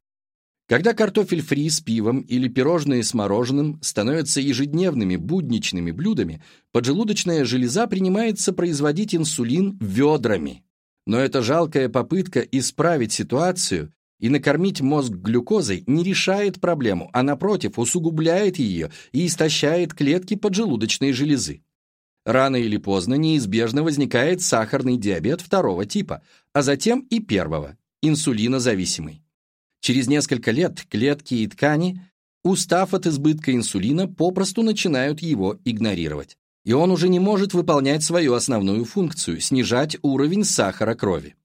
Speaker 1: Когда картофель фри с пивом или пирожные с мороженым становятся ежедневными будничными блюдами, поджелудочная железа принимается производить инсулин ведрами. Но эта жалкая попытка исправить ситуацию и накормить мозг глюкозой не решает проблему, а напротив усугубляет ее и истощает клетки поджелудочной железы. Рано или поздно неизбежно возникает сахарный диабет второго типа, а затем и первого, инсулинозависимый. Через несколько лет клетки и ткани, устав от избытка инсулина, попросту начинают его игнорировать. И он уже не может выполнять свою основную функцию – снижать уровень сахара крови.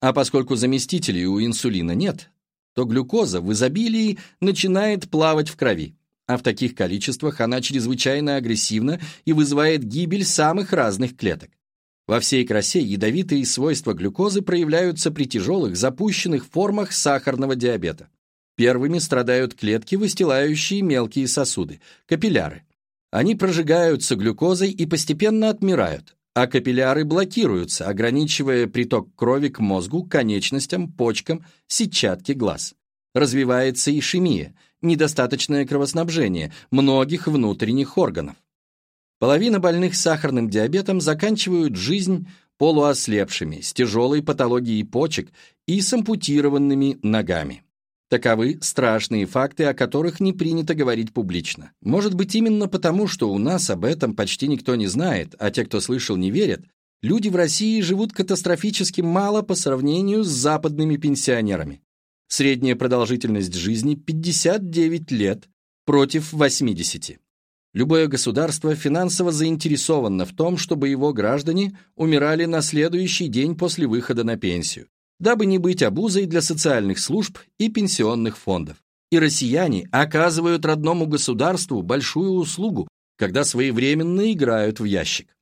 Speaker 1: А поскольку заместителей у инсулина нет, то глюкоза в изобилии начинает плавать в крови, а в таких количествах она чрезвычайно агрессивна и вызывает гибель самых разных клеток. Во всей красе ядовитые свойства глюкозы проявляются при тяжелых запущенных формах сахарного диабета. Первыми страдают клетки, выстилающие мелкие сосуды, капилляры. Они прожигаются глюкозой и постепенно отмирают, а капилляры блокируются, ограничивая приток крови к мозгу, конечностям, почкам, сетчатке глаз. Развивается ишемия, недостаточное кровоснабжение многих внутренних органов. Половина больных сахарным диабетом заканчивают жизнь полуослепшими, с тяжелой патологией почек и с ампутированными ногами. Таковы страшные факты, о которых не принято говорить публично. Может быть, именно потому, что у нас об этом почти никто не знает, а те, кто слышал, не верят, люди в России живут катастрофически мало по сравнению с западными пенсионерами. Средняя продолжительность жизни 59 лет против 80. Любое государство финансово заинтересовано в том, чтобы его граждане умирали на следующий день после выхода на пенсию дабы не быть обузой для социальных служб и пенсионных фондов. И россияне оказывают родному государству большую услугу, когда своевременно играют в ящик.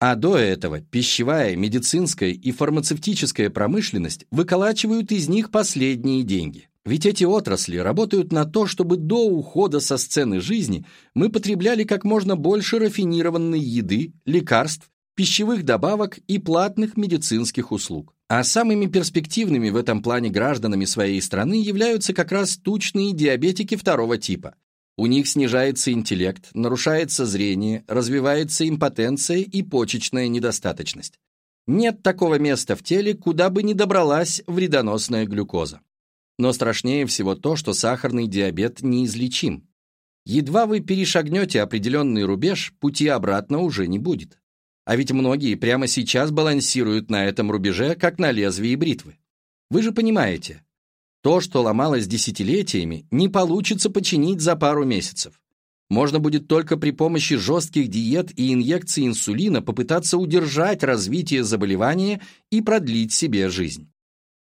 Speaker 1: А до этого пищевая, медицинская и фармацевтическая промышленность выколачивают из них последние деньги. Ведь эти отрасли работают на то, чтобы до ухода со сцены жизни мы потребляли как можно больше рафинированной еды, лекарств, пищевых добавок и платных медицинских услуг. А самыми перспективными в этом плане гражданами своей страны являются как раз тучные диабетики второго типа, у них снижается интеллект, нарушается зрение, развивается импотенция и почечная недостаточность. Нет такого места в теле, куда бы не добралась вредоносная глюкоза. Но страшнее всего то, что сахарный диабет неизлечим. Едва вы перешагнете определенный рубеж, пути обратно уже не будет. А ведь многие прямо сейчас балансируют на этом рубеже, как на лезвии бритвы. Вы же понимаете, то, что ломалось десятилетиями, не получится починить за пару месяцев. Можно будет только при помощи жестких диет и инъекций инсулина попытаться удержать развитие заболевания и продлить себе жизнь.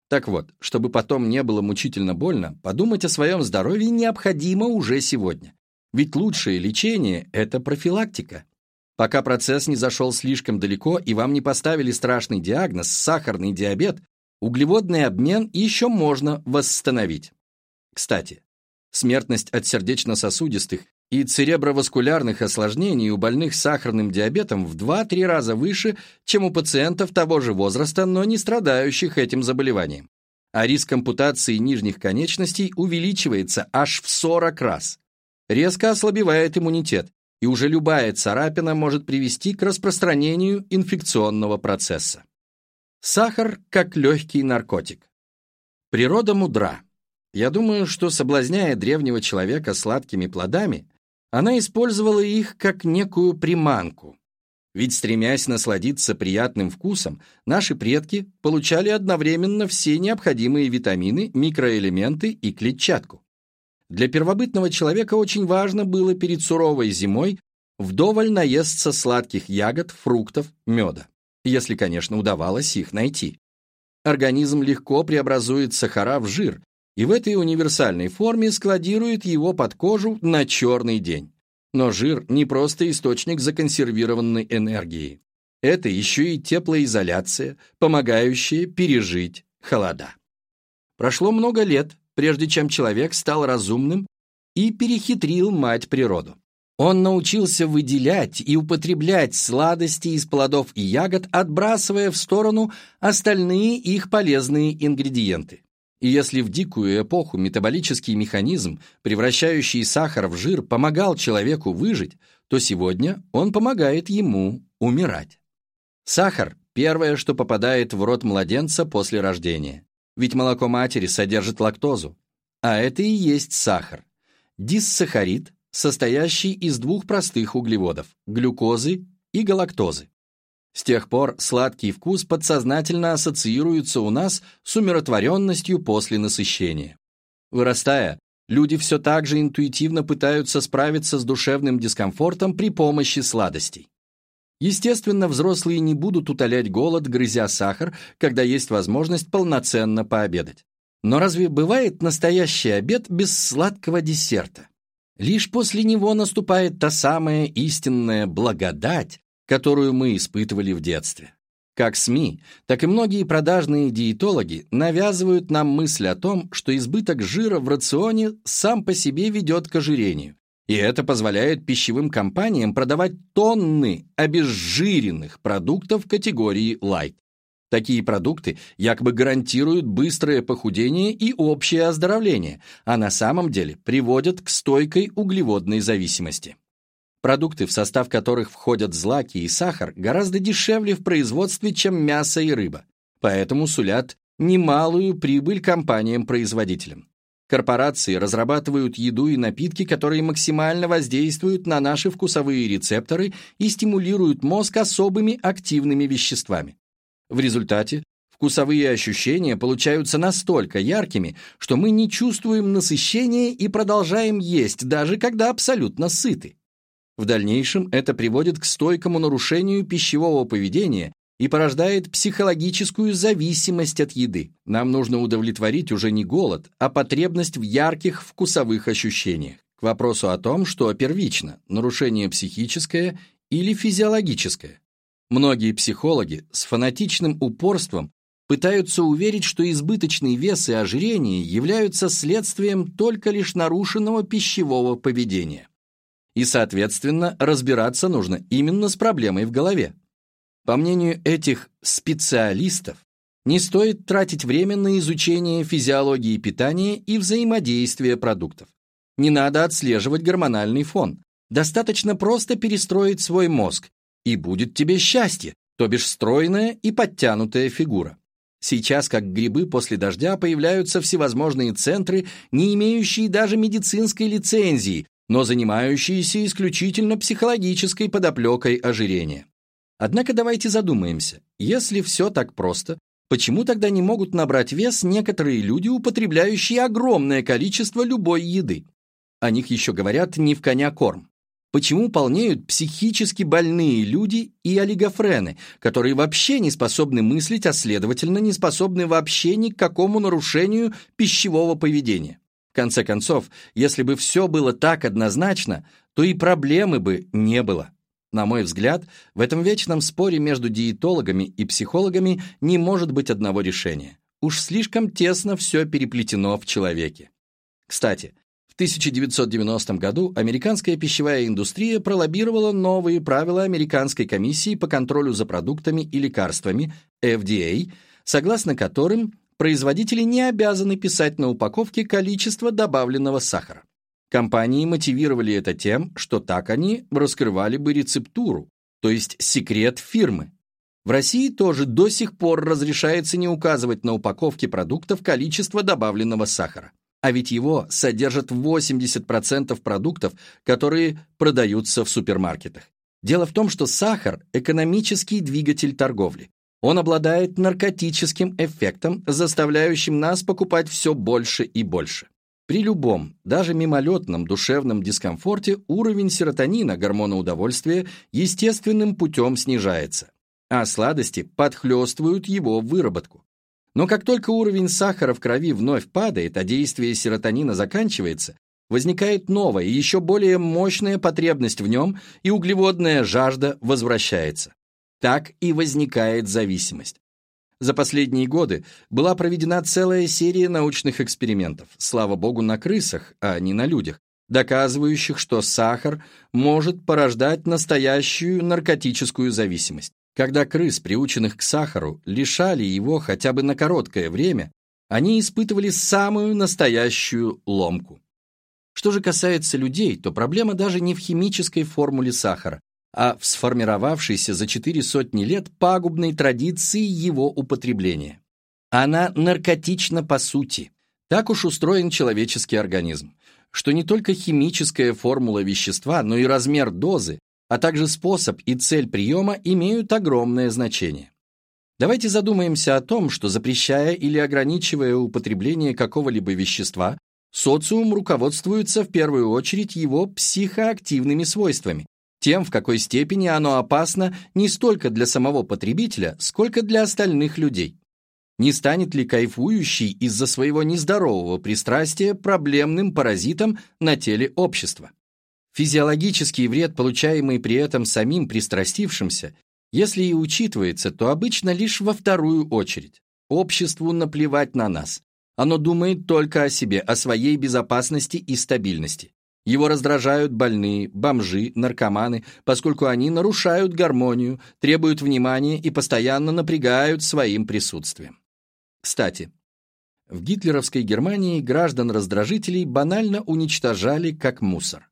Speaker 1: Так вот, чтобы потом не было мучительно больно, подумать о своем здоровье необходимо уже сегодня. Ведь лучшее лечение – это профилактика. Пока процесс не зашел слишком далеко и вам не поставили страшный диагноз – сахарный диабет, Углеводный обмен еще можно восстановить. Кстати, смертность от сердечно-сосудистых и цереброваскулярных осложнений у больных с сахарным диабетом в 2-3 раза выше, чем у пациентов того же возраста, но не страдающих этим заболеванием. А риск ампутации нижних конечностей увеличивается аж в 40 раз. Резко ослабевает иммунитет, и уже любая царапина может привести к распространению инфекционного процесса. Сахар как легкий наркотик. Природа мудра. Я думаю, что, соблазняя древнего человека сладкими плодами, она использовала их как некую приманку. Ведь, стремясь насладиться приятным вкусом, наши предки получали одновременно все необходимые витамины, микроэлементы и клетчатку. Для первобытного человека очень важно было перед суровой зимой вдоволь наесться сладких ягод, фруктов, меда если, конечно, удавалось их найти. Организм легко преобразует сахара в жир, и в этой универсальной форме складирует его под кожу на черный день. Но жир не просто источник законсервированной энергии. Это еще и теплоизоляция, помогающая пережить холода. Прошло много лет, прежде чем человек стал разумным и перехитрил мать природу. Он научился выделять и употреблять сладости из плодов и ягод, отбрасывая в сторону остальные их полезные ингредиенты. И если в дикую эпоху метаболический механизм, превращающий сахар в жир, помогал человеку выжить, то сегодня он помогает ему умирать. Сахар – первое, что попадает в рот младенца после рождения. Ведь молоко матери содержит лактозу. А это и есть сахар. Диссахарид состоящий из двух простых углеводов – глюкозы и галактозы. С тех пор сладкий вкус подсознательно ассоциируется у нас с умиротворенностью после насыщения. Вырастая, люди все так же интуитивно пытаются справиться с душевным дискомфортом при помощи сладостей. Естественно, взрослые не будут утолять голод, грызя сахар, когда есть возможность полноценно пообедать. Но разве бывает настоящий обед без сладкого десерта? Лишь после него наступает та самая истинная благодать, которую мы испытывали в детстве. Как СМИ, так и многие продажные диетологи навязывают нам мысль о том, что избыток жира в рационе сам по себе ведет к ожирению, и это позволяет пищевым компаниям продавать тонны обезжиренных продуктов категории light. Такие продукты якобы гарантируют быстрое похудение и общее оздоровление, а на самом деле приводят к стойкой углеводной зависимости. Продукты, в состав которых входят злаки и сахар, гораздо дешевле в производстве, чем мясо и рыба, поэтому сулят немалую прибыль компаниям-производителям. Корпорации разрабатывают еду и напитки, которые максимально воздействуют на наши вкусовые рецепторы и стимулируют мозг особыми активными веществами. В результате вкусовые ощущения получаются настолько яркими, что мы не чувствуем насыщения и продолжаем есть, даже когда абсолютно сыты. В дальнейшем это приводит к стойкому нарушению пищевого поведения и порождает психологическую зависимость от еды. Нам нужно удовлетворить уже не голод, а потребность в ярких вкусовых ощущениях. К вопросу о том, что первично – нарушение психическое или физиологическое. Многие психологи с фанатичным упорством пытаются уверить, что избыточный вес и ожирение являются следствием только лишь нарушенного пищевого поведения. И, соответственно, разбираться нужно именно с проблемой в голове. По мнению этих специалистов, не стоит тратить время на изучение физиологии питания и взаимодействия продуктов. Не надо отслеживать гормональный фон. Достаточно просто перестроить свой мозг, и будет тебе счастье, то бишь стройная и подтянутая фигура. Сейчас, как грибы после дождя, появляются всевозможные центры, не имеющие даже медицинской лицензии, но занимающиеся исключительно психологической подоплекой ожирения. Однако давайте задумаемся, если все так просто, почему тогда не могут набрать вес некоторые люди, употребляющие огромное количество любой еды? О них еще говорят не в коня корм. Почему полнеют психически больные люди и олигофрены, которые вообще не способны мыслить, а следовательно не способны вообще ни к какому нарушению пищевого поведения? В конце концов, если бы все было так однозначно, то и проблемы бы не было. На мой взгляд, в этом вечном споре между диетологами и психологами не может быть одного решения. Уж слишком тесно все переплетено в человеке. Кстати, в 1990 году американская пищевая индустрия пролоббировала новые правила Американской комиссии по контролю за продуктами и лекарствами, FDA, согласно которым производители не обязаны писать на упаковке количество добавленного сахара. Компании мотивировали это тем, что так они раскрывали бы рецептуру, то есть секрет фирмы. В России тоже до сих пор разрешается не указывать на упаковке продуктов количество добавленного сахара. А ведь его содержат 80% продуктов, которые продаются в супермаркетах. Дело в том, что сахар – экономический двигатель торговли. Он обладает наркотическим эффектом, заставляющим нас покупать все больше и больше. При любом, даже мимолетном душевном дискомфорте уровень серотонина, гормона удовольствия, естественным путем снижается, а сладости подхлестывают его выработку. Но как только уровень сахара в крови вновь падает, а действие серотонина заканчивается, возникает новая, еще более мощная потребность в нем, и углеводная жажда возвращается. Так и возникает зависимость. За последние годы была проведена целая серия научных экспериментов, слава богу, на крысах, а не на людях, доказывающих, что сахар может порождать настоящую наркотическую зависимость. Когда крыс, приученных к сахару, лишали его хотя бы на короткое время, они испытывали самую настоящую ломку. Что же касается людей, то проблема даже не в химической формуле сахара, а в сформировавшейся за четыре сотни лет пагубной традиции его употребления. Она наркотична по сути. Так уж устроен человеческий организм, что не только химическая формула вещества, но и размер дозы а также способ и цель приема имеют огромное значение. Давайте задумаемся о том, что запрещая или ограничивая употребление какого-либо вещества, социум руководствуется в первую очередь его психоактивными свойствами, тем, в какой степени оно опасно не столько для самого потребителя, сколько для остальных людей. Не станет ли кайфующий из-за своего нездорового пристрастия проблемным паразитом на теле общества? Физиологический вред, получаемый при этом самим пристрастившимся, если и учитывается, то обычно лишь во вторую очередь. Обществу наплевать на нас. Оно думает только о себе, о своей безопасности и стабильности. Его раздражают больные, бомжи, наркоманы, поскольку они нарушают гармонию, требуют внимания и постоянно напрягают своим присутствием. Кстати, в гитлеровской Германии граждан-раздражителей банально уничтожали как мусор.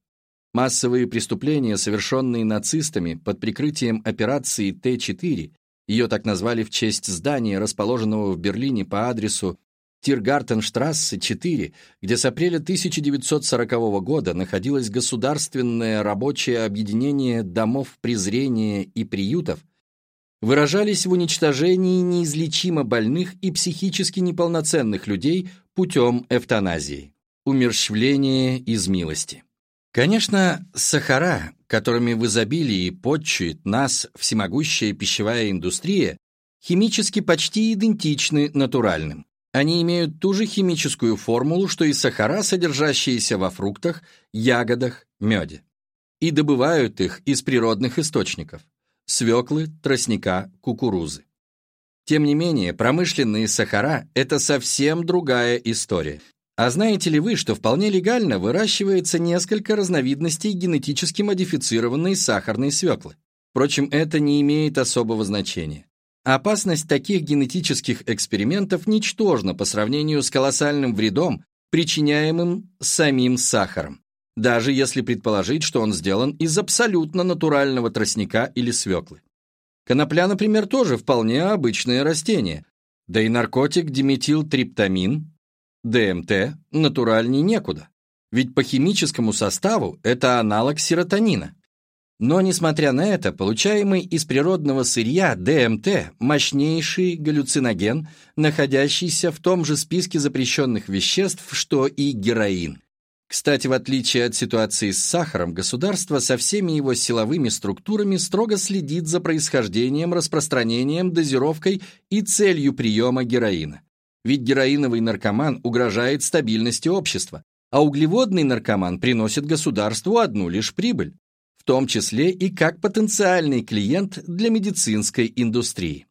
Speaker 1: Массовые преступления, совершенные нацистами под прикрытием операции Т-4, ее так назвали в честь здания, расположенного в Берлине по адресу Тиргартенштрассе 4, где с апреля 1940 года находилось государственное рабочее объединение домов презрения и приютов, выражались в уничтожении неизлечимо больных и психически неполноценных людей путем эвтаназии, умерщвления из милости. Конечно, сахара, которыми в изобилии подчует нас всемогущая пищевая индустрия, химически почти идентичны натуральным. Они имеют ту же химическую формулу, что и сахара, содержащиеся во фруктах, ягодах, меде. И добывают их из природных источников. свеклы, тростника, кукурузы. Тем не менее, промышленные сахара – это совсем другая история. А знаете ли вы, что вполне легально выращивается несколько разновидностей генетически модифицированной сахарной свеклы? Впрочем, это не имеет особого значения. Опасность таких генетических экспериментов ничтожна по сравнению с колоссальным вредом, причиняемым самим сахаром, даже если предположить, что он сделан из абсолютно натурального тростника или свеклы. Конопля, например, тоже вполне обычное растение, да и наркотик диметилтриптамин, ДМТ, натуральней некуда, ведь по химическому составу это аналог серотонина. Но, несмотря на это, получаемый из природного сырья ДМТ – мощнейший галлюциноген, находящийся в том же списке запрещенных веществ, что и героин. Кстати, в отличие от ситуации с сахаром, государство со всеми его силовыми структурами строго следит за происхождением, распространением, дозировкой и целью приема героина. Ведь героиновый наркоман угрожает стабильности общества, а углеводный наркоман приносит государству одну лишь прибыль том числе и как потенциальный клиент для медицинской индустрии.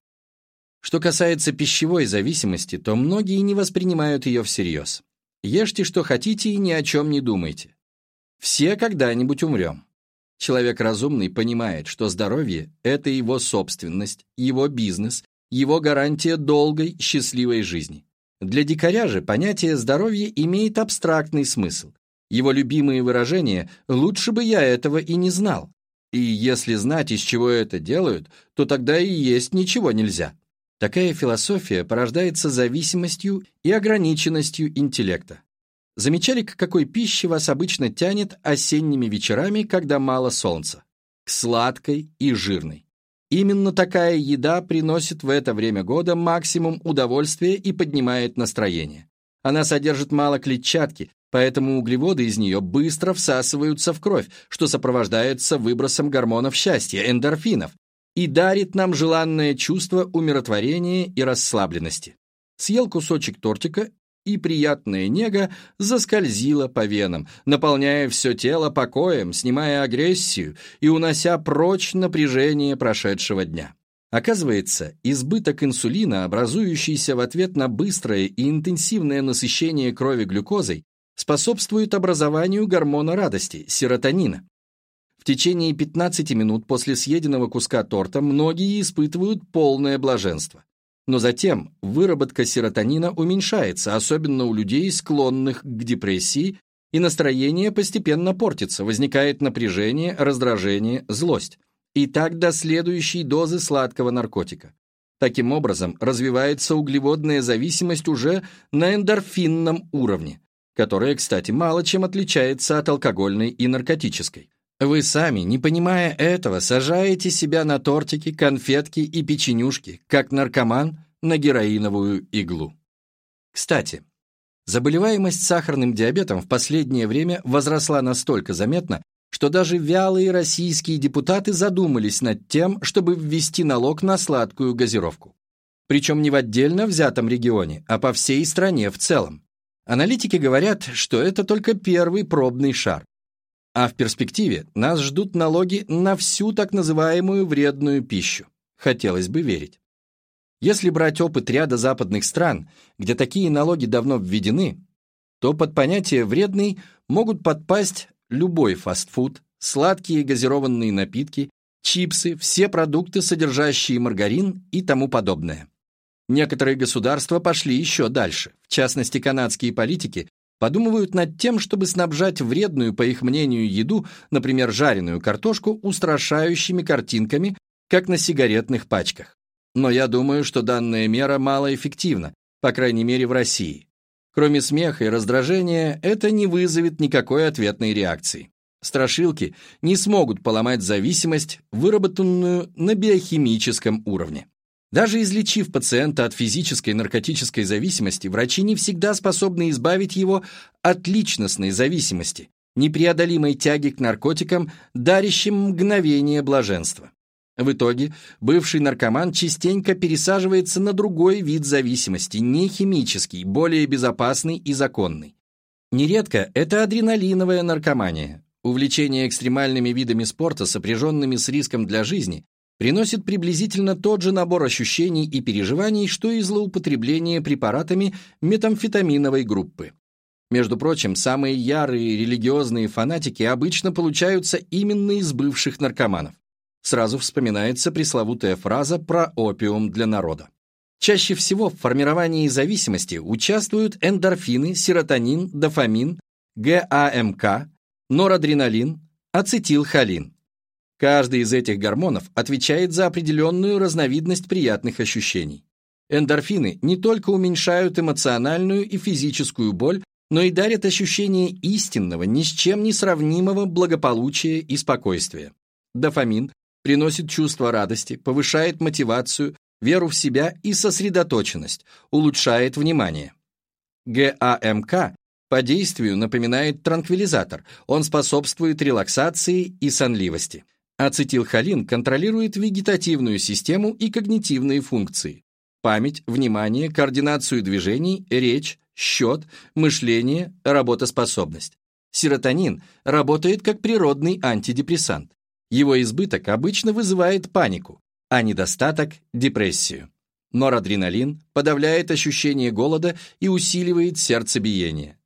Speaker 1: Что касается пищевой зависимости, то многие не воспринимают ее всерьез. Ешьте, что хотите, и ни о чем не думайте. Все когда-нибудь умрем. Человек разумный понимает, что здоровье – это его собственность, его бизнес, его гарантия долгой, счастливой жизни. Для дикаря же понятие здоровья имеет абстрактный смысл. Его любимые выражения «лучше бы я этого и не знал». И если знать, из чего это делают, то тогда и есть ничего нельзя. Такая философия порождается зависимостью и ограниченностью интеллекта. Замечали, к какой пище вас обычно тянет осенними вечерами, когда мало солнца? К сладкой и жирной. Именно такая еда приносит в это время года максимум удовольствия и поднимает настроение. Она содержит мало клетчатки, поэтому углеводы из нее быстро всасываются в кровь, что сопровождается выбросом гормонов счастья, эндорфинов, и дарит нам желанное чувство умиротворения и расслабленности. Съел кусочек тортика, и приятная нега заскользила по венам, наполняя все тело покоем, снимая агрессию и унося прочь напряжение прошедшего дня. Оказывается, избыток инсулина, образующийся в ответ на быстрое и интенсивное насыщение крови глюкозой, способствует образованию гормона радости, серотонина. В течение 15 минут после съеденного куска торта многие испытывают полное блаженство. Но затем выработка серотонина уменьшается, особенно у людей, склонных к депрессии, и настроение постепенно портится, возникает напряжение, раздражение, злость. И так до следующей дозы сладкого наркотика. Таким образом, развивается углеводная зависимость уже на эндорфинном уровне, которая, кстати, мало чем отличается от алкогольной и наркотической. Вы сами, не понимая этого, сажаете себя на тортики, конфетки и печенюшки, как наркоман на героиновую иглу. Кстати, заболеваемость сахарным диабетом в последнее время возросла настолько заметно, что даже вялые российские депутаты задумались над тем, чтобы ввести налог на сладкую газировку. Причем не в отдельно взятом регионе, а по всей стране в целом. Аналитики говорят, что это только первый пробный шар. А в перспективе нас ждут налоги на всю так называемую вредную пищу. Хотелось бы верить. Если брать опыт ряда западных стран, где такие налоги давно введены, то под понятие «вредный» могут подпасть любой фастфуд, сладкие газированные напитки, чипсы, все продукты, содержащие маргарин и тому подобное. Некоторые государства пошли еще дальше. В частности, канадские политики подумывают над тем, чтобы снабжать вредную, по их мнению, еду, например, жареную картошку, устрашающими картинками, как на сигаретных пачках. Но я думаю, что данная мера малоэффективна, по крайней мере в России. Кроме смеха и раздражения, это не вызовет никакой ответной реакции. Страшилки не смогут поломать зависимость, выработанную на биохимическом уровне. Даже излечив пациента от физической наркотической зависимости, врачи не всегда способны избавить его от личностной зависимости, непреодолимой тяги к наркотикам, дарящим мгновение блаженства. В итоге бывший наркоман частенько пересаживается на другой вид зависимости, не химический, более безопасный и законный. Нередко это адреналиновая наркомания, увлечение экстремальными видами спорта, сопряженными с риском для жизни, приносит приблизительно тот же набор ощущений и переживаний, что и злоупотребление препаратами метамфетаминовой группы. Между прочим, самые ярые религиозные фанатики обычно получаются именно из бывших наркоманов. Сразу вспоминается пресловутая фраза про опиум для народа. Чаще всего в формировании зависимости участвуют эндорфины, серотонин, дофамин, ГАМК, норадреналин, ацетилхолин. Каждый из этих гормонов отвечает за определенную разновидность приятных ощущений. Эндорфины не только уменьшают эмоциональную и физическую боль, но и дарят ощущение истинного, ни с чем не сравнимого благополучия и спокойствия. Дофамин приносит чувство радости, повышает мотивацию, веру в себя и сосредоточенность, улучшает внимание. ГАМК по действию напоминает транквилизатор, он способствует релаксации и сонливости. Ацетилхолин контролирует вегетативную систему и когнитивные функции. Память, внимание, координацию движений, речь, счет, мышление, работоспособность. Серотонин работает как природный антидепрессант. Его избыток обычно вызывает панику, а недостаток – депрессию. Норадреналин подавляет ощущение голода и усиливает сердцебиение.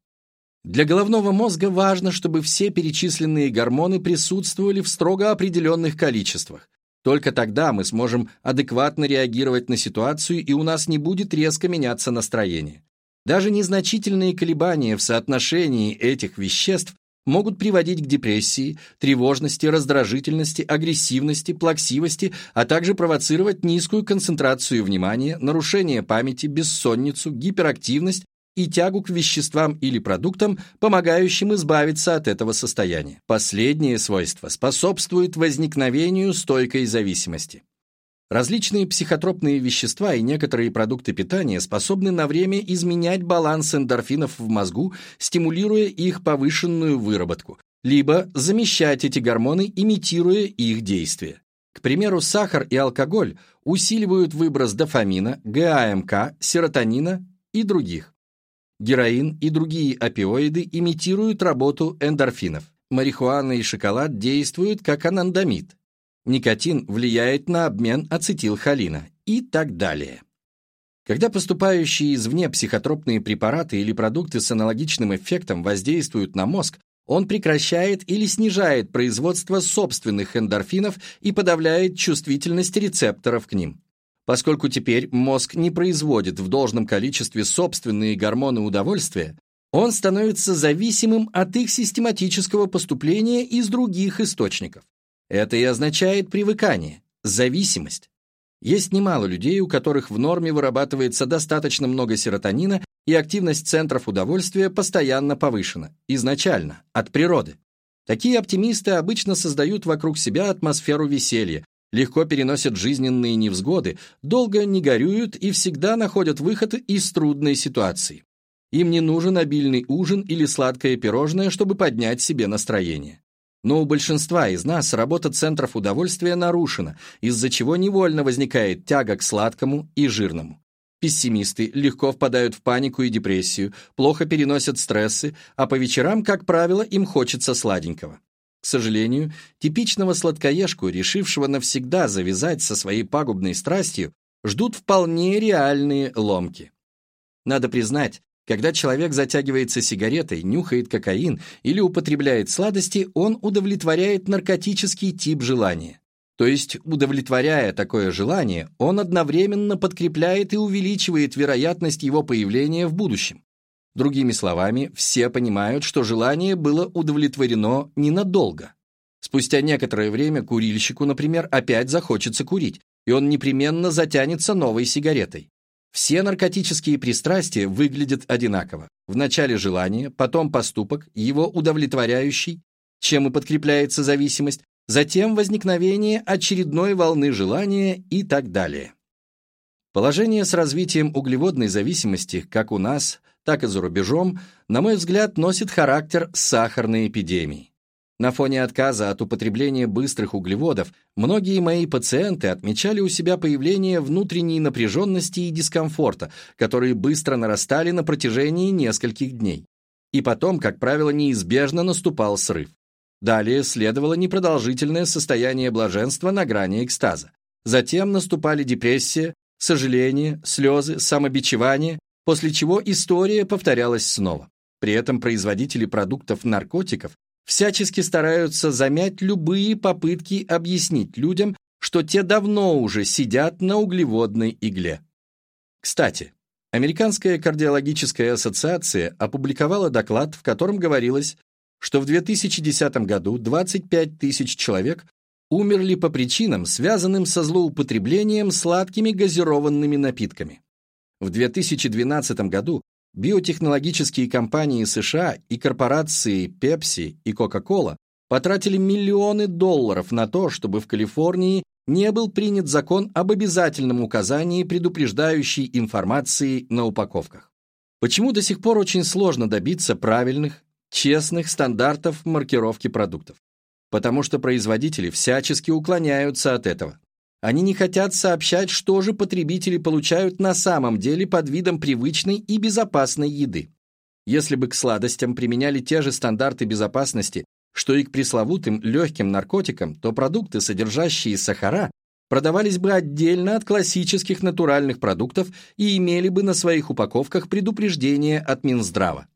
Speaker 1: Для головного мозга важно, чтобы все перечисленные гормоны присутствовали в строго определенных количествах. Только тогда мы сможем адекватно реагировать на ситуацию и у нас не будет резко меняться настроение. Даже незначительные колебания в соотношении этих веществ могут приводить к депрессии, тревожности, раздражительности, агрессивности, плаксивости, а также провоцировать низкую концентрацию внимания, нарушение памяти, бессонницу, гиперактивность и тягу к веществам или продуктам, помогающим избавиться от этого состояния. Последнее свойство способствует возникновению стойкой зависимости. Различные психотропные вещества и некоторые продукты питания способны на время изменять баланс эндорфинов в мозгу, стимулируя их повышенную выработку, либо замещать эти гормоны, имитируя их действие. К примеру, сахар и алкоголь усиливают выброс дофамина, ГАМК, серотонина и других. Героин и другие опиоиды имитируют работу эндорфинов. Марихуана и шоколад действуют как анандамид. Никотин влияет на обмен ацетилхолина и так далее. Когда поступающие извне психотропные препараты или продукты с аналогичным эффектом воздействуют на мозг, он прекращает или снижает производство собственных эндорфинов и подавляет чувствительность рецепторов к ним. Поскольку теперь мозг не производит в должном количестве собственные гормоны удовольствия, он становится зависимым от их систематического поступления из других источников. Это и означает привыкание, зависимость. Есть немало людей, у которых в норме вырабатывается достаточно много серотонина, и активность центров удовольствия постоянно повышена, изначально, от природы. Такие оптимисты обычно создают вокруг себя атмосферу веселья, легко переносят жизненные невзгоды, долго не горюют и всегда находят выход из трудной ситуации. Им не нужен обильный ужин или сладкое пирожное, чтобы поднять себе настроение. Но у большинства из нас работа центров удовольствия нарушена, из-за чего невольно возникает тяга к сладкому и жирному. Пессимисты легко впадают в панику и депрессию, плохо переносят стрессы, а по вечерам, как правило, им хочется сладенького. К сожалению, типичного сладкоежку, решившего навсегда завязать со своей пагубной страстью, ждут вполне реальные ломки. Надо признать, когда человек затягивается сигаретой, нюхает кокаин или употребляет сладости, он удовлетворяет наркотический тип желания. То есть, удовлетворяя такое желание, он одновременно подкрепляет и увеличивает вероятность его появления в будущем. Другими словами, все понимают, что желание было удовлетворено ненадолго. Спустя некоторое время курильщику, например, опять захочется курить, и он непременно затянется новой сигаретой. Все наркотические пристрастия выглядят одинаково. Вначале желание, потом поступок, его удовлетворяющий, чем и подкрепляется зависимость, затем возникновение очередной волны желания и так далее. Положение с развитием углеводной зависимости, как у нас – так и за рубежом, на мой взгляд, носит характер сахарной эпидемии. На фоне отказа от употребления быстрых углеводов многие мои пациенты отмечали у себя появление внутренней напряженности и дискомфорта, которые быстро нарастали на протяжении нескольких дней. И потом, как правило, неизбежно наступал срыв. Далее следовало непродолжительное состояние блаженства на грани экстаза. Затем наступали депрессия, сожаление, слезы, самобичевание, после чего история повторялась снова. При этом производители продуктов наркотиков всячески стараются замять любые попытки объяснить людям, что те давно уже сидят на углеводной игле. Кстати, Американская кардиологическая ассоциация опубликовала доклад, в котором говорилось, что в 2010 году 25 тысяч человек умерли по причинам, связанным со злоупотреблением сладкими газированными напитками. В 2012 году биотехнологические компании США и корпорации Pepsi и Coca-Cola потратили миллионы долларов на то, чтобы в Калифорнии не был принят закон об обязательном указании предупреждающей информации на упаковках. Почему до сих пор очень сложно добиться правильных, честных стандартов маркировки продуктов? Потому что производители всячески уклоняются от этого. Они не хотят сообщать, что же потребители получают на самом деле под видом привычной и безопасной еды. Если бы к сладостям применяли те же стандарты безопасности, что и к пресловутым легким наркотикам, то продукты, содержащие сахара, продавались бы отдельно от классических натуральных продуктов и имели бы на своих упаковках предупреждение от Минздрава.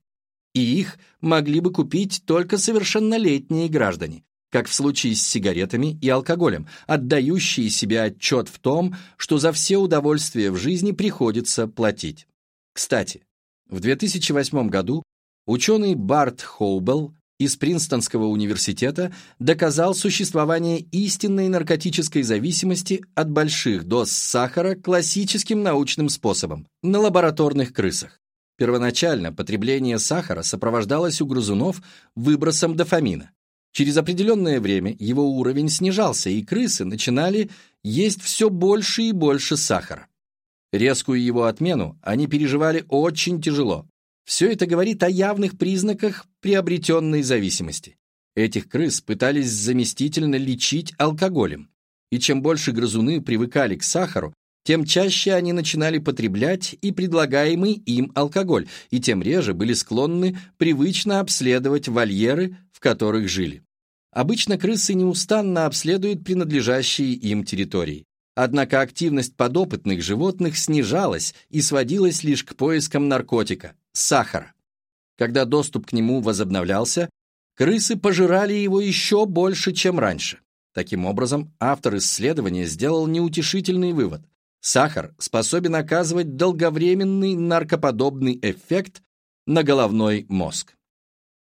Speaker 1: И их могли бы купить только совершеннолетние граждане, как в случае с сигаретами и алкоголем, отдающие себе отчет в том, что за все удовольствия в жизни приходится платить. Кстати, в 2008 году ученый Барт Хоубелл из Принстонского университета доказал существование истинной наркотической зависимости от больших доз сахара классическим научным способом – на лабораторных крысах. Первоначально потребление сахара сопровождалось у грызунов выбросом дофамина. Через определенное время его уровень снижался, и крысы начинали есть все больше и больше сахара. Резкую его отмену они переживали очень тяжело. Все это говорит о явных признаках приобретенной зависимости. Этих крыс пытались заместительно лечить алкоголем. И чем больше грызуны привыкали к сахару, тем чаще они начинали потреблять и предлагаемый им алкоголь, и тем реже были склонны привычно обследовать вольеры, в которых жили. Обычно крысы неустанно обследуют принадлежащие им территории. Однако активность подопытных животных снижалась и сводилась лишь к поискам наркотика – сахара. Когда доступ к нему возобновлялся, крысы пожирали его еще больше, чем раньше. Таким образом, автор исследования сделал неутешительный вывод. Сахар способен оказывать долговременный наркоподобный эффект на головной мозг.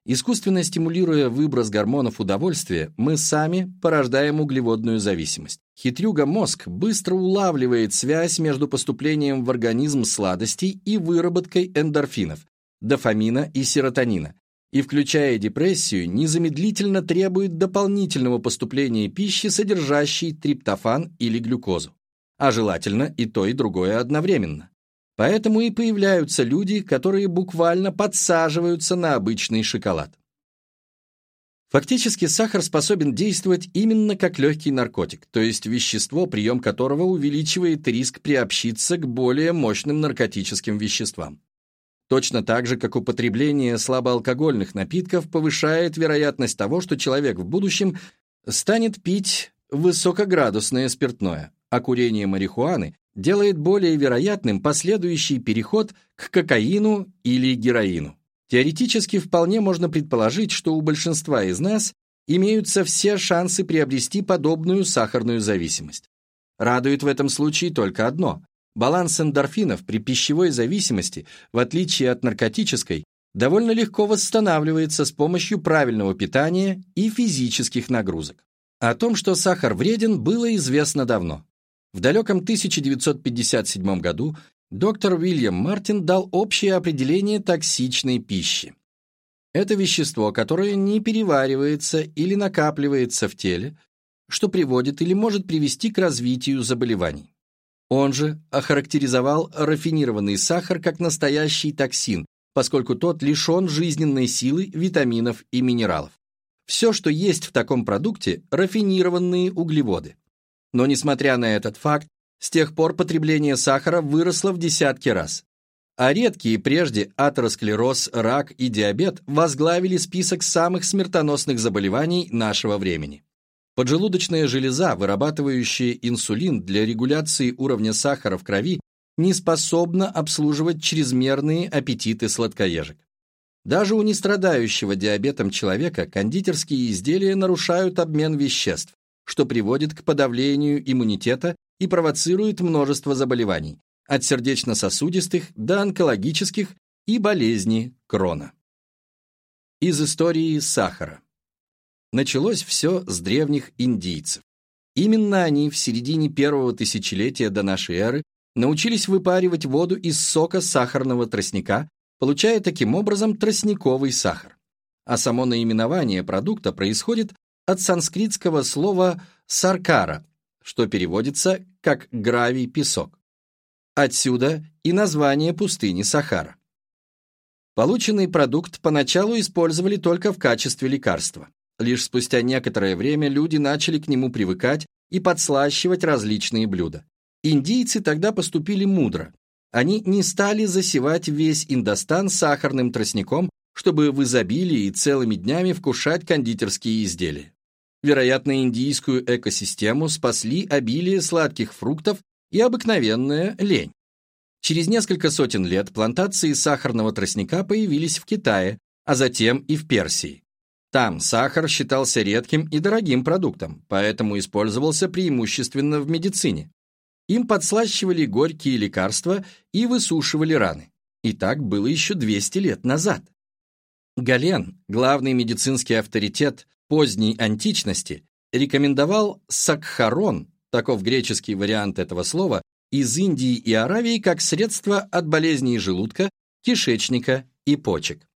Speaker 1: Искусственно стимулируя выброс гормонов удовольствия, мы сами порождаем углеводную зависимость. Хитрюга-мозг быстро улавливает связь между поступлением в организм сладостей и выработкой эндорфинов, дофамина и серотонина, и, включая депрессию, незамедлительно требует дополнительного поступления пищи, содержащей триптофан или глюкозу. А желательно и то, и другое одновременно. Поэтому и появляются люди, которые буквально подсаживаются на обычный шоколад. Фактически сахар способен действовать именно как легкий наркотик, то есть вещество, прием которого увеличивает риск приобщиться к более мощным наркотическим веществам. Точно так же, как употребление слабоалкогольных напитков повышает вероятность того, что человек в будущем станет пить высокоградусное спиртное, а курение марихуаны делает более вероятным последующий переход к кокаину или героину. Теоретически вполне можно предположить, что у большинства из нас имеются все шансы приобрести подобную сахарную зависимость. Радует в этом случае только одно. Баланс эндорфинов при пищевой зависимости, в отличие от наркотической, довольно легко восстанавливается с помощью правильного питания и физических нагрузок. О том, что сахар вреден, было известно давно. В далеком 1957 году доктор Уильям Мартин дал общее определение токсичной пищи. Это вещество, которое не переваривается или накапливается в теле, что приводит или может привести к развитию заболеваний. Он же охарактеризовал рафинированный сахар как настоящий токсин, поскольку тот лишен жизненной силы, витаминов и минералов. Все, что есть в таком продукте – рафинированные углеводы. Но несмотря на этот факт, с тех пор потребление сахара выросло в десятки раз. А редкие прежде атеросклероз, рак и диабет возглавили список самых смертоносных заболеваний нашего времени. Поджелудочная железа, вырабатывающая инсулин для регуляции уровня сахара в крови, не способна обслуживать чрезмерные аппетиты сладкоежек. Даже у нестрадающего диабетом человека кондитерские изделия нарушают обмен веществ, что приводит к подавлению иммунитета и провоцирует множество заболеваний, от сердечно-сосудистых до онкологических и болезни Крона. Из истории сахара. Началось все с древних индийцев. Именно они в середине первого тысячелетия до нашей эры научились выпаривать воду из сока сахарного тростника, получая таким образом тростниковый сахар. А само наименование продукта происходит от санскритского слова «саркара», что переводится как «гравий-песок». Отсюда и название пустыни Сахара. Полученный продукт поначалу использовали только в качестве лекарства. Лишь спустя некоторое время люди начали к нему привыкать и подслащивать различные блюда. Индийцы тогда поступили мудро. Они не стали засевать весь Индостан сахарным тростником, чтобы в изобилии и целыми днями вкушать кондитерские изделия. Вероятно, индийскую экосистему спасли обилие сладких фруктов и обыкновенная лень. Через несколько сотен лет плантации сахарного тростника появились в Китае, а затем и в Персии. Там сахар считался редким и дорогим продуктом, поэтому использовался преимущественно в медицине. Им подслащивали горькие лекарства и высушивали раны. И так было еще 200 лет назад. Гален, главный медицинский авторитет поздней античности, рекомендовал сакхарон, таков греческий вариант этого слова, из Индии и Аравии как средство от болезней желудка, кишечника и почек.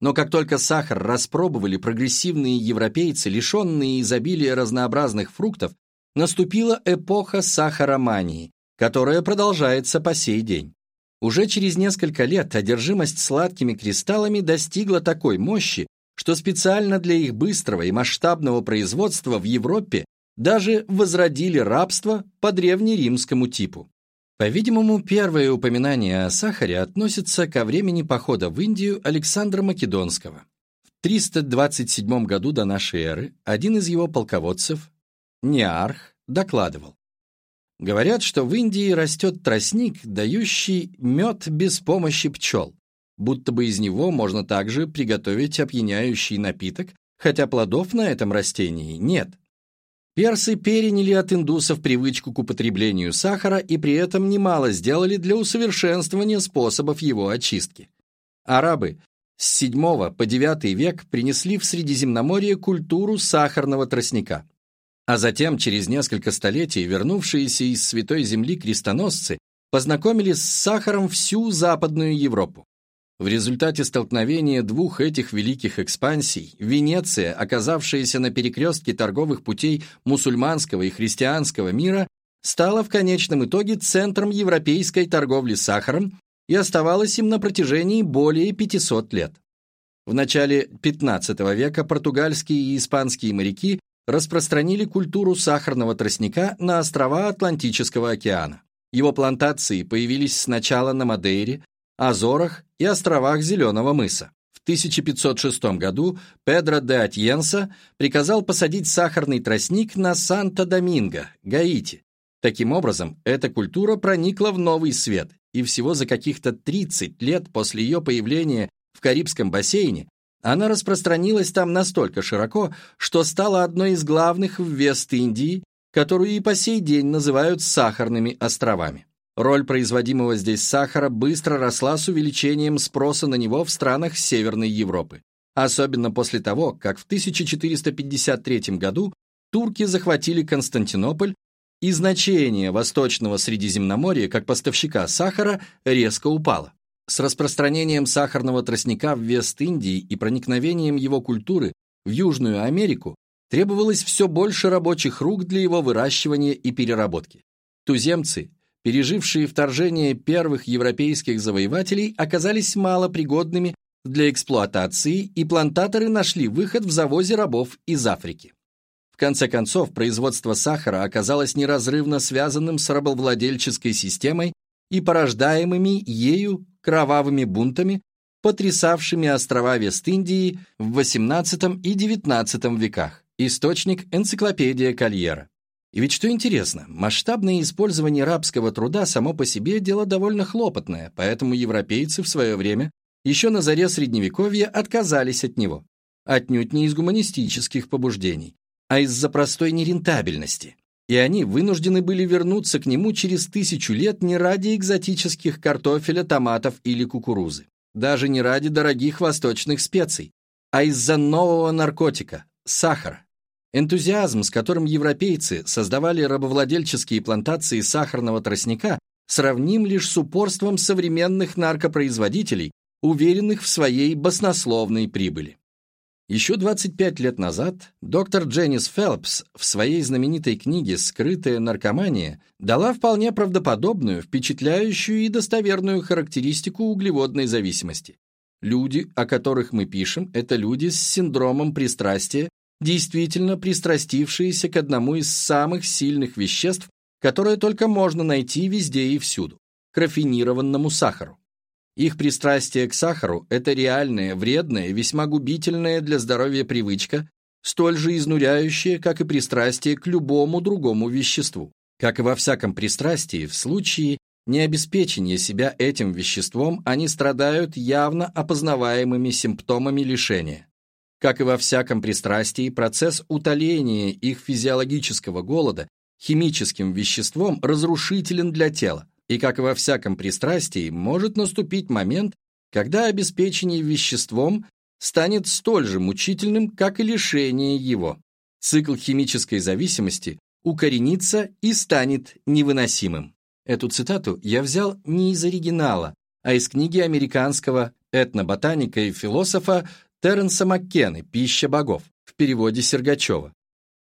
Speaker 1: Но как только сахар распробовали прогрессивные европейцы, лишенные изобилия разнообразных фруктов, наступила эпоха сахаромании, которая продолжается по сей день. Уже через несколько лет одержимость сладкими кристаллами достигла такой мощи, что специально для их быстрого и масштабного производства в Европе даже возродили рабство по древнеримскому типу. По-видимому, первое упоминание о сахаре относится ко времени похода в Индию Александра Македонского. В 327 году до нашей эры один из его полководцев, Неарх, докладывал. Говорят, что в Индии растет тростник, дающий мед без помощи пчел, будто бы из него можно также приготовить опьяняющий напиток, хотя плодов на этом растении нет. Персы переняли от индусов привычку к употреблению сахара и при этом немало сделали для усовершенствования способов его очистки. Арабы с VII по IX век принесли в Средиземноморье культуру сахарного тростника. А затем, через несколько столетий, вернувшиеся из Святой Земли крестоносцы познакомили с сахаром всю Западную Европу. В результате столкновения двух этих великих экспансий Венеция, оказавшаяся на перекрестке торговых путей мусульманского и христианского мира, стала в конечном итоге центром европейской торговли сахаром и оставалась им на протяжении более 500 лет. В начале XV века португальские и испанские моряки распространили культуру сахарного тростника на острова Атлантического океана. Его плантации появились сначала на Мадейре, Азорах и островах Зеленого мыса. В 1506 году Педро де Атьенса приказал посадить сахарный тростник на Санто-Доминго, Гаити. Таким образом, эта культура проникла в новый свет, и всего за каких-то 30 лет после ее появления в Карибском бассейне она распространилась там настолько широко, что стала одной из главных в Вест-Индии, которую и по сей день называют сахарными островами. Роль производимого здесь сахара быстро росла с увеличением спроса на него в странах Северной Европы. Особенно после того, как в 1453 году турки захватили Константинополь, и значение Восточного Средиземноморья как поставщика сахара резко упало. С распространением сахарного тростника в Вест-Индии и проникновением его культуры в Южную Америку требовалось все больше рабочих рук для его выращивания и переработки. Туземцы пережившие вторжение первых европейских завоевателей, оказались малопригодными для эксплуатации, и плантаторы нашли выход в завозе рабов из Африки. В конце концов, производство сахара оказалось неразрывно связанным с рабовладельческой системой и порождаемыми ею кровавыми бунтами, потрясавшими острова Вест-Индии в XVIII и XIX веках. Источник – энциклопедия Кольера. И ведь что интересно, масштабное использование рабского труда само по себе дело довольно хлопотное, поэтому европейцы в свое время, еще на заре Средневековья, отказались от него. Отнюдь не из гуманистических побуждений, а из-за простой нерентабельности. И они вынуждены были вернуться к нему через тысячу лет не ради экзотических картофеля, томатов или кукурузы, даже не ради дорогих восточных специй, а из-за нового наркотика – сахара. Энтузиазм, с которым европейцы создавали рабовладельческие плантации сахарного тростника, сравним лишь с упорством современных наркопроизводителей, уверенных в своей баснословной прибыли. Еще 25 лет назад доктор Дженнис Фелпс в своей знаменитой книге «Скрытая наркомания» дала вполне правдоподобную, впечатляющую и достоверную характеристику углеводной зависимости. Люди, о которых мы пишем, это люди с синдромом пристрастия действительно пристрастившиеся к одному из самых сильных веществ, которое только можно найти везде и всюду – к рафинированному сахару. Их пристрастие к сахару – это реальная, вредная, весьма губительная для здоровья привычка, столь же изнуряющая, как и пристрастие к любому другому веществу. Как и во всяком пристрастии, в случае необеспечения себя этим веществом они страдают явно опознаваемыми симптомами лишения. Как и во всяком пристрастии, процесс утоления их физиологического голода химическим веществом разрушителен для тела, и как и во всяком пристрастии, может наступить момент, когда обеспечение веществом станет столь же мучительным, как и лишение его. Цикл химической зависимости укоренится и станет невыносимым. Эту цитату я взял не из оригинала, а из книги американского этноботаника и философа Терренса Маккены «Пища богов» в переводе Сергачева.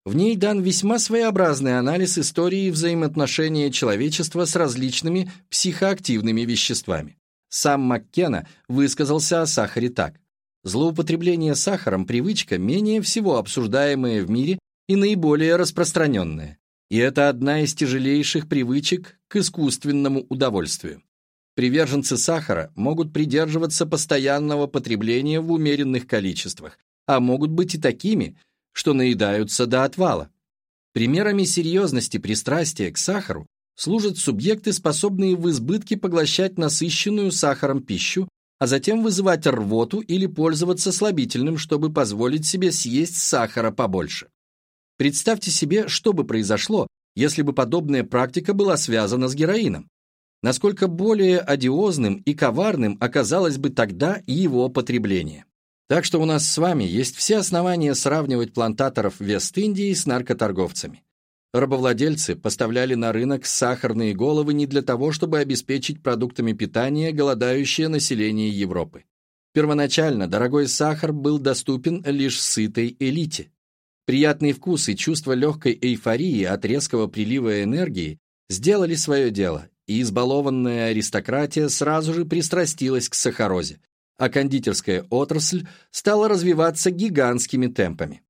Speaker 1: В ней дан весьма своеобразный анализ истории взаимоотношения человечества с различными психоактивными веществами. Сам Маккена высказался о сахаре так. Злоупотребление сахаром – привычка, менее всего обсуждаемая в мире и наиболее распространенная. И это одна из тяжелейших привычек к искусственному удовольствию. Приверженцы сахара могут придерживаться постоянного потребления в умеренных количествах, а могут быть и такими, что наедаются до отвала. Примерами серьезности пристрастия к сахару служат субъекты, способные в избытке поглощать насыщенную сахаром пищу, а затем вызывать рвоту или пользоваться слабительным, чтобы позволить себе съесть сахара побольше. Представьте себе, что бы произошло, если бы подобная практика была связана с героином насколько более одиозным и коварным оказалось бы тогда его потребление. Так что у нас с вами есть все основания сравнивать плантаторов Вест-Индии с наркоторговцами. Рабовладельцы поставляли на рынок сахарные головы не для того, чтобы обеспечить продуктами питания голодающее население Европы. Первоначально дорогой сахар был доступен лишь сытой элите. Приятный вкус и чувство легкой эйфории от резкого прилива энергии сделали свое дело, и избалованная аристократия сразу же пристрастилась к сахарозе, а кондитерская отрасль стала развиваться гигантскими темпами.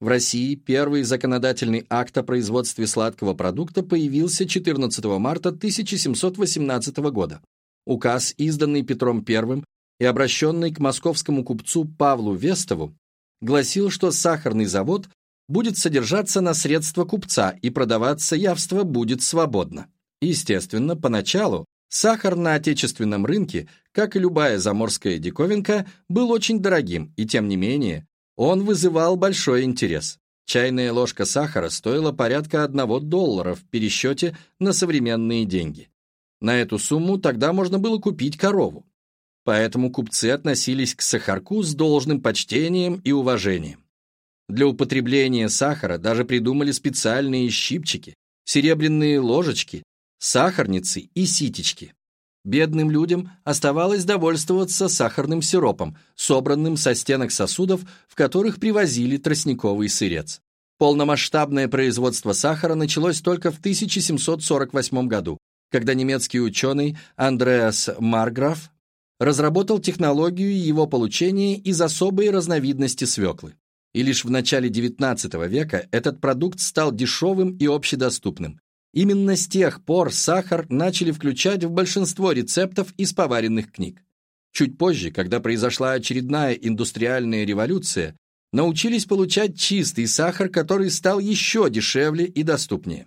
Speaker 1: В России первый законодательный акт о производстве сладкого продукта появился 14 марта 1718 года. Указ, изданный Петром I и обращенный к московскому купцу Павлу Вестову, гласил, что сахарный завод будет содержаться на средства купца и продаваться явство будет свободно. Естественно, поначалу сахар на отечественном рынке, как и любая заморская диковинка, был очень дорогим, и тем не менее он вызывал большой интерес. Чайная ложка сахара стоила порядка одного доллара в пересчете на современные деньги. На эту сумму тогда можно было купить корову. Поэтому купцы относились к сахарку с должным почтением и уважением. Для употребления сахара даже придумали специальные щипчики, серебряные ложечки сахарницы и ситечки. Бедным людям оставалось довольствоваться сахарным сиропом, собранным со стенок сосудов, в которых привозили тростниковый сырец. Полномасштабное производство сахара началось только в 1748 году, когда немецкий ученый Андреас Марграф разработал технологию его получения из особой разновидности свеклы. И лишь в начале XIX века этот продукт стал дешевым и общедоступным. Именно с тех пор сахар начали включать в большинство рецептов из поваренных книг. Чуть позже, когда произошла очередная индустриальная революция, научились получать чистый сахар, который стал еще дешевле и доступнее.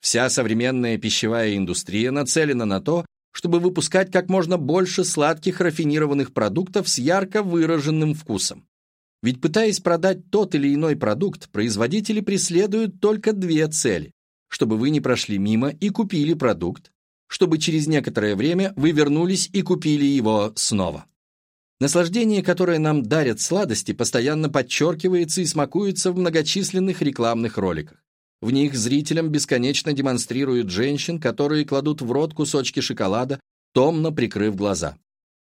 Speaker 1: Вся современная пищевая индустрия нацелена на то, чтобы выпускать как можно больше сладких рафинированных продуктов с ярко выраженным вкусом. Ведь пытаясь продать тот или иной продукт, производители преследуют только две цели. Чтобы вы не прошли мимо и купили продукт, чтобы через некоторое время вы вернулись и купили его снова. Наслаждение, которое нам дарят сладости, постоянно подчеркивается и смакуется в многочисленных рекламных роликах. В них зрителям бесконечно демонстрируют женщин, которые кладут в рот кусочки шоколада, томно прикрыв глаза.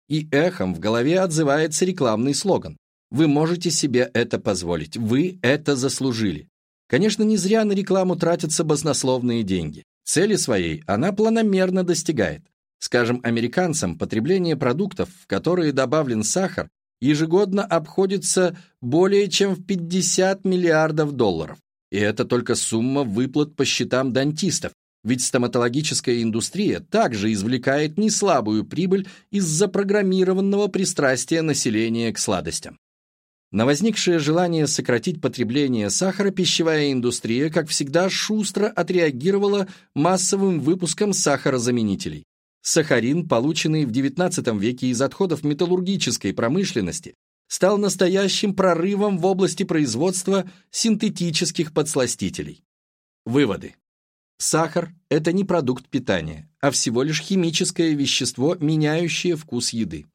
Speaker 1: И эхом в голове отзывается рекламный слоган «Вы можете себе это позволить, вы это заслужили». Конечно, не зря на рекламу тратятся баснословные деньги. Цели своей она планомерно достигает. Скажем, американцам потребление продуктов, в которые добавлен сахар, ежегодно обходится более чем в 50 миллиардов долларов. И это только сумма выплат по счетам дантистов, ведь стоматологическая индустрия также извлекает неслабую прибыль из запрограммированного пристрастия населения к сладостям. На возникшее желание сократить потребление сахара пищевая индустрия, как всегда, шустро отреагировала массовым выпуском сахарозаменителей. Сахарин, полученный в XIX веке из отходов металлургической промышленности, стал настоящим прорывом в области производства синтетических подсластителей. Выводы. Сахар – это не продукт питания, а всего лишь химическое вещество, меняющее вкус еды.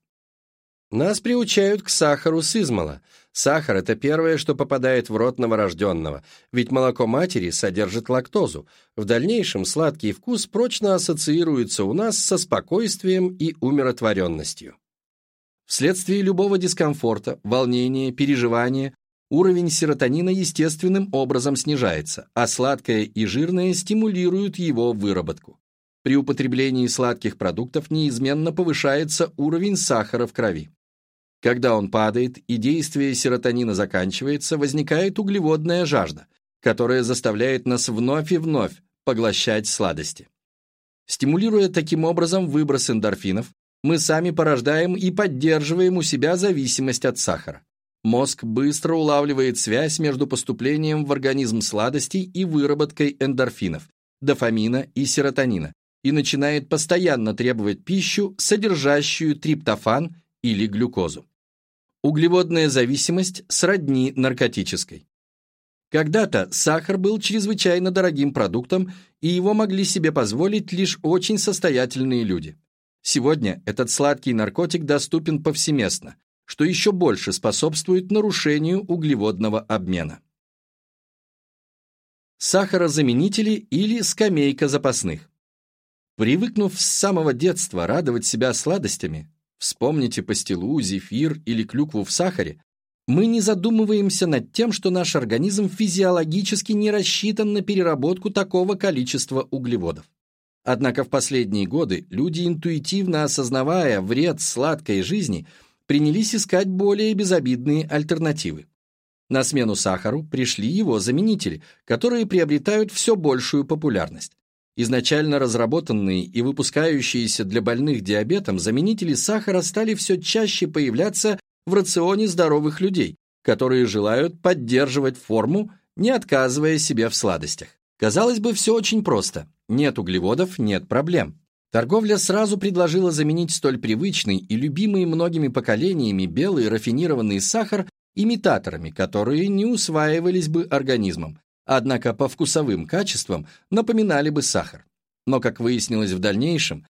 Speaker 1: Нас приучают к сахару с измала. Сахар – это первое, что попадает в рот новорожденного, ведь молоко матери содержит лактозу. В дальнейшем сладкий вкус прочно ассоциируется у нас со спокойствием и умиротворенностью. Вследствие любого дискомфорта, волнения, переживания уровень серотонина естественным образом снижается, а сладкое и жирное стимулируют его выработку. При употреблении сладких продуктов неизменно повышается уровень сахара в крови. Когда он падает и действие серотонина заканчивается, возникает углеводная жажда, которая заставляет нас вновь и вновь поглощать сладости. Стимулируя таким образом выброс эндорфинов, мы сами порождаем и поддерживаем у себя зависимость от сахара. Мозг быстро улавливает связь между поступлением в организм сладостей и выработкой эндорфинов, дофамина и серотонина и начинает постоянно требовать пищу, содержащую триптофан или глюкозу. Углеводная зависимость сродни наркотической. Когда-то сахар был чрезвычайно дорогим продуктом, и его могли себе позволить лишь очень состоятельные люди. Сегодня этот сладкий наркотик доступен повсеместно, что еще больше способствует нарушению углеводного обмена. Сахарозаменители или скамейка запасных. Привыкнув с самого детства радовать себя сладостями, вспомните пастилу, зефир или клюкву в сахаре, мы не задумываемся над тем, что наш организм физиологически не рассчитан на переработку такого количества углеводов. Однако в последние годы люди, интуитивно осознавая вред сладкой жизни, принялись искать более безобидные альтернативы. На смену сахару пришли его заменители, которые приобретают все большую популярность. Изначально разработанные и выпускающиеся для больных диабетом заменители сахара стали все чаще появляться в рационе здоровых людей, которые желают поддерживать форму, не отказывая себе в сладостях. Казалось бы, все очень просто. Нет углеводов – нет проблем. Торговля сразу предложила заменить столь привычный и любимый многими поколениями белый рафинированный сахар имитаторами, которые не усваивались бы организмом, однако по вкусовым качествам напоминали бы сахар. Но, как выяснилось в дальнейшем,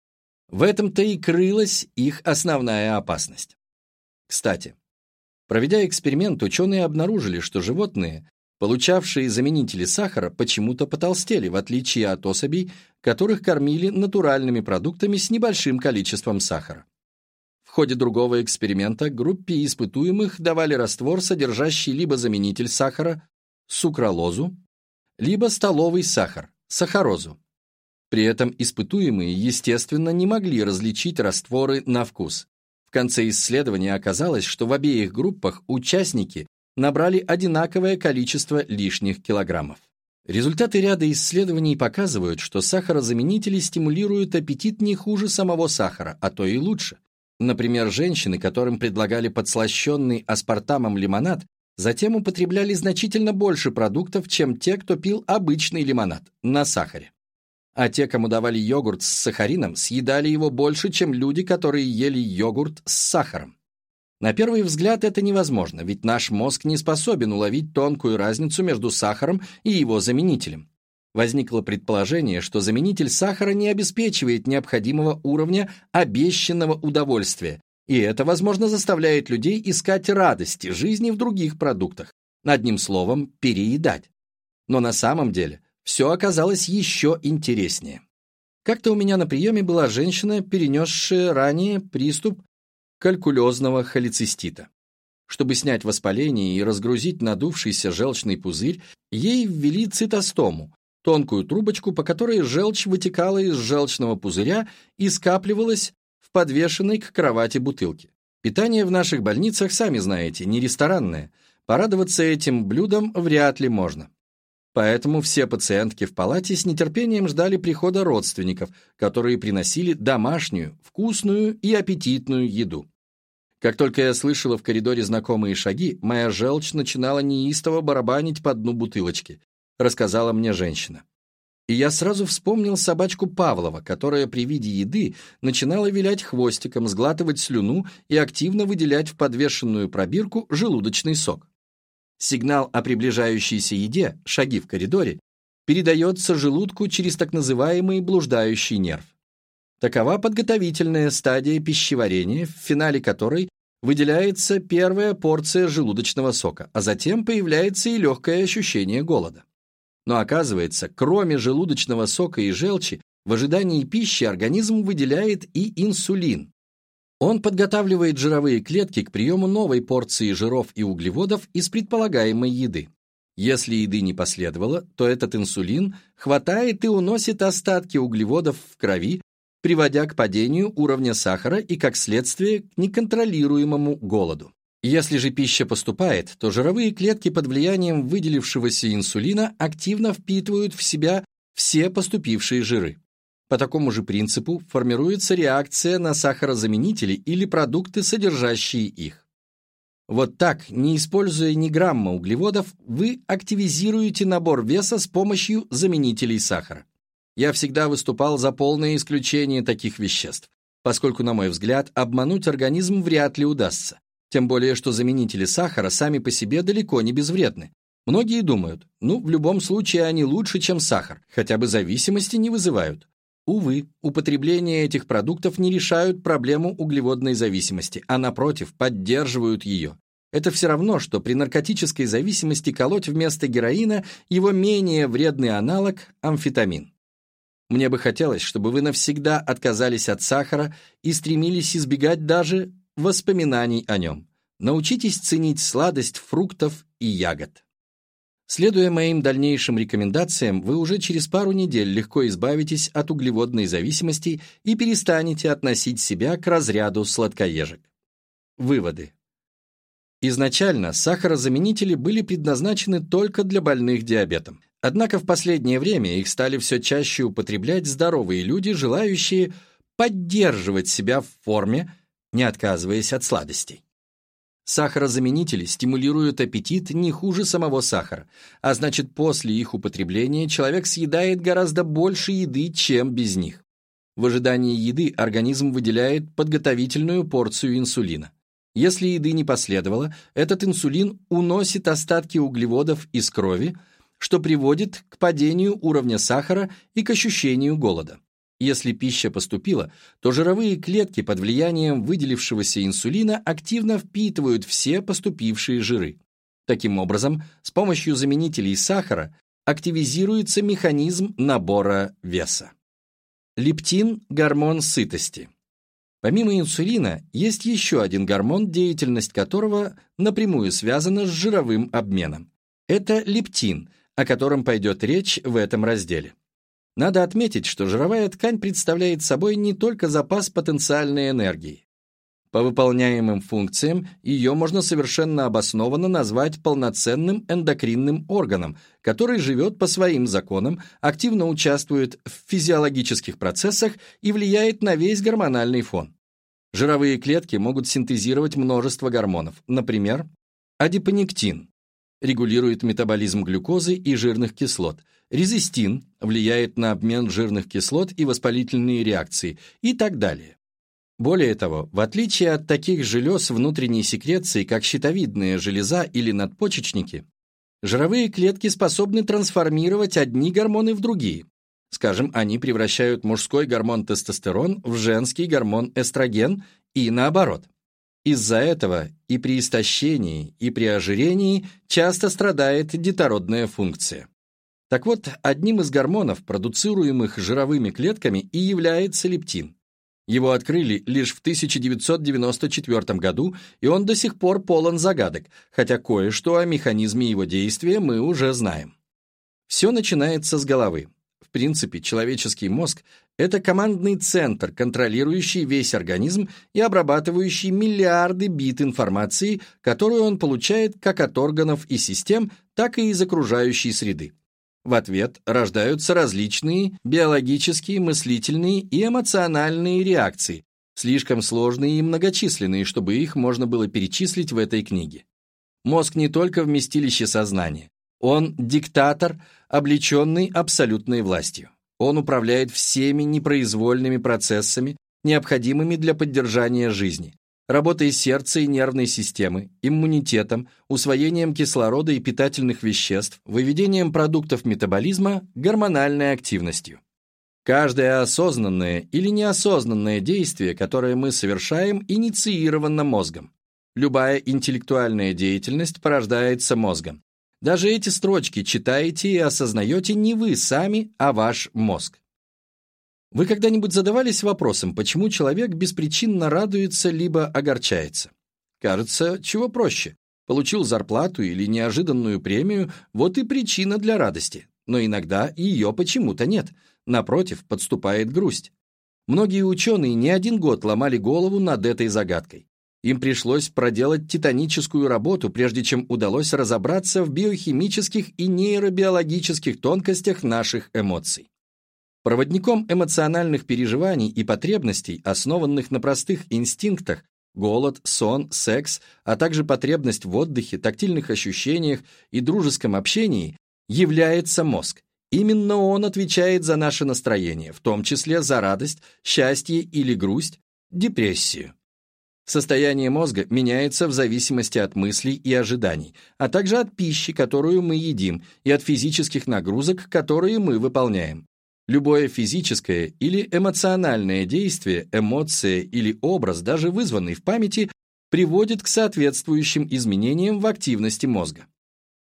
Speaker 1: в этом-то и крылась их основная опасность. Кстати, проведя эксперимент, ученые обнаружили, что животные, Получавшие заменители сахара почему-то потолстели, в отличие от особей, которых кормили натуральными продуктами с небольшим количеством сахара. В ходе другого эксперимента группе испытуемых давали раствор, содержащий либо заменитель сахара, сукралозу, либо столовый сахар, сахарозу. При этом испытуемые, естественно, не могли различить растворы на вкус. В конце исследования оказалось, что в обеих группах участники набрали одинаковое количество лишних килограммов. Результаты ряда исследований показывают, что сахарозаменители стимулируют аппетит не хуже самого сахара, а то и лучше. Например, женщины, которым предлагали подслащенный аспартамом лимонад, затем употребляли значительно больше продуктов, чем те, кто пил обычный лимонад на сахаре. А те, кому давали йогурт с сахарином, съедали его больше, чем люди, которые ели йогурт с сахаром. На первый взгляд это невозможно, ведь наш мозг не способен уловить тонкую разницу между сахаром и его заменителем. Возникло предположение, что заменитель сахара не обеспечивает необходимого уровня обещанного удовольствия, и это, возможно, заставляет людей искать радости жизни в других продуктах, одним словом, переедать. Но на самом деле все оказалось еще интереснее. Как-то у меня на приеме была женщина, перенесшая ранее приступ калькулезного холецистита. Чтобы снять воспаление и разгрузить надувшийся желчный пузырь, ей ввели цитостому, тонкую трубочку, по которой желчь вытекала из желчного пузыря и скапливалась подвешенной к кровати бутылке. Питание в наших больницах, сами знаете, не ресторанное. Порадоваться этим блюдом вряд ли можно. Поэтому все пациентки в палате с нетерпением ждали прихода родственников, которые приносили домашнюю, вкусную и аппетитную еду. Как только я слышала в коридоре знакомые шаги, моя желчь начинала неистово барабанить по дну бутылочки, рассказала мне женщина. И я сразу вспомнил собачку Павлова, которая при виде еды начинала вилять хвостиком, сглатывать слюну и активно выделять в подвешенную пробирку желудочный сок. Сигнал о приближающейся еде, шаги в коридоре, передается желудку через так называемый блуждающий нерв. Такова подготовительная стадия пищеварения, в финале которой выделяется первая порция желудочного сока, а затем появляется и легкое ощущение голода. Но оказывается, кроме желудочного сока и желчи, в ожидании пищи организм выделяет и инсулин. Он подготавливает жировые клетки к приему новой порции жиров и углеводов из предполагаемой еды. Если еды не последовало, то этот инсулин хватает и уносит остатки углеводов в крови, приводя к падению уровня сахара и, как следствие, к неконтролируемому голоду. Если же пища поступает, то жировые клетки под влиянием выделившегося инсулина активно впитывают в себя все поступившие жиры. По такому же принципу формируется реакция на сахарозаменители или продукты, содержащие их. Вот так, не используя ни грамма углеводов, вы активизируете набор веса с помощью заменителей сахара. Я всегда выступал за полное исключение таких веществ, поскольку, на мой взгляд, обмануть организм вряд ли удастся. Тем более, что заменители сахара сами по себе далеко не безвредны. Многие думают, ну, в любом случае они лучше, чем сахар, хотя бы зависимости не вызывают. Увы, употребление этих продуктов не решают проблему углеводной зависимости, а напротив, поддерживают ее. Это все равно, что при наркотической зависимости колоть вместо героина его менее вредный аналог – амфетамин. Мне бы хотелось, чтобы вы навсегда отказались от сахара и стремились избегать даже воспоминаний о нем. Научитесь ценить сладость фруктов и ягод. Следуя моим дальнейшим рекомендациям, вы уже через пару недель легко избавитесь от углеводной зависимости и перестанете относить себя к разряду сладкоежек. Выводы. Изначально сахарозаменители были предназначены только для больных диабетом. Однако в последнее время их стали все чаще употреблять здоровые люди, желающие поддерживать себя в форме, не отказываясь от сладостей. Сахарозаменители стимулируют аппетит не хуже самого сахара, а значит после их употребления человек съедает гораздо больше еды, чем без них. В ожидании еды организм выделяет подготовительную порцию инсулина. Если еды не последовало, этот инсулин уносит остатки углеводов из крови, что приводит к падению уровня сахара и к ощущению голода. Если пища поступила, то жировые клетки под влиянием выделившегося инсулина активно впитывают все поступившие жиры. Таким образом, с помощью заменителей сахара активизируется механизм набора веса. Лептин – гормон сытости. Помимо инсулина, есть еще один гормон, деятельность которого напрямую связана с жировым обменом. Это лептин, о котором пойдет речь в этом разделе. Надо отметить, что жировая ткань представляет собой не только запас потенциальной энергии. По выполняемым функциям ее можно совершенно обоснованно назвать полноценным эндокринным органом, который живет по своим законам, активно участвует в физиологических процессах и влияет на весь гормональный фон. Жировые клетки могут синтезировать множество гормонов, например, адипонектин, регулирует метаболизм глюкозы и жирных кислот, резистин влияет на обмен жирных кислот и воспалительные реакции и так далее. Более того, в отличие от таких желез внутренней секреции, как щитовидная железа или надпочечники, жировые клетки способны трансформировать одни гормоны в другие. Скажем, они превращают мужской гормон тестостерон в женский гормон эстроген и наоборот. Из-за этого и при истощении, и при ожирении часто страдает детородная функция. Так вот, одним из гормонов, продуцируемых жировыми клетками, и является лептин. Его открыли лишь в 1994 году, и он до сих пор полон загадок, хотя кое-что о механизме его действия мы уже знаем. Все начинается с головы. В принципе, человеческий мозг это командный центр, контролирующий весь организм и обрабатывающий миллиарды бит информации, которую он получает как от органов и систем, так и из окружающей среды. В ответ рождаются различные биологические, мыслительные и эмоциональные реакции, слишком сложные и многочисленные, чтобы их можно было перечислить в этой книге. Мозг не только вместилище сознания, он диктатор, облеченный абсолютной властью. Он управляет всеми непроизвольными процессами, необходимыми для поддержания жизни, работой сердца и нервной системы, иммунитетом, усвоением кислорода и питательных веществ, выведением продуктов метаболизма, гормональной активностью. Каждое осознанное или неосознанное действие, которое мы совершаем, инициировано мозгом. Любая интеллектуальная деятельность порождается мозгом. Даже эти строчки читаете и осознаете не вы сами, а ваш мозг. Вы когда-нибудь задавались вопросом, почему человек беспричинно радуется либо огорчается? Кажется, чего проще. Получил зарплату или неожиданную премию, вот и причина для радости. Но иногда ее почему-то нет. Напротив, подступает грусть. Многие ученые не один год ломали голову над этой загадкой. Им пришлось проделать титаническую работу, прежде чем удалось разобраться в биохимических и нейробиологических тонкостях наших эмоций. Проводником эмоциональных переживаний и потребностей, основанных на простых инстинктах, голод, сон, секс, а также потребность в отдыхе, тактильных ощущениях и дружеском общении, является мозг. Именно он отвечает за наше настроение, в том числе за радость, счастье или грусть, депрессию. Состояние мозга меняется в зависимости от мыслей и ожиданий, а также от пищи, которую мы едим, и от физических нагрузок, которые мы выполняем. Любое физическое или эмоциональное действие, эмоция или образ, даже вызванный в памяти, приводит к соответствующим изменениям в активности мозга.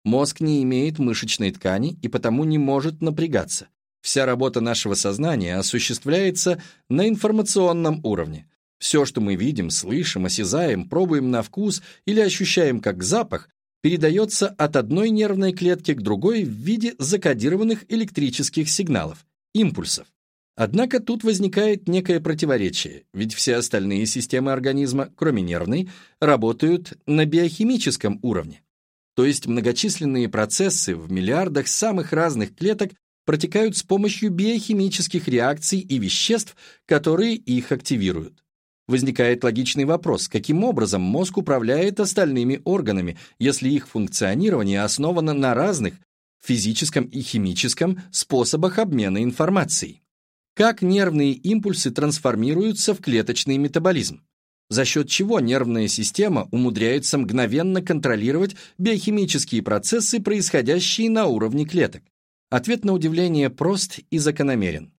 Speaker 1: Мозг не имеет мышечной ткани и потому не может напрягаться. Вся работа нашего сознания осуществляется на информационном уровне. Все, что мы видим, слышим, осязаем, пробуем на вкус или ощущаем как запах, передается от одной нервной клетки к другой в виде закодированных электрических сигналов, импульсов. Однако тут возникает некое противоречие, ведь все остальные системы организма, кроме нервной, работают на биохимическом уровне. То есть многочисленные процессы в миллиардах самых разных клеток протекают с помощью биохимических реакций и веществ, которые их активируют. Возникает логичный вопрос, каким образом мозг управляет остальными органами, если их функционирование основано на разных физическом и химическом способах обмена информацией? Как нервные импульсы трансформируются в клеточный метаболизм? За счет чего нервная система умудряется мгновенно контролировать биохимические процессы, происходящие на уровне клеток? Ответ на удивление прост и закономерен.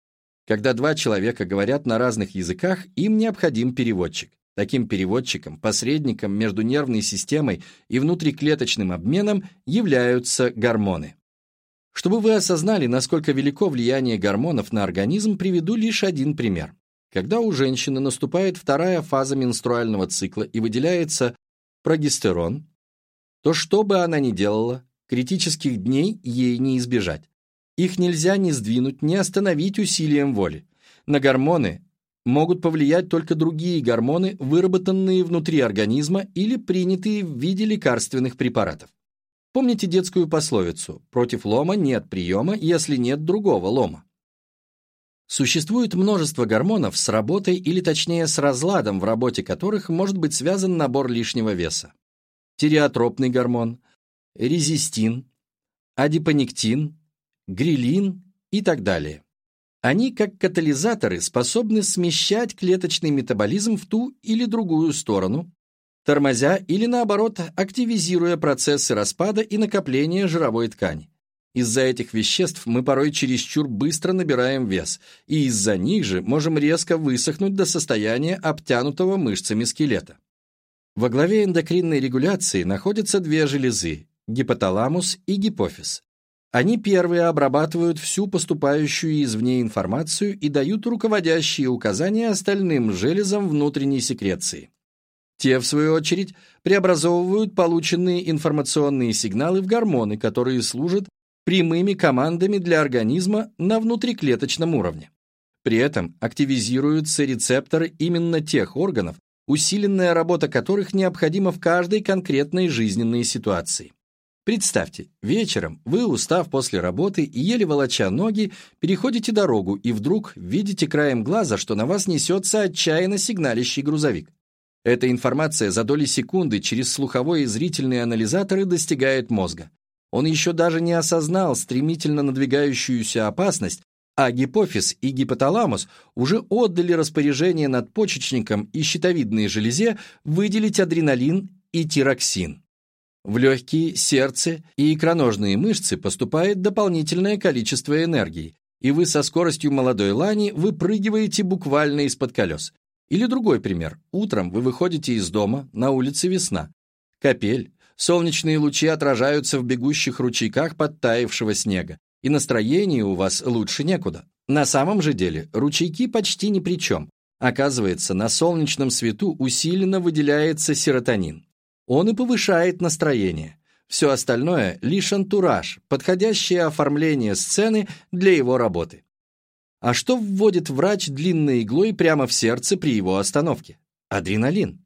Speaker 1: Когда два человека говорят на разных языках, им необходим переводчик. Таким переводчиком, посредником между нервной системой и внутриклеточным обменом являются гормоны. Чтобы вы осознали, насколько велико влияние гормонов на организм, приведу лишь один пример. Когда у женщины наступает вторая фаза менструального цикла и выделяется прогестерон, то что бы она ни делала, критических дней ей не избежать. Их нельзя ни сдвинуть, ни остановить усилием воли. На гормоны могут повлиять только другие гормоны, выработанные внутри организма или принятые в виде лекарственных препаратов. Помните детскую пословицу «против лома нет приема, если нет другого лома». Существует множество гормонов с работой или точнее с разладом, в работе которых может быть связан набор лишнего веса. Тиреотропный гормон, резистин, адипонектин, грилин и так далее. Они, как катализаторы, способны смещать клеточный метаболизм в ту или другую сторону, тормозя или, наоборот, активизируя процессы распада и накопления жировой ткани. Из-за этих веществ мы порой чересчур быстро набираем вес, и из-за них же можем резко высохнуть до состояния обтянутого мышцами скелета. Во главе эндокринной регуляции находятся две железы – гипоталамус и гипофиз. Они первые обрабатывают всю поступающую извне информацию и дают руководящие указания остальным железам внутренней секреции. Те, в свою очередь, преобразовывают полученные информационные сигналы в гормоны, которые служат прямыми командами для организма на внутриклеточном уровне. При этом активизируются рецепторы именно тех органов, усиленная работа которых необходима в каждой конкретной жизненной ситуации. Представьте, вечером вы, устав после работы и еле волоча ноги, переходите дорогу и вдруг видите краем глаза, что на вас несется отчаянно сигналящий грузовик. Эта информация за доли секунды через слуховой и зрительные анализаторы достигает мозга. Он еще даже не осознал стремительно надвигающуюся опасность, а гипофиз и гипоталамус уже отдали распоряжение надпочечникам и щитовидной железе выделить адреналин и тироксин. В легкие, сердце и икроножные мышцы поступает дополнительное количество энергии, и вы со скоростью молодой лани выпрыгиваете буквально из-под колес. Или другой пример. Утром вы выходите из дома, на улице весна. Капель, солнечные лучи отражаются в бегущих ручейках подтаявшего снега, и настроение у вас лучше некуда. На самом же деле ручейки почти ни при чем. Оказывается, на солнечном свету усиленно выделяется серотонин. Он и повышает настроение. Все остальное – лишь антураж, подходящее оформление сцены для его работы. А что вводит врач длинной иглой прямо в сердце при его остановке? Адреналин.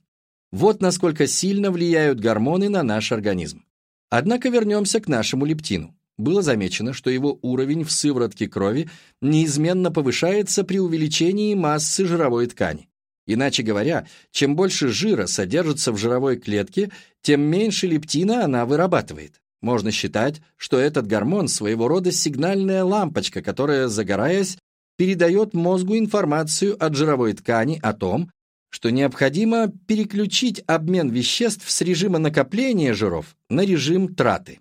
Speaker 1: Вот насколько сильно влияют гормоны на наш организм. Однако вернемся к нашему лептину. Было замечено, что его уровень в сыворотке крови неизменно повышается при увеличении массы жировой ткани. Иначе говоря, чем больше жира содержится в жировой клетке, тем меньше лептина она вырабатывает. Можно считать, что этот гормон своего рода сигнальная лампочка, которая, загораясь, передает мозгу информацию от жировой ткани о том, что необходимо переключить обмен веществ с режима накопления жиров на режим траты.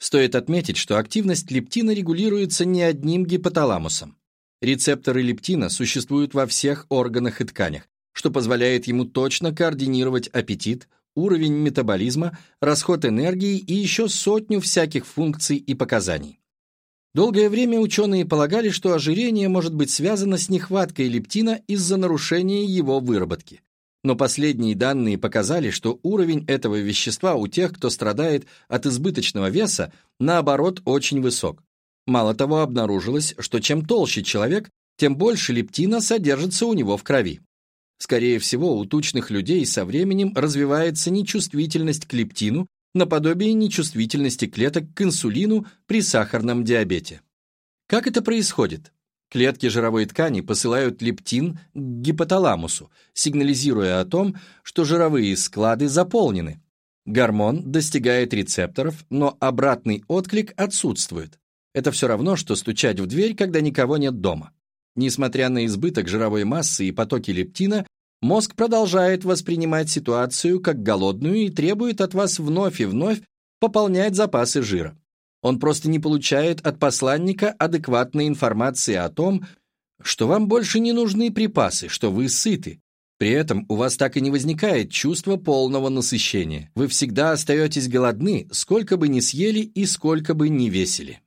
Speaker 1: Стоит отметить, что активность лептина регулируется не одним гипоталамусом. Рецепторы лептина существуют во всех органах и тканях, что позволяет ему точно координировать аппетит, уровень метаболизма, расход энергии и еще сотню всяких функций и показаний. Долгое время ученые полагали, что ожирение может быть связано с нехваткой лептина из-за нарушения его выработки. Но последние данные показали, что уровень этого вещества у тех, кто страдает от избыточного веса, наоборот, очень высок. Мало того, обнаружилось, что чем толще человек, тем больше лептина содержится у него в крови. Скорее всего, у тучных людей со временем развивается нечувствительность к лептину, наподобие нечувствительности клеток к инсулину при сахарном диабете. Как это происходит? Клетки жировой ткани посылают лептин к гипоталамусу, сигнализируя о том, что жировые склады заполнены. Гормон достигает рецепторов, но обратный отклик отсутствует. Это все равно, что стучать в дверь, когда никого нет дома. Несмотря на избыток жировой массы и потоки лептина, мозг продолжает воспринимать ситуацию как голодную и требует от вас вновь и вновь пополнять запасы жира. Он просто не получает от посланника адекватной информации о том, что вам больше не нужны припасы, что вы сыты. При этом у вас так и не возникает чувства полного насыщения. Вы всегда остаетесь голодны, сколько бы ни съели и сколько бы ни весили.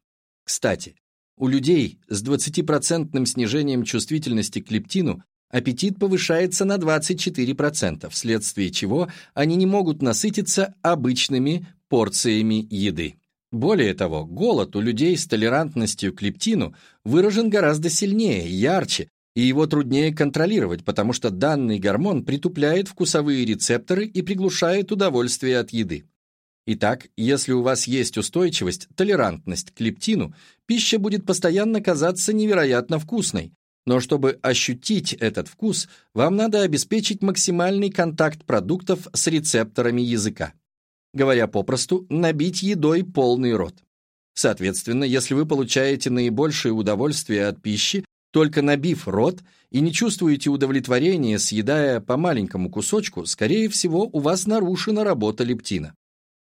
Speaker 1: Кстати, у людей с 20% снижением чувствительности к лептину аппетит повышается на 24%, вследствие чего они не могут насытиться обычными порциями еды. Более того, голод у людей с толерантностью к лептину выражен гораздо сильнее, ярче, и его труднее контролировать, потому что данный гормон притупляет вкусовые рецепторы и приглушает удовольствие от еды. Итак, если у вас есть устойчивость, толерантность к лептину, пища будет постоянно казаться невероятно вкусной. Но чтобы ощутить этот вкус, вам надо обеспечить максимальный контакт продуктов с рецепторами языка. Говоря попросту, набить едой полный рот. Соответственно, если вы получаете наибольшее удовольствие от пищи, только набив рот и не чувствуете удовлетворения, съедая по маленькому кусочку, скорее всего, у вас нарушена работа лептина.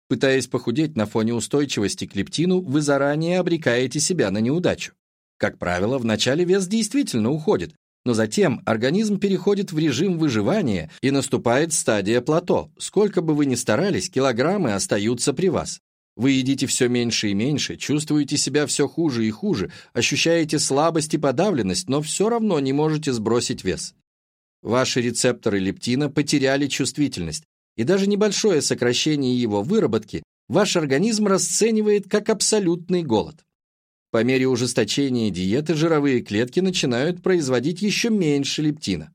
Speaker 1: Пытаясь похудеть на фоне устойчивости к лептину, вы заранее обрекаете себя на неудачу. Как правило, вначале вес действительно уходит, но затем организм переходит в режим выживания и наступает стадия плато. Сколько бы вы ни старались, килограммы остаются при вас. Вы едите все меньше и меньше, чувствуете себя все хуже и хуже, ощущаете слабость и подавленность, но все равно не можете сбросить вес. Ваши рецепторы лептина потеряли чувствительность, и даже небольшое сокращение его выработки ваш организм расценивает как абсолютный голод. По мере ужесточения диеты жировые клетки начинают производить еще меньше лептина.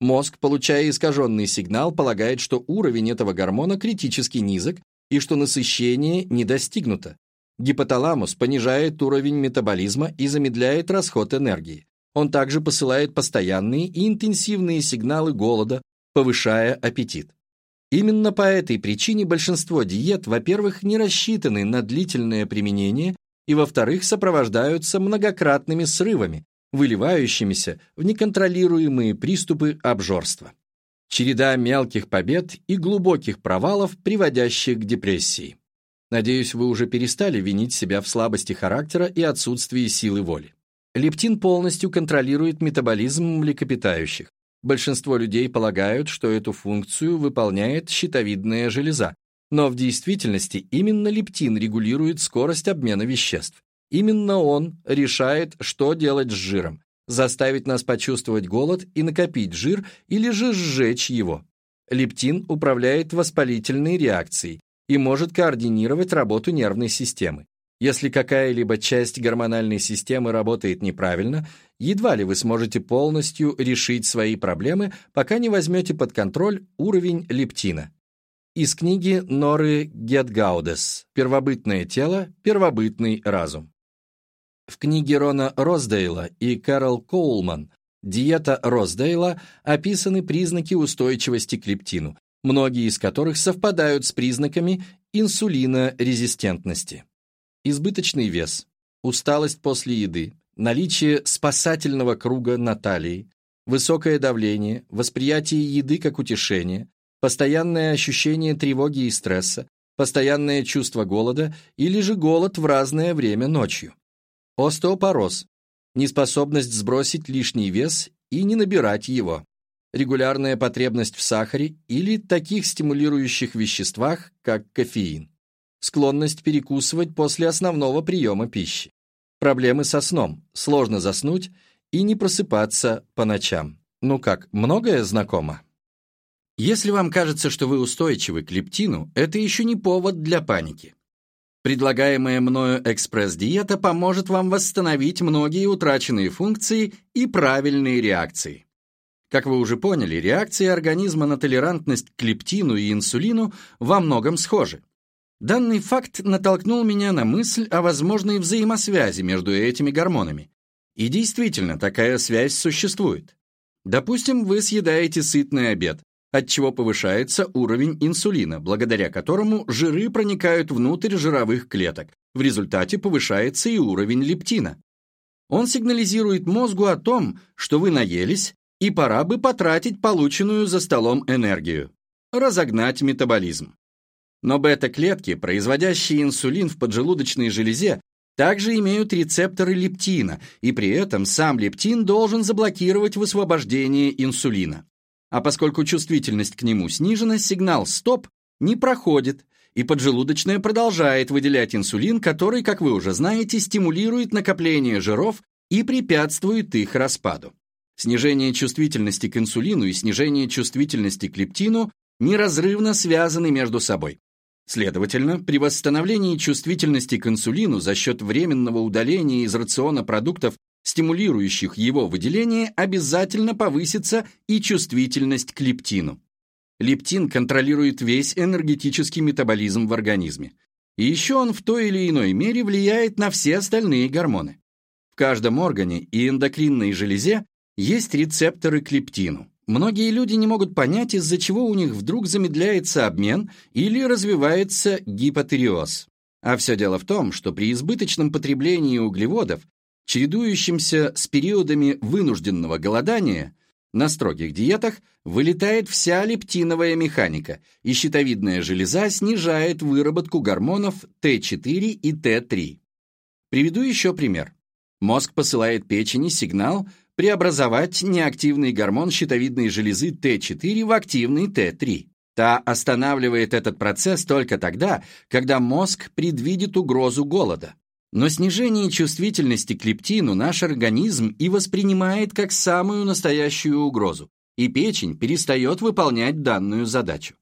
Speaker 1: Мозг, получая искаженный сигнал, полагает, что уровень этого гормона критически низок и что насыщение не достигнуто. Гипоталамус понижает уровень метаболизма и замедляет расход энергии. Он также посылает постоянные и интенсивные сигналы голода, повышая аппетит. Именно по этой причине большинство диет, во-первых, не рассчитаны на длительное применение и, во-вторых, сопровождаются многократными срывами, выливающимися в неконтролируемые приступы обжорства. Череда мелких побед и глубоких провалов, приводящих к депрессии. Надеюсь, вы уже перестали винить себя в слабости характера и отсутствии силы воли. Лептин полностью контролирует метаболизм млекопитающих. Большинство людей полагают, что эту функцию выполняет щитовидная железа, но в действительности именно лептин регулирует скорость обмена веществ. Именно он решает, что делать с жиром, заставить нас почувствовать голод и накопить жир или же сжечь его. Лептин управляет воспалительной реакцией и может координировать работу нервной системы. Если какая-либо часть гормональной системы работает неправильно, едва ли вы сможете полностью решить свои проблемы, пока не возьмете под контроль уровень лептина. Из книги Норы Гетгаудес «Первобытное тело, первобытный разум». В книге Рона Роздейла и Кэрол Коулман «Диета Роздейла» описаны признаки устойчивости к лептину, многие из которых совпадают с признаками инсулинорезистентности. Избыточный вес, усталость после еды, наличие спасательного круга на талии, высокое давление, восприятие еды как утешение, постоянное ощущение тревоги и стресса, постоянное чувство голода или же голод в разное время ночью. Остеопороз – неспособность сбросить лишний вес и не набирать его. Регулярная потребность в сахаре или таких стимулирующих веществах, как кофеин. Склонность перекусывать после основного приема пищи. Проблемы со сном, сложно заснуть и не просыпаться по ночам. Ну как, многое знакомо? Если вам кажется, что вы устойчивы к лептину, это еще не повод для паники. Предлагаемая мною экспресс-диета поможет вам восстановить многие утраченные функции и правильные реакции. Как вы уже поняли, реакции организма на толерантность к лептину и инсулину во многом схожи. Данный факт натолкнул меня на мысль о возможной взаимосвязи между этими гормонами. И действительно, такая связь существует. Допустим, вы съедаете сытный обед, отчего повышается уровень инсулина, благодаря которому жиры проникают внутрь жировых клеток. В результате повышается и уровень лептина. Он сигнализирует мозгу о том, что вы наелись, и пора бы потратить полученную за столом энергию. Разогнать метаболизм. Но бета-клетки, производящие инсулин в поджелудочной железе, также имеют рецепторы лептина, и при этом сам лептин должен заблокировать высвобождение инсулина. А поскольку чувствительность к нему снижена, сигнал «стоп» не проходит, и поджелудочная продолжает выделять инсулин, который, как вы уже знаете, стимулирует накопление жиров и препятствует их распаду. Снижение чувствительности к инсулину и снижение чувствительности к лептину неразрывно связаны между собой. Следовательно, при восстановлении чувствительности к инсулину за счет временного удаления из рациона продуктов стимулирующих его выделение, обязательно повысится и чувствительность к лептину. Лептин контролирует весь энергетический метаболизм в организме. И еще он в той или иной мере влияет на все остальные гормоны. В каждом органе и эндокринной железе есть рецепторы к лептину. Многие люди не могут понять, из-за чего у них вдруг замедляется обмен или развивается гипотериоз. А все дело в том, что при избыточном потреблении углеводов, чередующимся с периодами вынужденного голодания, на строгих диетах вылетает вся лептиновая механика, и щитовидная железа снижает выработку гормонов Т4 и Т3. Приведу еще пример. Мозг посылает печени сигнал преобразовать неактивный гормон щитовидной железы Т4 в активный Т3. Та останавливает этот процесс только тогда, когда мозг предвидит угрозу голода. Но снижение чувствительности к лептину наш организм и воспринимает как самую настоящую угрозу, и печень перестает выполнять данную задачу.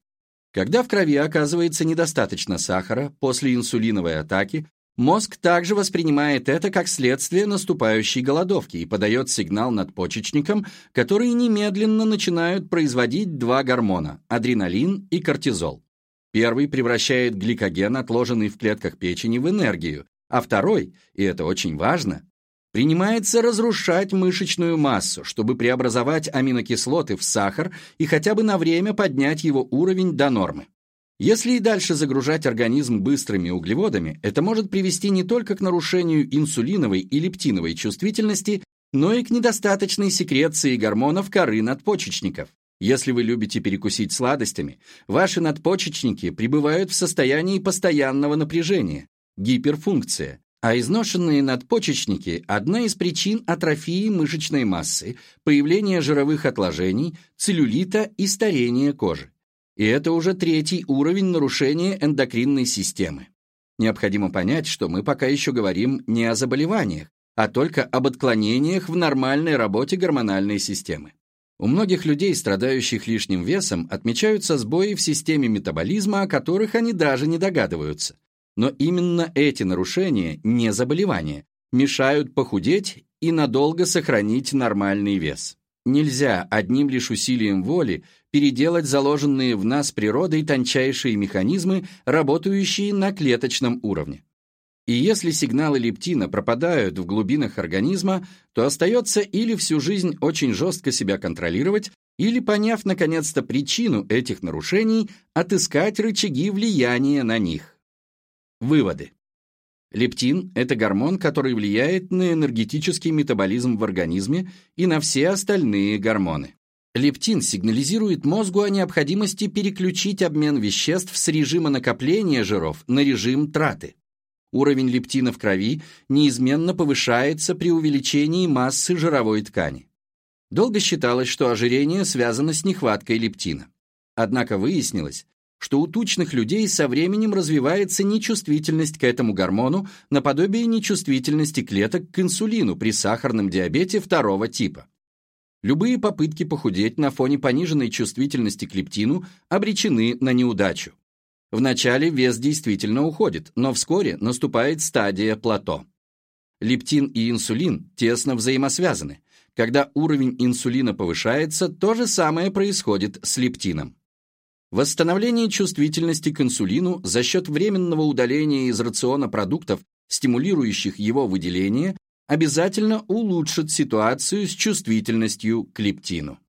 Speaker 1: Когда в крови оказывается недостаточно сахара после инсулиновой атаки, мозг также воспринимает это как следствие наступающей голодовки и подает сигнал надпочечникам, которые немедленно начинают производить два гормона – адреналин и кортизол. Первый превращает гликоген, отложенный в клетках печени, в энергию, а второй, и это очень важно, принимается разрушать мышечную массу, чтобы преобразовать аминокислоты в сахар и хотя бы на время поднять его уровень до нормы. Если и дальше загружать организм быстрыми углеводами, это может привести не только к нарушению инсулиновой и лептиновой чувствительности, но и к недостаточной секреции гормонов коры надпочечников. Если вы любите перекусить сладостями, ваши надпочечники пребывают в состоянии постоянного напряжения, гиперфункция, а изношенные надпочечники – одна из причин атрофии мышечной массы, появления жировых отложений, целлюлита и старения кожи. И это уже третий уровень нарушения эндокринной системы. Необходимо понять, что мы пока еще говорим не о заболеваниях, а только об отклонениях в нормальной работе гормональной системы. У многих людей, страдающих лишним весом, отмечаются сбои в системе метаболизма, о которых они даже не догадываются. Но именно эти нарушения, не заболевания, мешают похудеть и надолго сохранить нормальный вес. Нельзя одним лишь усилием воли переделать заложенные в нас природой тончайшие механизмы, работающие на клеточном уровне. И если сигналы лептина пропадают в глубинах организма, то остается или всю жизнь очень жестко себя контролировать, или, поняв наконец-то причину этих нарушений, отыскать рычаги влияния на них. Выводы. Лептин – это гормон, который влияет на энергетический метаболизм в организме и на все остальные гормоны. Лептин сигнализирует мозгу о необходимости переключить обмен веществ с режима накопления жиров на режим траты. Уровень лептина в крови неизменно повышается при увеличении массы жировой ткани. Долго считалось, что ожирение связано с нехваткой лептина. Однако выяснилось, что у тучных людей со временем развивается нечувствительность к этому гормону наподобие нечувствительности клеток к инсулину при сахарном диабете второго типа. Любые попытки похудеть на фоне пониженной чувствительности к лептину обречены на неудачу. Вначале вес действительно уходит, но вскоре наступает стадия плато. Лептин и инсулин тесно взаимосвязаны. Когда уровень инсулина повышается, то же самое происходит с лептином. Восстановление чувствительности к инсулину за счет временного удаления из рациона продуктов, стимулирующих его выделение, обязательно улучшит ситуацию с чувствительностью к лептину.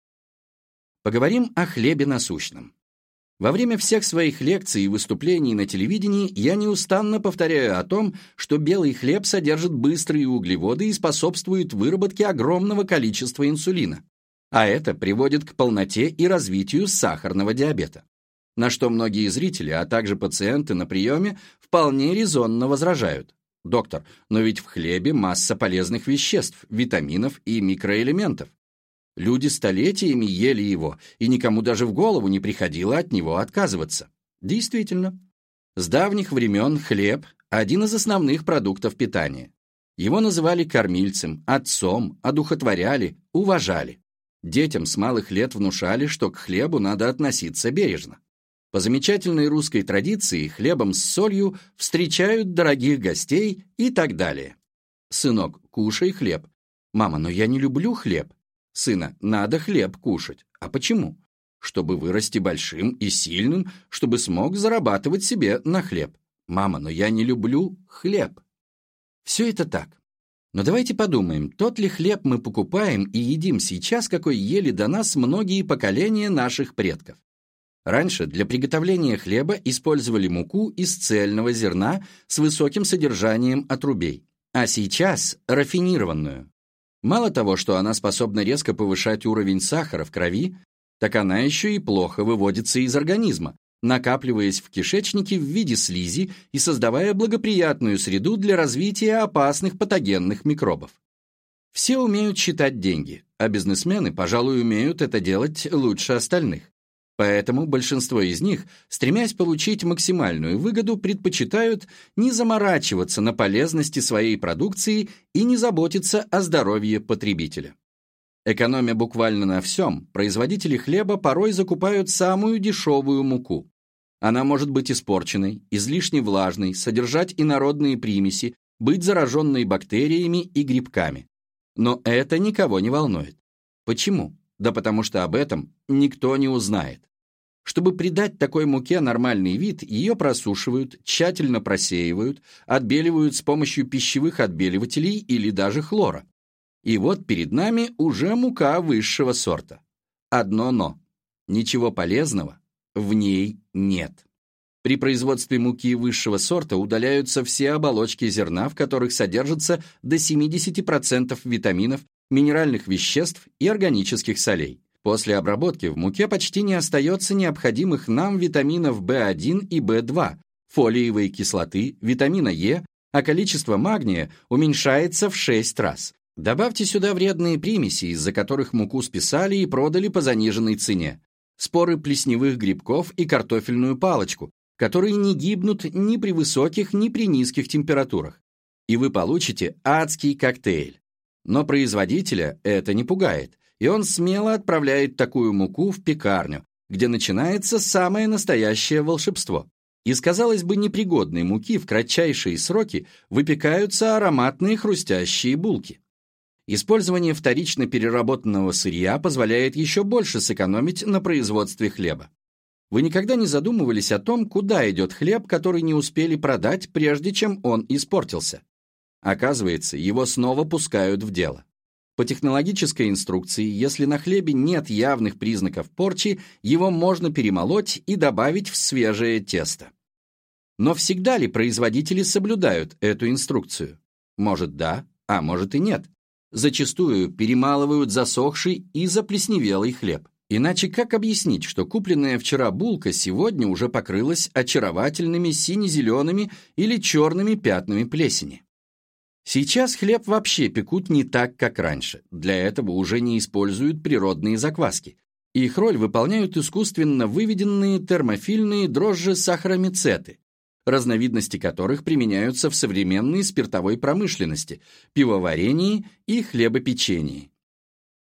Speaker 1: Поговорим о хлебе насущном. Во время всех своих лекций и выступлений на телевидении я неустанно повторяю о том, что белый хлеб содержит быстрые углеводы и способствует выработке огромного количества инсулина. А это приводит к полноте и развитию сахарного диабета на что многие зрители, а также пациенты на приеме вполне резонно возражают. Доктор, но ведь в хлебе масса полезных веществ, витаминов и микроэлементов. Люди столетиями ели его, и никому даже в голову не приходило от него отказываться. Действительно. С давних времен хлеб – один из основных продуктов питания. Его называли кормильцем, отцом, одухотворяли, уважали. Детям с малых лет внушали, что к хлебу надо относиться бережно. По замечательной русской традиции хлебом с солью встречают дорогих гостей и так далее. Сынок, кушай хлеб. Мама, но я не люблю хлеб. Сына, надо хлеб кушать. А почему? Чтобы вырасти большим и сильным, чтобы смог зарабатывать себе на хлеб. Мама, но я не люблю хлеб. Все это так. Но давайте подумаем, тот ли хлеб мы покупаем и едим сейчас, какой ели до нас многие поколения наших предков. Раньше для приготовления хлеба использовали муку из цельного зерна с высоким содержанием отрубей, а сейчас рафинированную. Мало того, что она способна резко повышать уровень сахара в крови, так она еще и плохо выводится из организма, накапливаясь в кишечнике в виде слизи и создавая благоприятную среду для развития опасных патогенных микробов. Все умеют считать деньги, а бизнесмены, пожалуй, умеют это делать лучше остальных. Поэтому большинство из них, стремясь получить максимальную выгоду, предпочитают не заморачиваться на полезности своей продукции и не заботиться о здоровье потребителя. Экономя буквально на всем, производители хлеба порой закупают самую дешевую муку. Она может быть испорченной, излишне влажной, содержать инородные примеси, быть зараженной бактериями и грибками. Но это никого не волнует. Почему? Да потому что об этом никто не узнает. Чтобы придать такой муке нормальный вид, ее просушивают, тщательно просеивают, отбеливают с помощью пищевых отбеливателей или даже хлора. И вот перед нами уже мука высшего сорта. Одно «но». Ничего полезного в ней нет. При производстве муки высшего сорта удаляются все оболочки зерна, в которых содержится до 70% витаминов, минеральных веществ и органических солей. После обработки в муке почти не остается необходимых нам витаминов В1 и В2, фолиевой кислоты, витамина Е, а количество магния уменьшается в 6 раз. Добавьте сюда вредные примеси, из-за которых муку списали и продали по заниженной цене споры плесневых грибков и картофельную палочку, которые не гибнут ни при высоких, ни при низких температурах. И вы получите адский коктейль. Но производителя это не пугает, и он смело отправляет такую муку в пекарню, где начинается самое настоящее волшебство. Из, казалось бы, непригодной муки в кратчайшие сроки выпекаются ароматные хрустящие булки. Использование вторично переработанного сырья позволяет еще больше сэкономить на производстве хлеба. Вы никогда не задумывались о том, куда идет хлеб, который не успели продать, прежде чем он испортился? Оказывается, его снова пускают в дело. По технологической инструкции, если на хлебе нет явных признаков порчи, его можно перемолоть и добавить в свежее тесто. Но всегда ли производители соблюдают эту инструкцию? Может да, а может и нет зачастую перемалывают засохший и заплесневелый хлеб. Иначе как объяснить, что купленная вчера булка сегодня уже покрылась очаровательными сине-зелеными или черными пятнами плесени? Сейчас хлеб вообще пекут не так, как раньше. Для этого уже не используют природные закваски. Их роль выполняют искусственно выведенные термофильные дрожжи сахаромицеты, разновидности которых применяются в современной спиртовой промышленности, пивоварении и хлебопечении.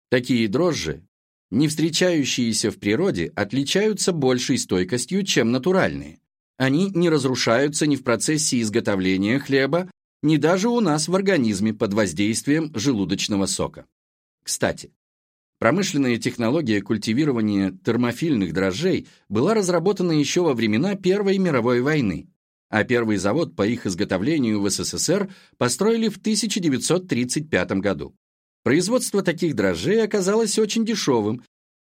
Speaker 1: Такие дрожжи, не встречающиеся в природе, отличаются большей стойкостью, чем натуральные. Они не разрушаются ни в процессе изготовления хлеба, ни даже у нас в организме под воздействием желудочного сока. Кстати, Промышленная технология культивирования термофильных дрожжей была разработана еще во времена Первой мировой войны а первый завод по их изготовлению в СССР построили в 1935 году. Производство таких дрожжей оказалось очень дешевым,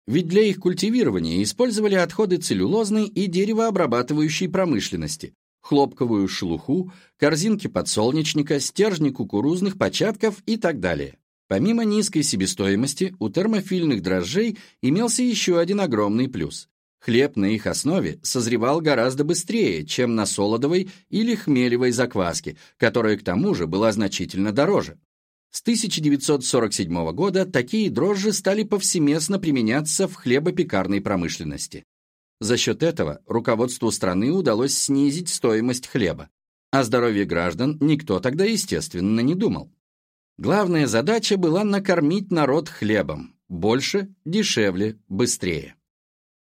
Speaker 1: ведь для их культивирования использовали отходы целлюлозной и деревообрабатывающей промышленности, хлопковую шелуху, корзинки подсолнечника, стержни кукурузных початков и так далее. Помимо низкой себестоимости, у термофильных дрожжей имелся еще один огромный плюс. Хлеб на их основе созревал гораздо быстрее, чем на солодовой или хмелевой закваске, которая к тому же была значительно дороже. С 1947 года такие дрожжи стали повсеместно применяться в хлебопекарной промышленности. За счет этого руководству страны удалось снизить стоимость хлеба. О здоровье граждан никто тогда, естественно, не думал. Главная задача была накормить народ хлебом. Больше, дешевле, быстрее.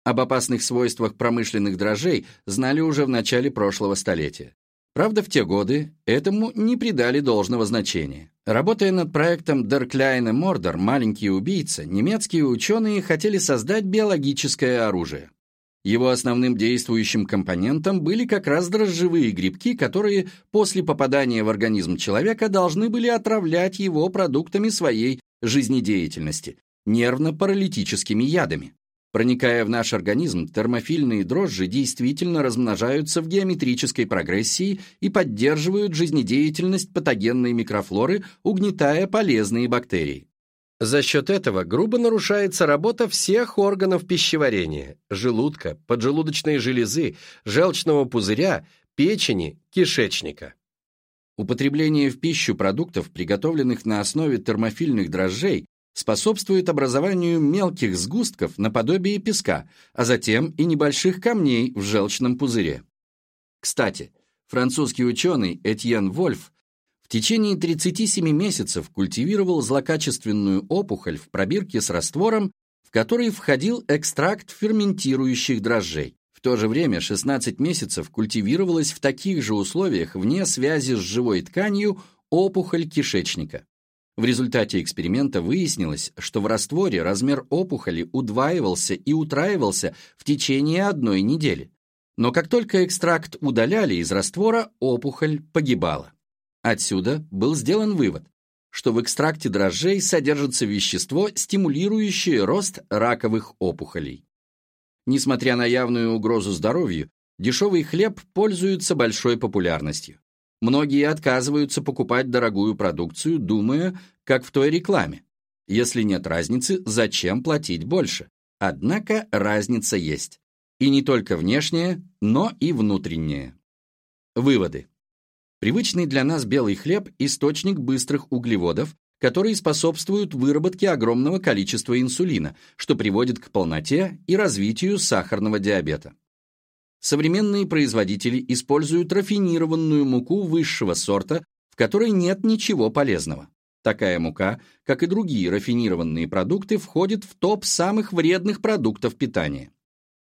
Speaker 1: Об опасных свойствах промышленных дрожжей знали уже в начале прошлого столетия. Правда, в те годы этому не придали должного значения. Работая над проектом kleine Mordor «Маленький убийца», немецкие ученые хотели создать биологическое оружие. Его основным действующим компонентом были как раз дрожжевые грибки, которые после попадания в организм человека должны были отравлять его продуктами своей жизнедеятельности, нервно-паралитическими ядами. Проникая в наш организм, термофильные дрожжи действительно размножаются в геометрической прогрессии и поддерживают жизнедеятельность патогенной микрофлоры, угнетая полезные бактерии. За счет этого грубо нарушается работа всех органов пищеварения – желудка, поджелудочной железы, желчного пузыря, печени, кишечника. Употребление в пищу продуктов, приготовленных на основе термофильных дрожжей, способствует образованию мелких сгустков наподобие песка, а затем и небольших камней в желчном пузыре. Кстати, французский ученый Этьен Вольф в течение 37 месяцев культивировал злокачественную опухоль в пробирке с раствором, в который входил экстракт ферментирующих дрожжей. В то же время 16 месяцев культивировалась в таких же условиях вне связи с живой тканью опухоль кишечника. В результате эксперимента выяснилось, что в растворе размер опухоли удваивался и утраивался в течение одной недели. Но как только экстракт удаляли из раствора, опухоль погибала. Отсюда был сделан вывод, что в экстракте дрожжей содержится вещество, стимулирующее рост раковых опухолей. Несмотря на явную угрозу здоровью, дешевый хлеб пользуется большой популярностью. Многие отказываются покупать дорогую продукцию, думая, как в той рекламе. Если нет разницы, зачем платить больше? Однако разница есть. И не только внешняя, но и внутренняя. Выводы. Привычный для нас белый хлеб – источник быстрых углеводов, которые способствуют выработке огромного количества инсулина, что приводит к полноте и развитию сахарного диабета. Современные производители используют рафинированную муку высшего сорта, в которой нет ничего полезного. Такая мука, как и другие рафинированные продукты, входит в топ самых вредных продуктов питания.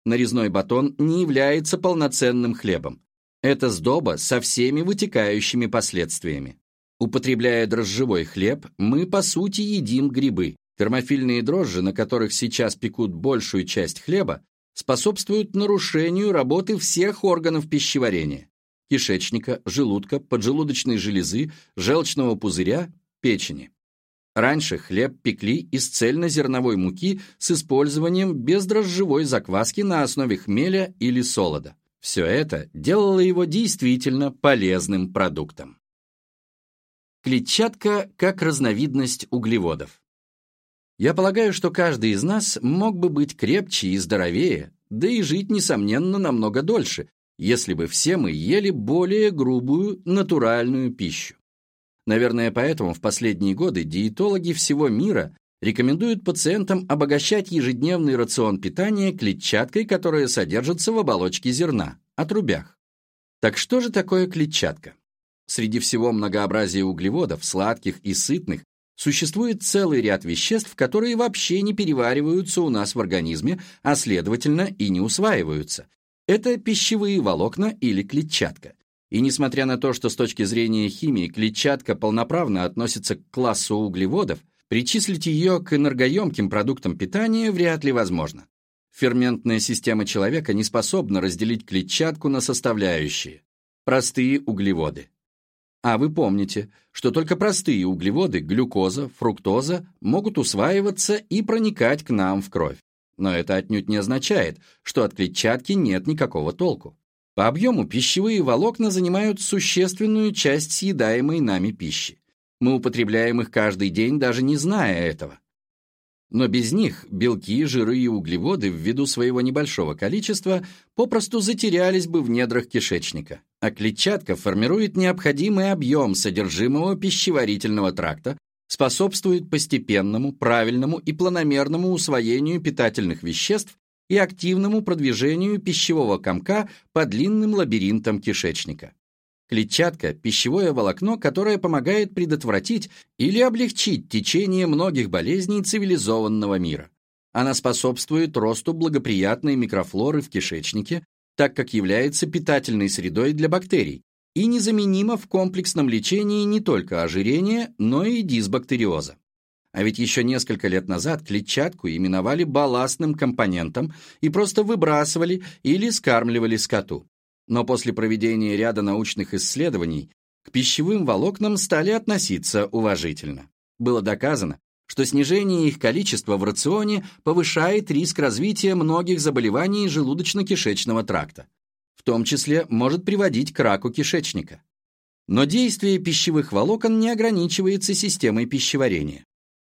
Speaker 1: Нарезной батон не является полноценным хлебом. Это сдоба со всеми вытекающими последствиями. Употребляя дрожжевой хлеб, мы по сути едим грибы. Термофильные дрожжи, на которых сейчас пекут большую часть хлеба, способствуют нарушению работы всех органов пищеварения – кишечника, желудка, поджелудочной железы, желчного пузыря, печени. Раньше хлеб пекли из цельнозерновой муки с использованием бездрожжевой закваски на основе хмеля или солода. Все это делало его действительно полезным продуктом. Клетчатка как разновидность углеводов. Я полагаю, что каждый из нас мог бы быть крепче и здоровее, да и жить, несомненно, намного дольше, если бы все мы ели более грубую натуральную пищу. Наверное, поэтому в последние годы диетологи всего мира рекомендуют пациентам обогащать ежедневный рацион питания клетчаткой, которая содержится в оболочке зерна, отрубях. Так что же такое клетчатка? Среди всего многообразия углеводов, сладких и сытных, существует целый ряд веществ, которые вообще не перевариваются у нас в организме, а следовательно и не усваиваются. Это пищевые волокна или клетчатка. И несмотря на то, что с точки зрения химии клетчатка полноправно относится к классу углеводов, Причислить ее к энергоемким продуктам питания вряд ли возможно. Ферментная система человека не способна разделить клетчатку на составляющие. Простые углеводы. А вы помните, что только простые углеводы, глюкоза, фруктоза, могут усваиваться и проникать к нам в кровь. Но это отнюдь не означает, что от клетчатки нет никакого толку. По объему пищевые волокна занимают существенную часть съедаемой нами пищи. Мы употребляем их каждый день, даже не зная этого. Но без них белки, жиры и углеводы ввиду своего небольшого количества попросту затерялись бы в недрах кишечника, а клетчатка формирует необходимый объем содержимого пищеварительного тракта, способствует постепенному, правильному и планомерному усвоению питательных веществ и активному продвижению пищевого комка по длинным лабиринтам кишечника. Клетчатка – пищевое волокно, которое помогает предотвратить или облегчить течение многих болезней цивилизованного мира. Она способствует росту благоприятной микрофлоры в кишечнике, так как является питательной средой для бактерий и незаменима в комплексном лечении не только ожирения, но и дисбактериоза. А ведь еще несколько лет назад клетчатку именовали балластным компонентом и просто выбрасывали или скармливали скоту. Но после проведения ряда научных исследований к пищевым волокнам стали относиться уважительно. Было доказано, что снижение их количества в рационе повышает риск развития многих заболеваний желудочно-кишечного тракта, в том числе может приводить к раку кишечника. Но действие пищевых волокон не ограничивается системой пищеварения.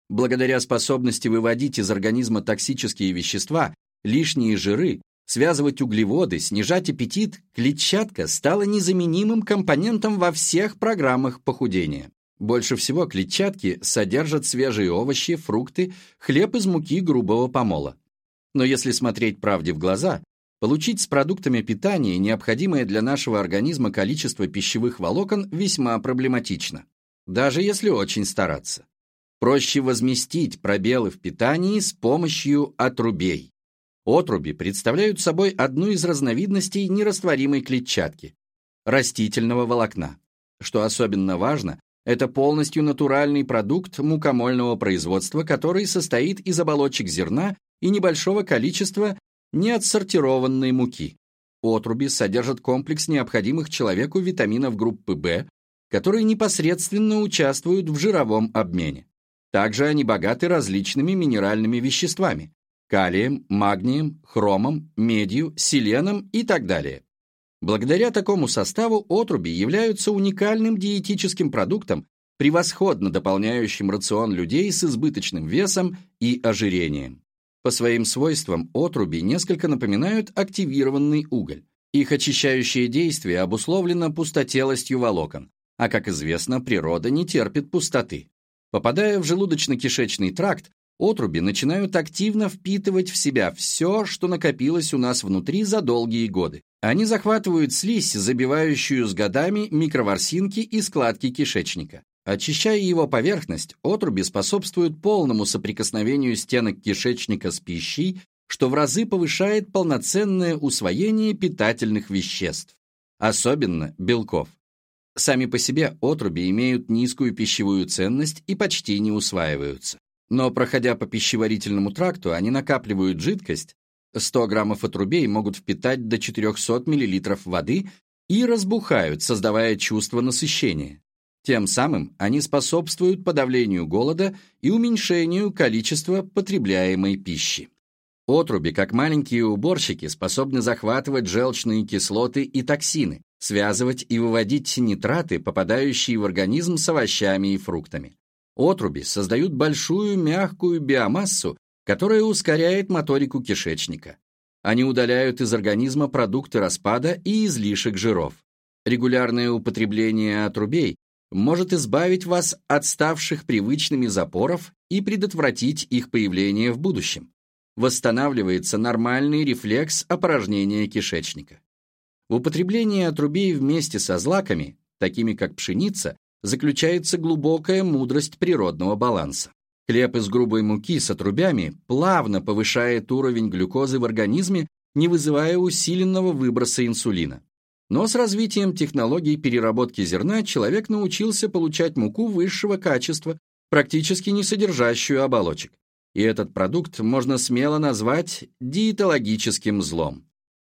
Speaker 1: Благодаря способности выводить из организма токсические вещества, лишние жиры, связывать углеводы, снижать аппетит, клетчатка стала незаменимым компонентом во всех программах похудения. Больше всего клетчатки содержат свежие овощи, фрукты, хлеб из муки грубого помола. Но если смотреть правде в глаза, получить с продуктами питания необходимое для нашего организма количество пищевых волокон весьма проблематично, даже если очень стараться. Проще возместить пробелы в питании с помощью отрубей. Отруби представляют собой одну из разновидностей нерастворимой клетчатки – растительного волокна. Что особенно важно, это полностью натуральный продукт мукомольного производства, который состоит из оболочек зерна и небольшого количества неотсортированной муки. Отруби содержат комплекс необходимых человеку витаминов группы В, которые непосредственно участвуют в жировом обмене. Также они богаты различными минеральными веществами – калием, магнием, хромом, медью, селеном и так далее. Благодаря такому составу отруби являются уникальным диетическим продуктом, превосходно дополняющим рацион людей с избыточным весом и ожирением. По своим свойствам отруби несколько напоминают активированный уголь. Их очищающее действие обусловлено пустотелостью волокон, а, как известно, природа не терпит пустоты. Попадая в желудочно-кишечный тракт, отруби начинают активно впитывать в себя все, что накопилось у нас внутри за долгие годы. Они захватывают слизь, забивающую с годами микроворсинки и складки кишечника. Очищая его поверхность, отруби способствуют полному соприкосновению стенок кишечника с пищей, что в разы повышает полноценное усвоение питательных веществ, особенно белков. Сами по себе отруби имеют низкую пищевую ценность и почти не усваиваются. Но, проходя по пищеварительному тракту, они накапливают жидкость, 100 граммов отрубей могут впитать до 400 мл воды и разбухают, создавая чувство насыщения. Тем самым они способствуют подавлению голода и уменьшению количества потребляемой пищи. Отруби, как маленькие уборщики, способны захватывать желчные кислоты и токсины, связывать и выводить нитраты, попадающие в организм с овощами и фруктами. Отруби создают большую мягкую биомассу, которая ускоряет моторику кишечника. Они удаляют из организма продукты распада и излишек жиров. Регулярное употребление отрубей может избавить вас от ставших привычными запоров и предотвратить их появление в будущем. Восстанавливается нормальный рефлекс опорожнения кишечника. В употреблении отрубей вместе со злаками, такими как пшеница, заключается глубокая мудрость природного баланса. Хлеб из грубой муки с отрубями плавно повышает уровень глюкозы в организме, не вызывая усиленного выброса инсулина. Но с развитием технологий переработки зерна человек научился получать муку высшего качества, практически не содержащую оболочек. И этот продукт можно смело назвать диетологическим злом.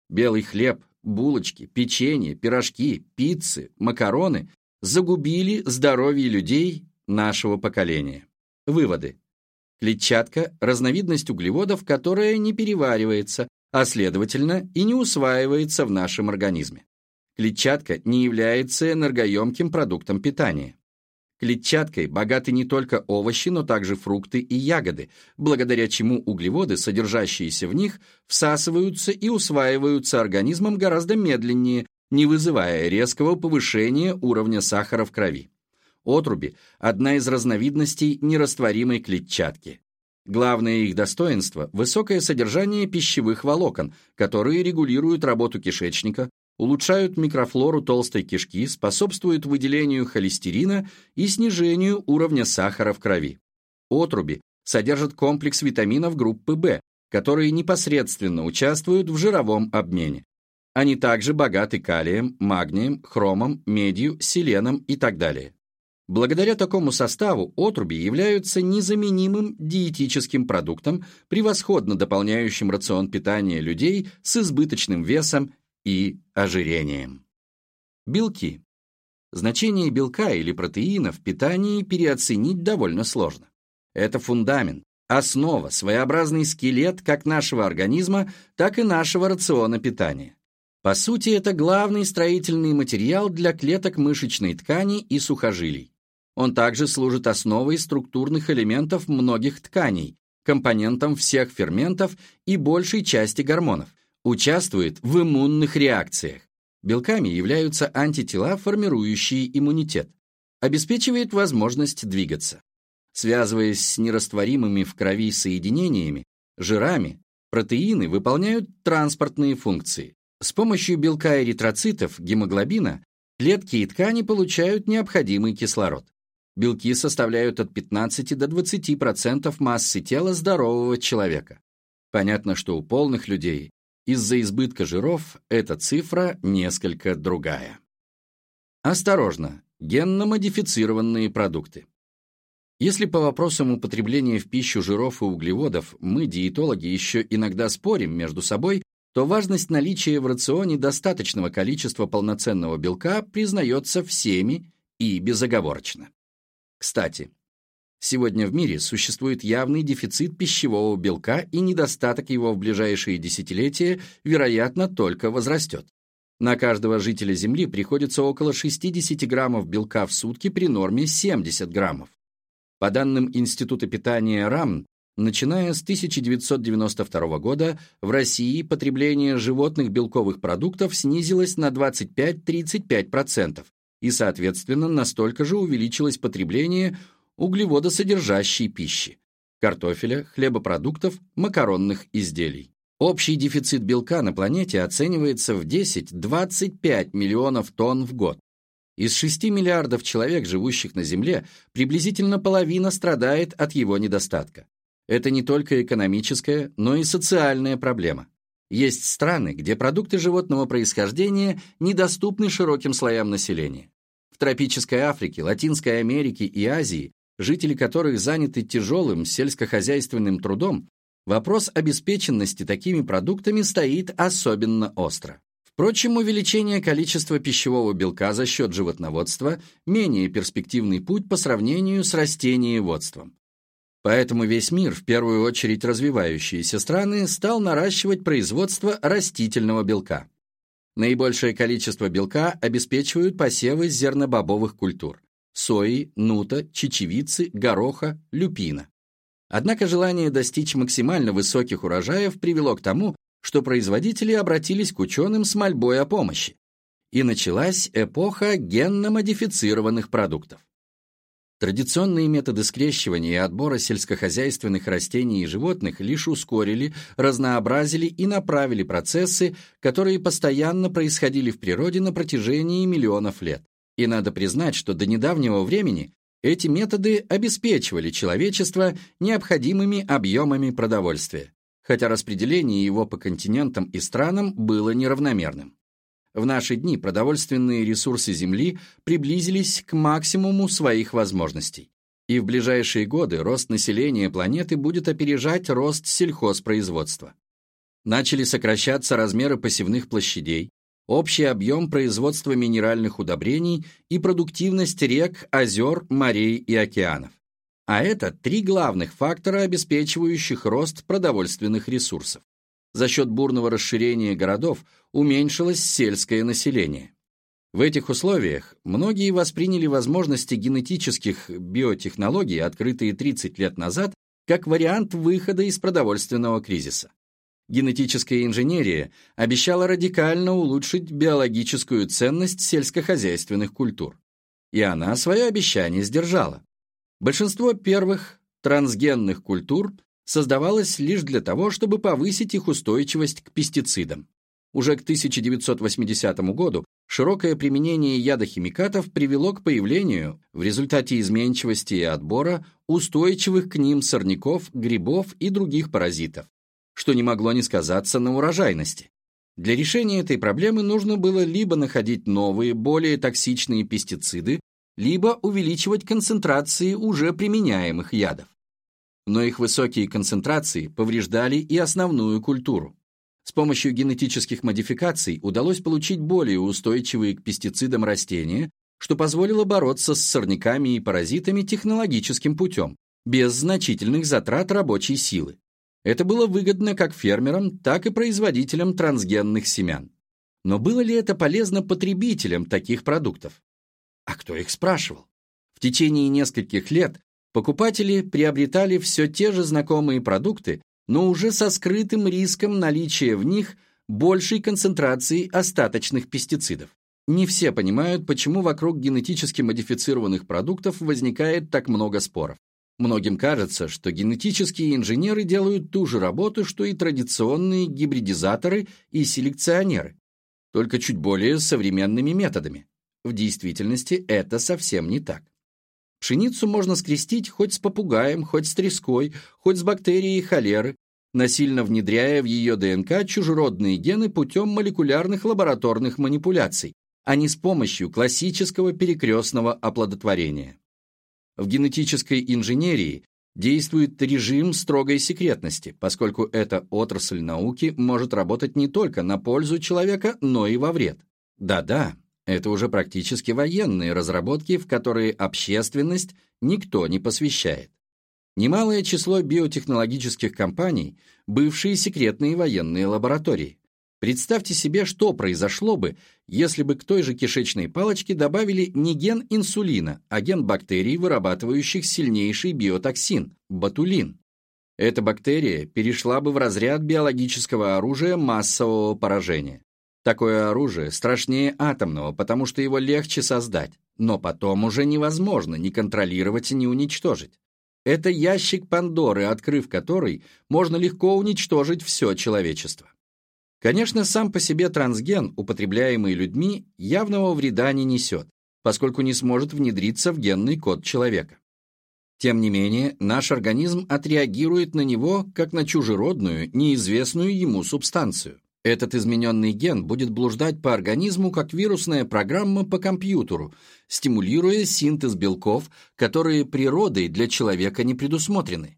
Speaker 1: Белый хлеб, булочки, печенье, пирожки, пиццы, макароны загубили здоровье людей нашего поколения. Выводы. Клетчатка – разновидность углеводов, которая не переваривается, а следовательно и не усваивается в нашем организме. Клетчатка не является энергоемким продуктом питания. Клетчаткой богаты не только овощи, но также фрукты и ягоды, благодаря чему углеводы, содержащиеся в них, всасываются и усваиваются организмом гораздо медленнее, не вызывая резкого повышения уровня сахара в крови. Отруби – одна из разновидностей нерастворимой клетчатки. Главное их достоинство – высокое содержание пищевых волокон, которые регулируют работу кишечника, улучшают микрофлору толстой кишки, способствуют выделению холестерина и снижению уровня сахара в крови. Отруби содержат комплекс витаминов группы В, которые непосредственно участвуют в жировом обмене. Они также богаты калием, магнием, хромом, медью, селеном и так далее. Благодаря такому составу отруби являются незаменимым диетическим продуктом, превосходно дополняющим рацион питания людей с избыточным весом и ожирением. Белки. Значение белка или протеина в питании переоценить довольно сложно. Это фундамент, основа, своеобразный скелет как нашего организма, так и нашего рациона питания. По сути, это главный строительный материал для клеток мышечной ткани и сухожилий. Он также служит основой структурных элементов многих тканей, компонентом всех ферментов и большей части гормонов. Участвует в иммунных реакциях. Белками являются антитела, формирующие иммунитет. Обеспечивает возможность двигаться. Связываясь с нерастворимыми в крови соединениями, жирами, протеины выполняют транспортные функции. С помощью белка эритроцитов, гемоглобина, клетки и ткани получают необходимый кислород. Белки составляют от 15 до 20% массы тела здорового человека. Понятно, что у полных людей из-за избытка жиров эта цифра несколько другая. Осторожно, генно-модифицированные продукты. Если по вопросам употребления в пищу жиров и углеводов мы, диетологи, еще иногда спорим между собой, то важность наличия в рационе достаточного количества полноценного белка признается всеми и безоговорочно. Кстати, сегодня в мире существует явный дефицит пищевого белка и недостаток его в ближайшие десятилетия, вероятно, только возрастет. На каждого жителя Земли приходится около 60 граммов белка в сутки при норме 70 граммов. По данным Института питания РАМ, начиная с 1992 года в России потребление животных белковых продуктов снизилось на 25-35%, и, соответственно, настолько же увеличилось потребление углеводосодержащей пищи – картофеля, хлебопродуктов, макаронных изделий. Общий дефицит белка на планете оценивается в 10-25 миллионов тонн в год. Из 6 миллиардов человек, живущих на Земле, приблизительно половина страдает от его недостатка. Это не только экономическая, но и социальная проблема. Есть страны, где продукты животного происхождения недоступны широким слоям населения. В тропической Африке, Латинской Америке и Азии, жители которых заняты тяжелым сельскохозяйственным трудом, вопрос обеспеченности такими продуктами стоит особенно остро. Впрочем, увеличение количества пищевого белка за счет животноводства – менее перспективный путь по сравнению с растениеводством. Поэтому весь мир, в первую очередь развивающиеся страны, стал наращивать производство растительного белка. Наибольшее количество белка обеспечивают посевы зернобобовых культур – сои, нута, чечевицы, гороха, люпина. Однако желание достичь максимально высоких урожаев привело к тому, что производители обратились к ученым с мольбой о помощи. И началась эпоха генно-модифицированных продуктов. Традиционные методы скрещивания и отбора сельскохозяйственных растений и животных лишь ускорили, разнообразили и направили процессы, которые постоянно происходили в природе на протяжении миллионов лет. И надо признать, что до недавнего времени эти методы обеспечивали человечество необходимыми объемами продовольствия, хотя распределение его по континентам и странам было неравномерным. В наши дни продовольственные ресурсы Земли приблизились к максимуму своих возможностей. И в ближайшие годы рост населения планеты будет опережать рост сельхозпроизводства. Начали сокращаться размеры посевных площадей, общий объем производства минеральных удобрений и продуктивность рек, озер, морей и океанов. А это три главных фактора, обеспечивающих рост продовольственных ресурсов. За счет бурного расширения городов уменьшилось сельское население. В этих условиях многие восприняли возможности генетических биотехнологий, открытые 30 лет назад, как вариант выхода из продовольственного кризиса. Генетическая инженерия обещала радикально улучшить биологическую ценность сельскохозяйственных культур. И она свое обещание сдержала. Большинство первых трансгенных культур создавалась лишь для того, чтобы повысить их устойчивость к пестицидам. Уже к 1980 году широкое применение ядохимикатов привело к появлению, в результате изменчивости и отбора, устойчивых к ним сорняков, грибов и других паразитов, что не могло не сказаться на урожайности. Для решения этой проблемы нужно было либо находить новые, более токсичные пестициды, либо увеличивать концентрации уже применяемых ядов. Но их высокие концентрации повреждали и основную культуру. С помощью генетических модификаций удалось получить более устойчивые к пестицидам растения, что позволило бороться с сорняками и паразитами технологическим путем, без значительных затрат рабочей силы. Это было выгодно как фермерам, так и производителям трансгенных семян. Но было ли это полезно потребителям таких продуктов? А кто их спрашивал? В течение нескольких лет покупатели приобретали все те же знакомые продукты, но уже со скрытым риском наличия в них большей концентрации остаточных пестицидов. Не все понимают, почему вокруг генетически модифицированных продуктов возникает так много споров. Многим кажется, что генетические инженеры делают ту же работу, что и традиционные гибридизаторы и селекционеры, только чуть более современными методами. В действительности это совсем не так. Пшеницу можно скрестить хоть с попугаем, хоть с треской, хоть с бактерией холеры, насильно внедряя в ее ДНК чужеродные гены путем молекулярных лабораторных манипуляций, а не с помощью классического перекрестного оплодотворения. В генетической инженерии действует режим строгой секретности, поскольку эта отрасль науки может работать не только на пользу человека, но и во вред. Да-да, это уже практически военные разработки, в которые общественность никто не посвящает. Немалое число биотехнологических компаний – бывшие секретные военные лаборатории. Представьте себе, что произошло бы, если бы к той же кишечной палочке добавили не ген инсулина, а ген бактерий, вырабатывающих сильнейший биотоксин – ботулин. Эта бактерия перешла бы в разряд биологического оружия массового поражения. Такое оружие страшнее атомного, потому что его легче создать, но потом уже невозможно ни контролировать, ни уничтожить. Это ящик Пандоры, открыв который, можно легко уничтожить все человечество. Конечно, сам по себе трансген, употребляемый людьми, явного вреда не несет, поскольку не сможет внедриться в генный код человека. Тем не менее, наш организм отреагирует на него как на чужеродную, неизвестную ему субстанцию. Этот измененный ген будет блуждать по организму как вирусная программа по компьютеру, стимулируя синтез белков, которые природой для человека не предусмотрены.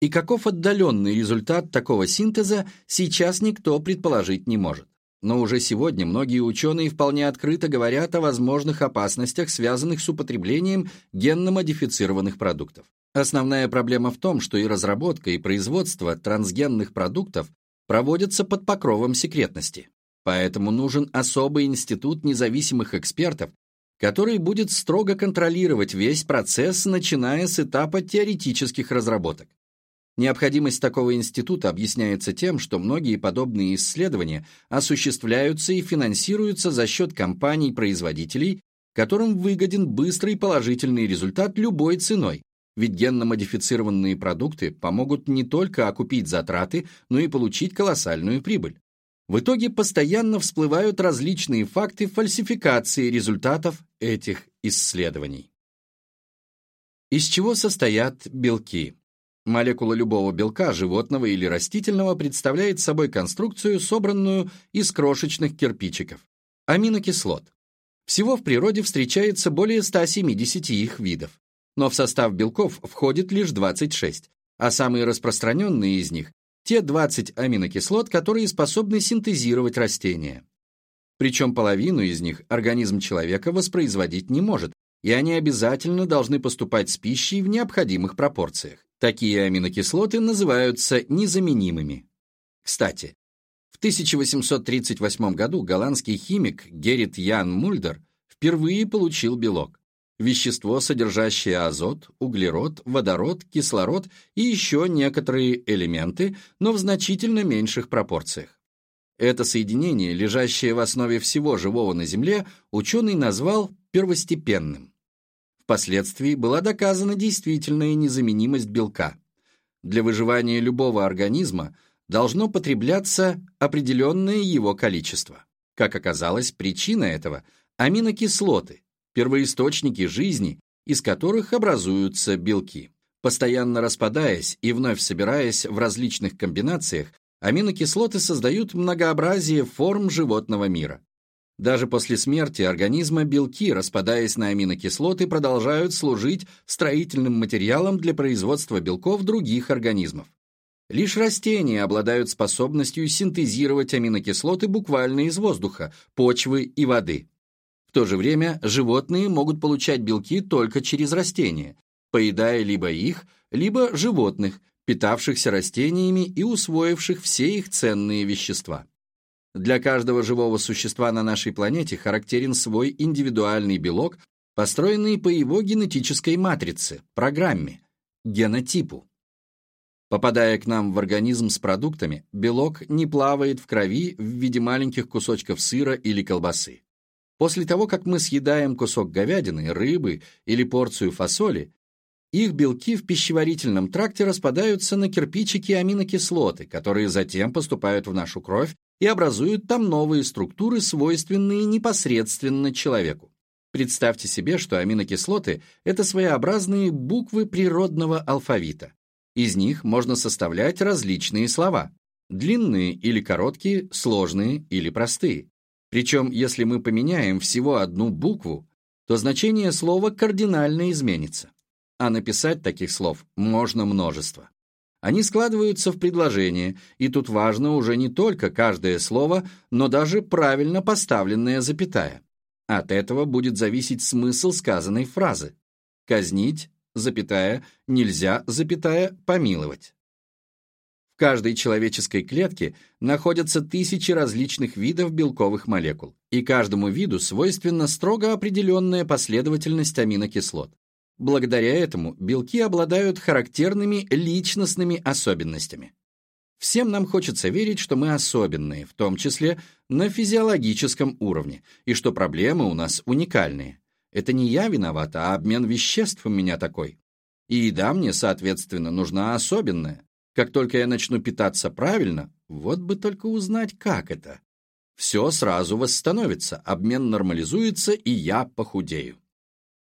Speaker 1: И каков отдаленный результат такого синтеза, сейчас никто предположить не может. Но уже сегодня многие ученые вполне открыто говорят о возможных опасностях, связанных с употреблением генно-модифицированных продуктов. Основная проблема в том, что и разработка, и производство трансгенных продуктов проводятся под покровом секретности. Поэтому нужен особый институт независимых экспертов, который будет строго контролировать весь процесс, начиная с этапа теоретических разработок. Необходимость такого института объясняется тем, что многие подобные исследования осуществляются и финансируются за счет компаний-производителей, которым выгоден быстрый положительный результат любой ценой, ведь генно-модифицированные продукты помогут не только окупить затраты, но и получить колоссальную прибыль. В итоге постоянно всплывают различные факты фальсификации результатов этих исследований. Из чего состоят белки? Молекула любого белка, животного или растительного, представляет собой конструкцию, собранную из крошечных кирпичиков. Аминокислот. Всего в природе встречается более 170 их видов. Но в состав белков входит лишь 26, а самые распространенные из них – те 20 аминокислот, которые способны синтезировать растения. Причем половину из них организм человека воспроизводить не может, и они обязательно должны поступать с пищей в необходимых пропорциях. Такие аминокислоты называются незаменимыми. Кстати, в 1838 году голландский химик Герит Ян Мульдер впервые получил белок. Вещество, содержащее азот, углерод, водород, кислород и еще некоторые элементы, но в значительно меньших пропорциях. Это соединение, лежащее в основе всего живого на Земле, ученый назвал первостепенным. Впоследствии была доказана действительная незаменимость белка. Для выживания любого организма должно потребляться определенное его количество. Как оказалось, причина этого – аминокислоты, первоисточники жизни, из которых образуются белки. Постоянно распадаясь и вновь собираясь в различных комбинациях, аминокислоты создают многообразие форм животного мира. Даже после смерти организма белки, распадаясь на аминокислоты, продолжают служить строительным материалом для производства белков других организмов. Лишь растения обладают способностью синтезировать аминокислоты буквально из воздуха, почвы и воды. В то же время животные могут получать белки только через растения, поедая либо их, либо животных, питавшихся растениями и усвоивших все их ценные вещества. Для каждого живого существа на нашей планете характерен свой индивидуальный белок, построенный по его генетической матрице, программе, генотипу. Попадая к нам в организм с продуктами, белок не плавает в крови в виде маленьких кусочков сыра или колбасы. После того, как мы съедаем кусок говядины, рыбы или порцию фасоли, их белки в пищеварительном тракте распадаются на кирпичики аминокислоты, которые затем поступают в нашу кровь и образуют там новые структуры, свойственные непосредственно человеку. Представьте себе, что аминокислоты – это своеобразные буквы природного алфавита. Из них можно составлять различные слова – длинные или короткие, сложные или простые. Причем, если мы поменяем всего одну букву, то значение слова кардинально изменится. А написать таких слов можно множество. Они складываются в предложение, и тут важно уже не только каждое слово, но даже правильно поставленная запятая. От этого будет зависеть смысл сказанной фразы. Казнить, запятая, нельзя, запятая, помиловать. Каждой человеческой клетке находятся тысячи различных видов белковых молекул, и каждому виду свойственна строго определенная последовательность аминокислот. Благодаря этому белки обладают характерными личностными особенностями. Всем нам хочется верить, что мы особенные, в том числе на физиологическом уровне, и что проблемы у нас уникальные. Это не я виновата, а обмен веществ у меня такой. И еда мне, соответственно, нужна особенная. Как только я начну питаться правильно, вот бы только узнать, как это. Все сразу восстановится, обмен нормализуется, и я похудею.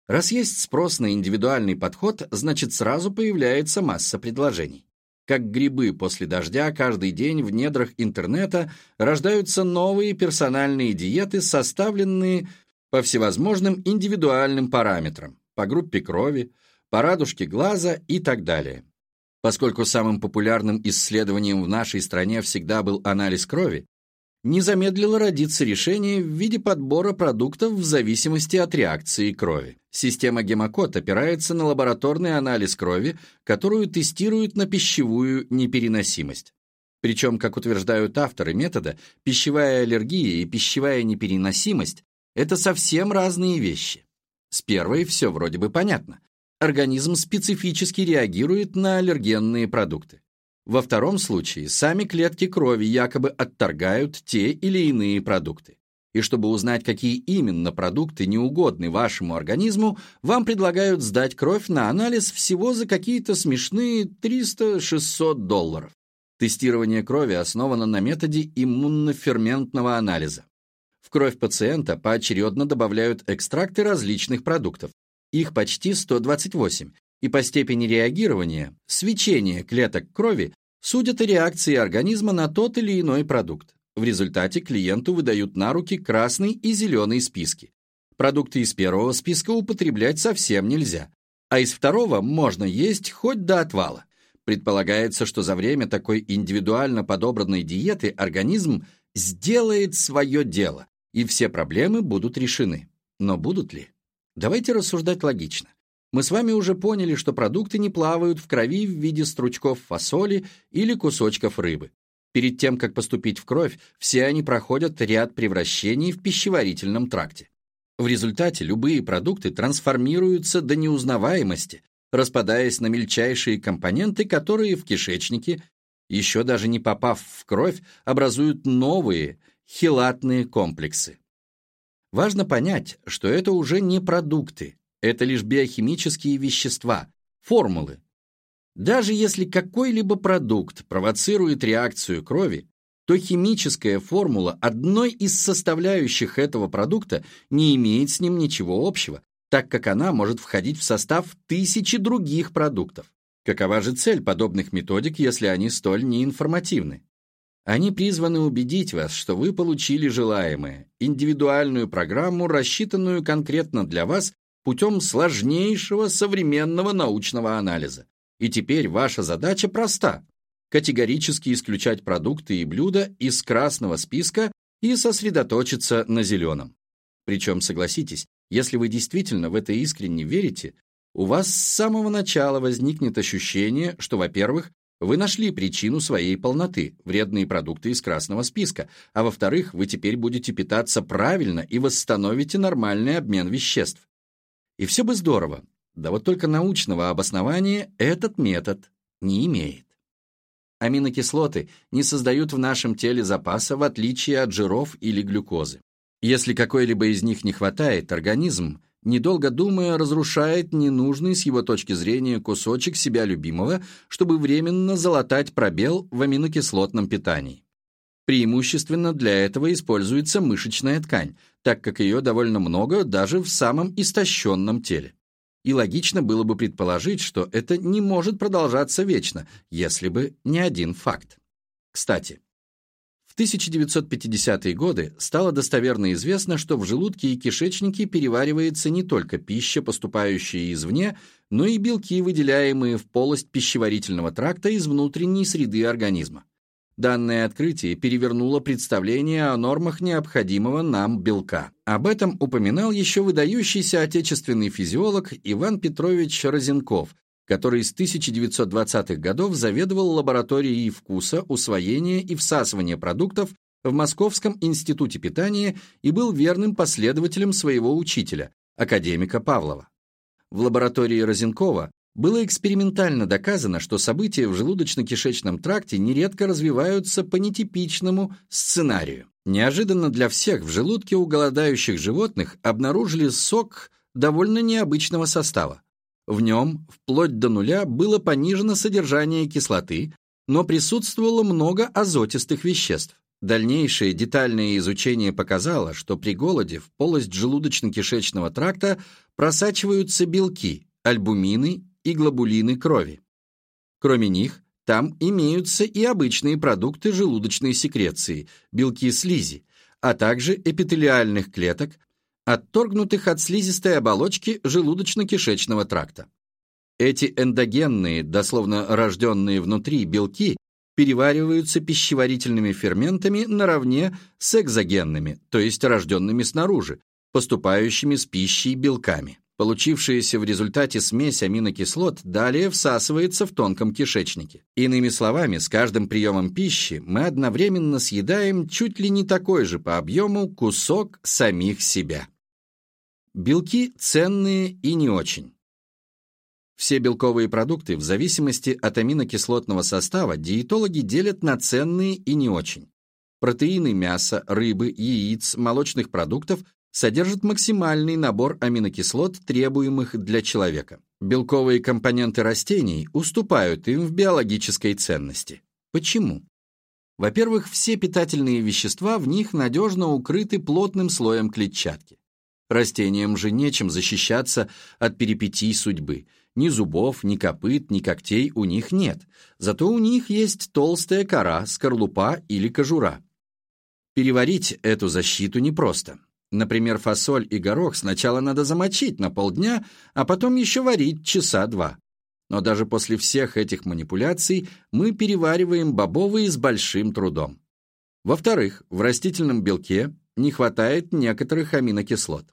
Speaker 1: Раз есть спрос на индивидуальный подход, значит сразу появляется масса предложений. Как грибы после дождя, каждый день в недрах интернета рождаются новые персональные диеты, составленные по всевозможным индивидуальным параметрам, по группе крови, по радужке глаза и так далее. Поскольку самым популярным исследованием в нашей стране всегда был анализ крови, не замедлило родиться решение в виде подбора продуктов в зависимости от реакции крови. Система гемокод опирается на лабораторный анализ крови, которую тестируют на пищевую непереносимость. Причем, как утверждают авторы метода, пищевая аллергия и пищевая непереносимость – это совсем разные вещи. С первой все вроде бы понятно. Организм специфически реагирует на аллергенные продукты. Во втором случае сами клетки крови якобы отторгают те или иные продукты. И чтобы узнать, какие именно продукты неугодны вашему организму, вам предлагают сдать кровь на анализ всего за какие-то смешные 300-600 долларов. Тестирование крови основано на методе иммуноферментного анализа. В кровь пациента поочередно добавляют экстракты различных продуктов. Их почти 128, и по степени реагирования, свечения клеток крови судят о реакции организма на тот или иной продукт. В результате клиенту выдают на руки красный и зеленый списки. Продукты из первого списка употреблять совсем нельзя, а из второго можно есть хоть до отвала. Предполагается, что за время такой индивидуально подобранной диеты организм сделает свое дело, и все проблемы будут решены. Но будут ли? Давайте рассуждать логично. Мы с вами уже поняли, что продукты не плавают в крови в виде стручков фасоли или кусочков рыбы. Перед тем, как поступить в кровь, все они проходят ряд превращений в пищеварительном тракте. В результате любые продукты трансформируются до неузнаваемости, распадаясь на мельчайшие компоненты, которые в кишечнике, еще даже не попав в кровь, образуют новые хилатные комплексы. Важно понять, что это уже не продукты, это лишь биохимические вещества, формулы. Даже если какой-либо продукт провоцирует реакцию крови, то химическая формула одной из составляющих этого продукта не имеет с ним ничего общего, так как она может входить в состав тысячи других продуктов. Какова же цель подобных методик, если они столь неинформативны? Они призваны убедить вас, что вы получили желаемое, индивидуальную программу, рассчитанную конкретно для вас путем сложнейшего современного научного анализа. И теперь ваша задача проста – категорически исключать продукты и блюда из красного списка и сосредоточиться на зеленом. Причем, согласитесь, если вы действительно в это искренне верите, у вас с самого начала возникнет ощущение, что, во-первых, вы нашли причину своей полноты, вредные продукты из красного списка, а во-вторых, вы теперь будете питаться правильно и восстановите нормальный обмен веществ. И все бы здорово, да вот только научного обоснования этот метод не имеет. Аминокислоты не создают в нашем теле запаса, в отличие от жиров или глюкозы. Если какой-либо из них не хватает, организм, недолго думая, разрушает ненужный с его точки зрения кусочек себя любимого, чтобы временно залатать пробел в аминокислотном питании. Преимущественно для этого используется мышечная ткань, так как ее довольно много даже в самом истощенном теле. И логично было бы предположить, что это не может продолжаться вечно, если бы не один факт. Кстати, в 1950-е годы стало достоверно известно, что в желудке и кишечнике переваривается не только пища, поступающая извне, но и белки, выделяемые в полость пищеварительного тракта из внутренней среды организма. Данное открытие перевернуло представление о нормах необходимого нам белка. Об этом упоминал еще выдающийся отечественный физиолог Иван Петрович Розенков, который с 1920-х годов заведовал лабораторией вкуса, усвоения и всасывания продуктов в Московском институте питания и был верным последователем своего учителя, академика Павлова. В лаборатории Розенкова было экспериментально доказано, что события в желудочно-кишечном тракте нередко развиваются по нетипичному сценарию. Неожиданно для всех в желудке у голодающих животных обнаружили сок довольно необычного состава. В нем вплоть до нуля было понижено содержание кислоты, но присутствовало много азотистых веществ. Дальнейшее детальное изучение показало, что при голоде в полость желудочно-кишечного тракта просачиваются белки, альбумины и глобулины крови. Кроме них, там имеются и обычные продукты желудочной секреции, белки слизи, а также эпителиальных клеток, отторгнутых от слизистой оболочки желудочно-кишечного тракта. Эти эндогенные, дословно рожденные внутри белки, перевариваются пищеварительными ферментами наравне с экзогенными, то есть рожденными снаружи, поступающими с пищей белками. Получившаяся в результате смесь аминокислот далее всасывается в тонком кишечнике. Иными словами, с каждым приемом пищи мы одновременно съедаем чуть ли не такой же по объему кусок самих себя. Белки ценные и не очень. Все белковые продукты в зависимости от аминокислотного состава диетологи делят на ценные и не очень. Протеины мяса, рыбы, яиц, молочных продуктов содержат максимальный набор аминокислот, требуемых для человека. Белковые компоненты растений уступают им в биологической ценности. Почему? Во-первых, все питательные вещества в них надежно укрыты плотным слоем клетчатки. Растениям же нечем защищаться от перипетий судьбы. Ни зубов, ни копыт, ни когтей у них нет. Зато у них есть толстая кора, скорлупа или кожура. Переварить эту защиту непросто. Например, фасоль и горох сначала надо замочить на полдня, а потом еще варить часа два. Но даже после всех этих манипуляций мы перевариваем бобовые с большим трудом. Во-вторых, в растительном белке не хватает некоторых аминокислот.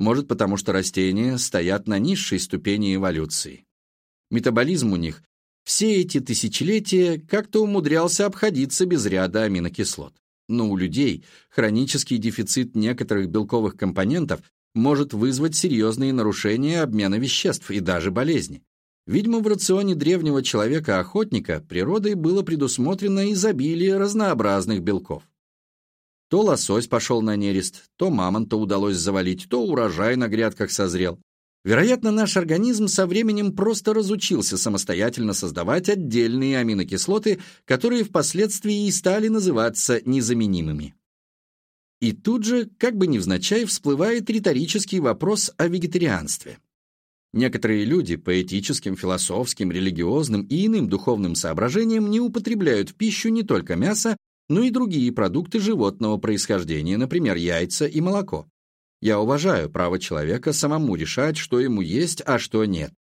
Speaker 1: Может, потому что растения стоят на низшей ступени эволюции. Метаболизм у них все эти тысячелетия как-то умудрялся обходиться без ряда аминокислот. Но у людей хронический дефицит некоторых белковых компонентов может вызвать серьезные нарушения обмена веществ и даже болезни. Видимо, в рационе древнего человека-охотника природой было предусмотрено изобилие разнообразных белков. То лосось пошел на нерест, то мамонта удалось завалить, то урожай на грядках созрел. Вероятно, наш организм со временем просто разучился самостоятельно создавать отдельные аминокислоты, которые впоследствии и стали называться незаменимыми. И тут же, как бы невзначай, всплывает риторический вопрос о вегетарианстве. Некоторые люди по этическим, философским, религиозным и иным духовным соображениям не употребляют в пищу не только мясо, ну и другие продукты животного происхождения, например, яйца и молоко. Я уважаю право человека самому решать, что ему есть, а что нет.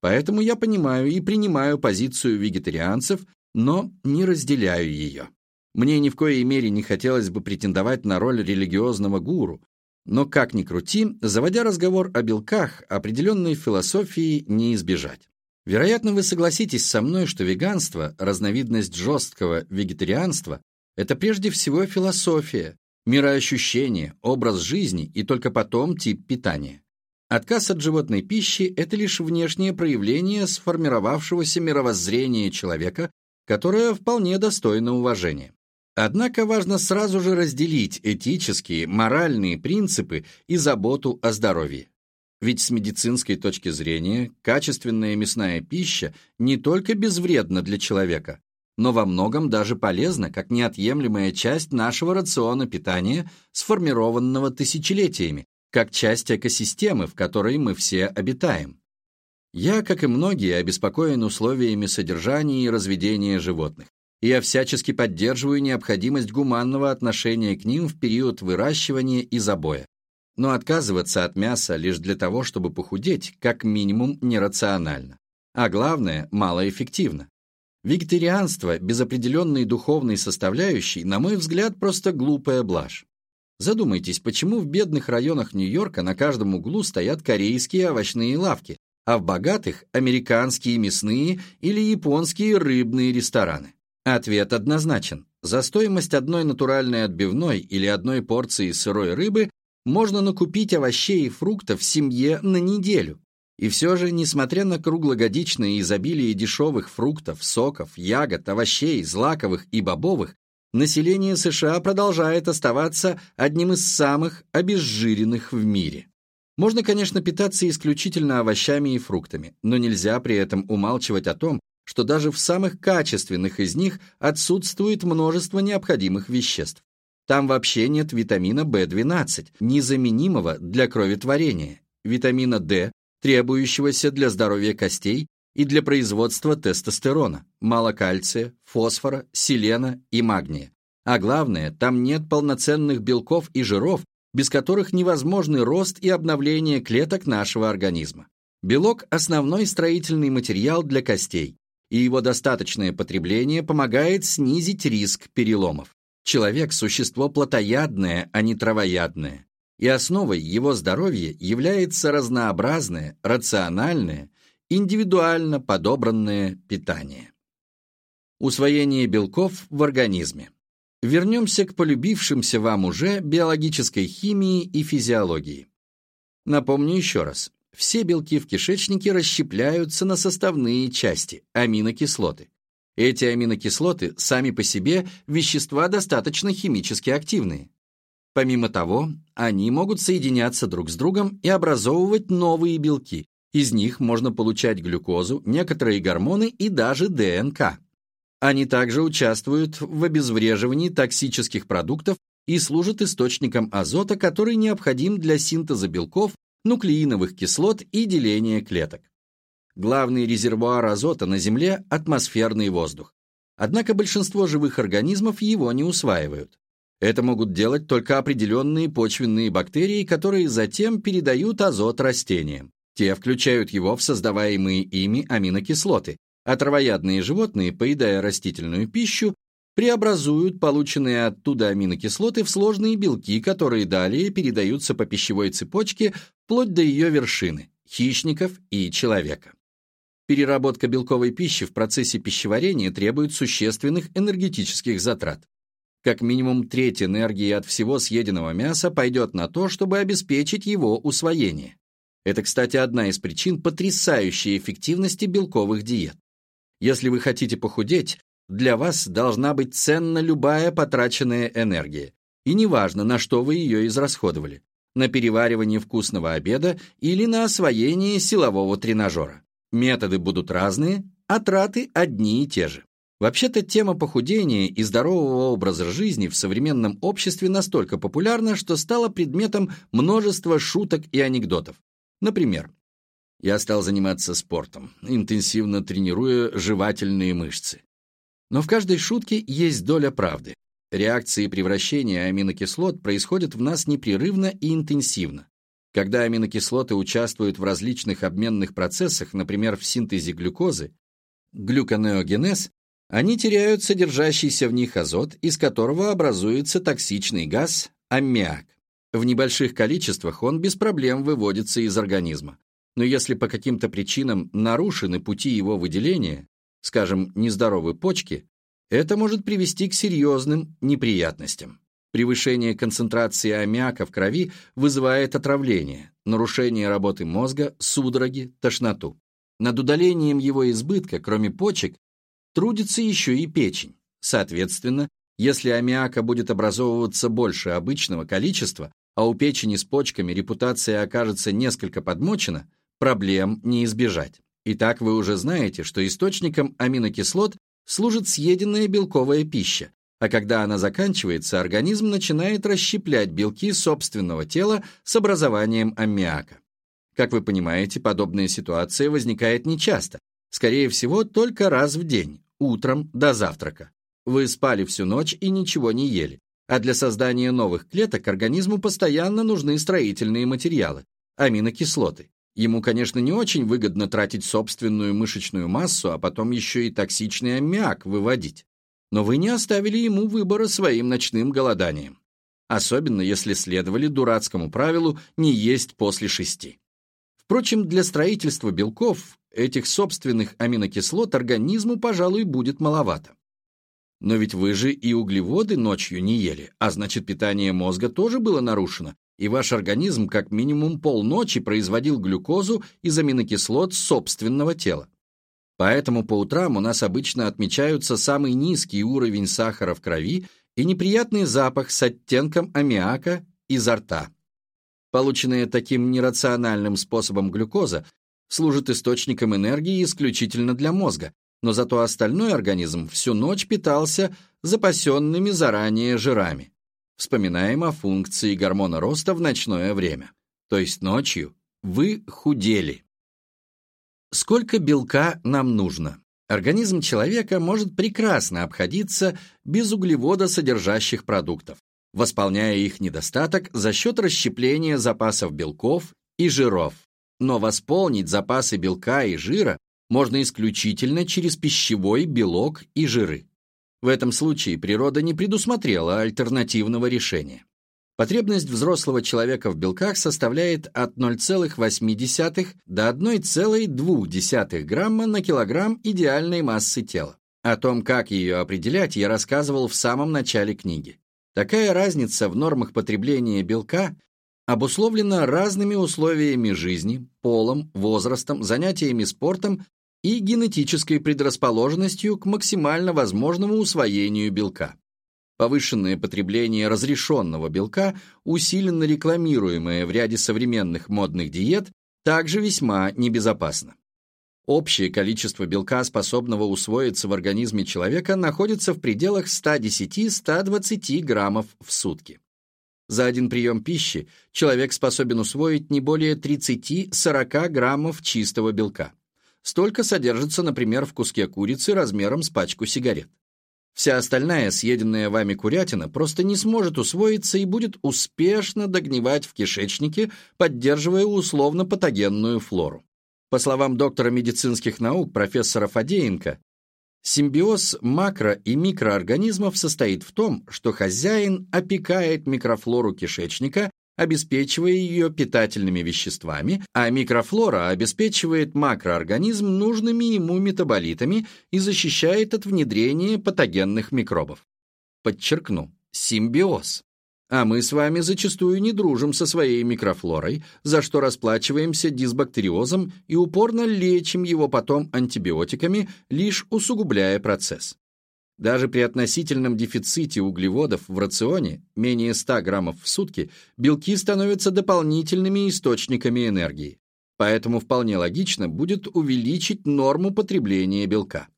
Speaker 1: Поэтому я понимаю и принимаю позицию вегетарианцев, но не разделяю ее. Мне ни в коей мере не хотелось бы претендовать на роль религиозного гуру, но как ни крути, заводя разговор о белках, определенной философии не избежать. Вероятно, вы согласитесь со мной, что веганство, разновидность жесткого вегетарианства, это прежде всего философия, мироощущение, образ жизни и только потом тип питания. Отказ от животной пищи – это лишь внешнее проявление сформировавшегося мировоззрения человека, которое вполне достойно уважения. Однако важно сразу же разделить этические, моральные принципы и заботу о здоровье. Ведь с медицинской точки зрения качественная мясная пища не только безвредна для человека, но во многом даже полезна как неотъемлемая часть нашего рациона питания, сформированного тысячелетиями, как часть экосистемы, в которой мы все обитаем. Я, как и многие, обеспокоен условиями содержания и разведения животных и я всячески поддерживаю необходимость гуманного отношения к ним в период выращивания и забоя. Но отказываться от мяса лишь для того, чтобы похудеть, как минимум нерационально. А главное, малоэффективно. Вегетарианство без определенной духовной составляющей, на мой взгляд, просто глупая блажь. Задумайтесь, почему в бедных районах Нью-Йорка на каждом углу стоят корейские овощные лавки, а в богатых – американские мясные или японские рыбные рестораны? Ответ однозначен. За стоимость одной натуральной отбивной или одной порции сырой рыбы можно накупить овощей и фруктов в семье на неделю. И все же, несмотря на круглогодичное изобилие дешевых фруктов, соков, ягод, овощей, злаковых и бобовых, население США продолжает оставаться одним из самых обезжиренных в мире. Можно, конечно, питаться исключительно овощами и фруктами, но нельзя при этом умалчивать о том, что даже в самых качественных из них отсутствует множество необходимых веществ. Там вообще нет витамина В12, незаменимого для кроветворения, витамина D, требующегося для здоровья костей и для производства тестостерона, мало кальция, фосфора, селена и магния. А главное, там нет полноценных белков и жиров, без которых невозможны рост и обновление клеток нашего организма. Белок – основной строительный материал для костей, и его достаточное потребление помогает снизить риск переломов. Человек – существо плотоядное, а не травоядное, и основой его здоровья является разнообразное, рациональное, индивидуально подобранное питание. Усвоение белков в организме. Вернемся к полюбившимся вам уже биологической химии и физиологии. Напомню еще раз, все белки в кишечнике расщепляются на составные части – аминокислоты. Эти аминокислоты сами по себе вещества достаточно химически активные. Помимо того, они могут соединяться друг с другом и образовывать новые белки. Из них можно получать глюкозу, некоторые гормоны и даже ДНК. Они также участвуют в обезвреживании токсических продуктов и служат источником азота, который необходим для синтеза белков нуклеиновых кислот и деления клеток. Главный резервуар азота на Земле – атмосферный воздух. Однако большинство живых организмов его не усваивают. Это могут делать только определенные почвенные бактерии, которые затем передают азот растениям. Те включают его в создаваемые ими аминокислоты, а травоядные животные, поедая растительную пищу, преобразуют полученные оттуда аминокислоты в сложные белки, которые далее передаются по пищевой цепочке вплоть до ее вершины – хищников и человека. Переработка белковой пищи в процессе пищеварения требует существенных энергетических затрат. Как минимум треть энергии от всего съеденного мяса пойдет на то, чтобы обеспечить его усвоение. Это, кстати, одна из причин потрясающей эффективности белковых диет. Если вы хотите похудеть, для вас должна быть ценна любая потраченная энергия. И неважно, на что вы ее израсходовали. На переваривание вкусного обеда или на освоение силового тренажера. Методы будут разные, а траты одни и те же. Вообще-то тема похудения и здорового образа жизни в современном обществе настолько популярна, что стала предметом множества шуток и анекдотов. Например, я стал заниматься спортом, интенсивно тренируя жевательные мышцы. Но в каждой шутке есть доля правды. Реакции превращения аминокислот происходят в нас непрерывно и интенсивно. Когда аминокислоты участвуют в различных обменных процессах, например, в синтезе глюкозы, глюконеогенез, они теряют содержащийся в них азот, из которого образуется токсичный газ аммиак. В небольших количествах он без проблем выводится из организма. Но если по каким-то причинам нарушены пути его выделения, скажем, нездоровы почки, это может привести к серьезным неприятностям. Превышение концентрации аммиака в крови вызывает отравление, нарушение работы мозга, судороги, тошноту. Над удалением его избытка, кроме почек, трудится еще и печень. Соответственно, если аммиака будет образовываться больше обычного количества, а у печени с почками репутация окажется несколько подмочена, проблем не избежать. Итак, вы уже знаете, что источником аминокислот служит съеденная белковая пища, а когда она заканчивается, организм начинает расщеплять белки собственного тела с образованием аммиака. Как вы понимаете, подобная ситуация возникает нечасто, скорее всего, только раз в день, утром до завтрака. Вы спали всю ночь и ничего не ели, а для создания новых клеток организму постоянно нужны строительные материалы, аминокислоты. Ему, конечно, не очень выгодно тратить собственную мышечную массу, а потом еще и токсичный аммиак выводить. Но вы не оставили ему выбора своим ночным голоданием. Особенно, если следовали дурацкому правилу «не есть после шести». Впрочем, для строительства белков этих собственных аминокислот организму, пожалуй, будет маловато. Но ведь вы же и углеводы ночью не ели, а значит питание мозга тоже было нарушено, и ваш организм как минимум полночи производил глюкозу из аминокислот собственного тела. Поэтому по утрам у нас обычно отмечаются самый низкий уровень сахара в крови и неприятный запах с оттенком аммиака изо рта. Полученная таким нерациональным способом глюкоза служит источником энергии исключительно для мозга, но зато остальной организм всю ночь питался запасенными заранее жирами. Вспоминаем о функции гормона роста в ночное время. То есть ночью вы худели. Сколько белка нам нужно? Организм человека может прекрасно обходиться без углеводосодержащих продуктов, восполняя их недостаток за счет расщепления запасов белков и жиров. Но восполнить запасы белка и жира можно исключительно через пищевой белок и жиры. В этом случае природа не предусмотрела альтернативного решения. Потребность взрослого человека в белках составляет от 0,8 до 1,2 грамма на килограмм идеальной массы тела. О том, как ее определять, я рассказывал в самом начале книги. Такая разница в нормах потребления белка обусловлена разными условиями жизни, полом, возрастом, занятиями спортом и генетической предрасположенностью к максимально возможному усвоению белка. Повышенное потребление разрешенного белка, усиленно рекламируемое в ряде современных модных диет, также весьма небезопасно. Общее количество белка, способного усвоиться в организме человека, находится в пределах 110-120 граммов в сутки. За один прием пищи человек способен усвоить не более 30-40 граммов чистого белка. Столько содержится, например, в куске курицы размером с пачку сигарет. Вся остальная съеденная вами курятина просто не сможет усвоиться и будет успешно догнивать в кишечнике, поддерживая условно-патогенную флору. По словам доктора медицинских наук профессора Фадеенко, симбиоз макро- и микроорганизмов состоит в том, что хозяин опекает микрофлору кишечника обеспечивая ее питательными веществами, а микрофлора обеспечивает макроорганизм нужными ему метаболитами и защищает от внедрения патогенных микробов. Подчеркну, симбиоз. А мы с вами зачастую не дружим со своей микрофлорой, за что расплачиваемся дисбактериозом и упорно лечим его потом антибиотиками, лишь усугубляя процесс. Даже при относительном дефиците углеводов в рационе, менее 100 граммов в сутки, белки становятся дополнительными источниками энергии. Поэтому вполне логично будет увеличить норму потребления белка.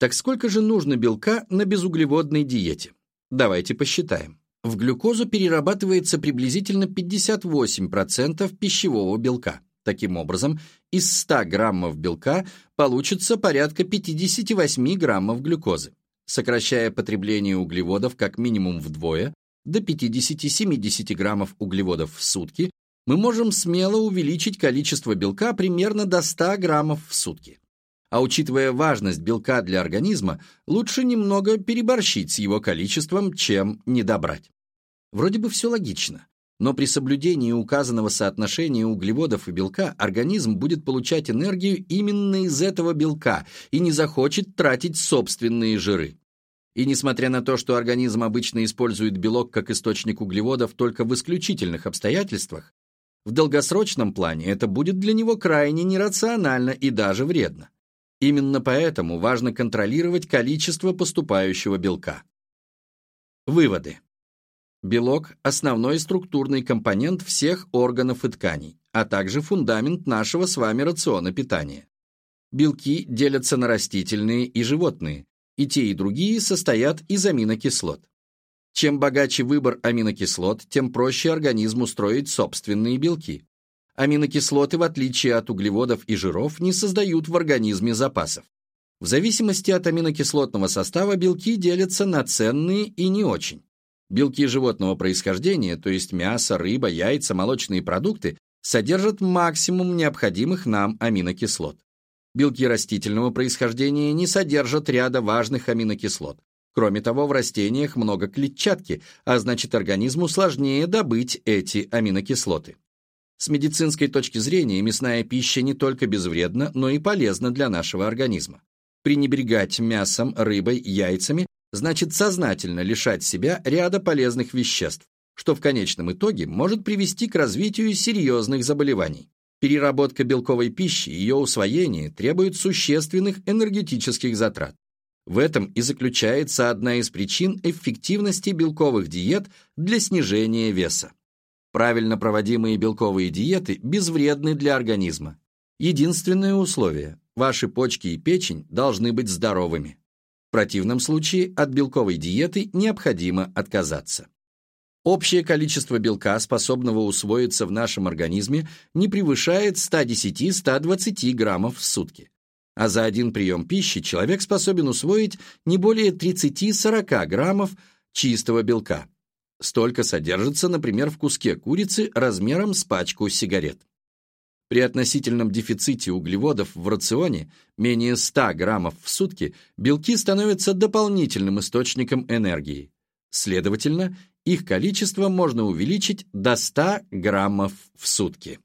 Speaker 1: Так сколько же нужно белка на безуглеводной диете? Давайте посчитаем. В глюкозу перерабатывается приблизительно 58% пищевого белка. Таким образом, из 100 граммов белка получится порядка 58 граммов глюкозы. Сокращая потребление углеводов как минимум вдвое, до 50-70 граммов углеводов в сутки, мы можем смело увеличить количество белка примерно до 100 граммов в сутки. А учитывая важность белка для организма, лучше немного переборщить с его количеством, чем не добрать. Вроде бы все логично, но при соблюдении указанного соотношения углеводов и белка организм будет получать энергию именно из этого белка и не захочет тратить собственные жиры. И несмотря на то, что организм обычно использует белок как источник углеводов только в исключительных обстоятельствах, в долгосрочном плане это будет для него крайне нерационально и даже вредно. Именно поэтому важно контролировать количество поступающего белка. Выводы. Белок – основной структурный компонент всех органов и тканей, а также фундамент нашего с вами рациона питания. Белки делятся на растительные и животные, и те и другие состоят из аминокислот. Чем богаче выбор аминокислот, тем проще организму строить собственные белки. Аминокислоты, в отличие от углеводов и жиров, не создают в организме запасов. В зависимости от аминокислотного состава белки делятся на ценные и не очень. Белки животного происхождения, то есть мясо, рыба, яйца, молочные продукты, содержат максимум необходимых нам аминокислот. Белки растительного происхождения не содержат ряда важных аминокислот. Кроме того, в растениях много клетчатки, а значит организму сложнее добыть эти аминокислоты. С медицинской точки зрения мясная пища не только безвредна, но и полезна для нашего организма. Пренебрегать мясом, рыбой, яйцами значит сознательно лишать себя ряда полезных веществ, что в конечном итоге может привести к развитию серьезных заболеваний. Переработка белковой пищи и ее усвоение требует существенных энергетических затрат. В этом и заключается одна из причин эффективности белковых диет для снижения веса. Правильно проводимые белковые диеты безвредны для организма. Единственное условие – ваши почки и печень должны быть здоровыми. В противном случае от белковой диеты необходимо отказаться. Общее количество белка, способного усвоиться в нашем организме, не превышает 110-120 граммов в сутки. А за один прием пищи человек способен усвоить не более 30-40 граммов чистого белка. Столько содержится, например, в куске курицы размером с пачку сигарет. При относительном дефиците углеводов в рационе менее 100 граммов в сутки белки становятся дополнительным источником энергии. Следовательно, их количество можно увеличить до 100 граммов в сутки.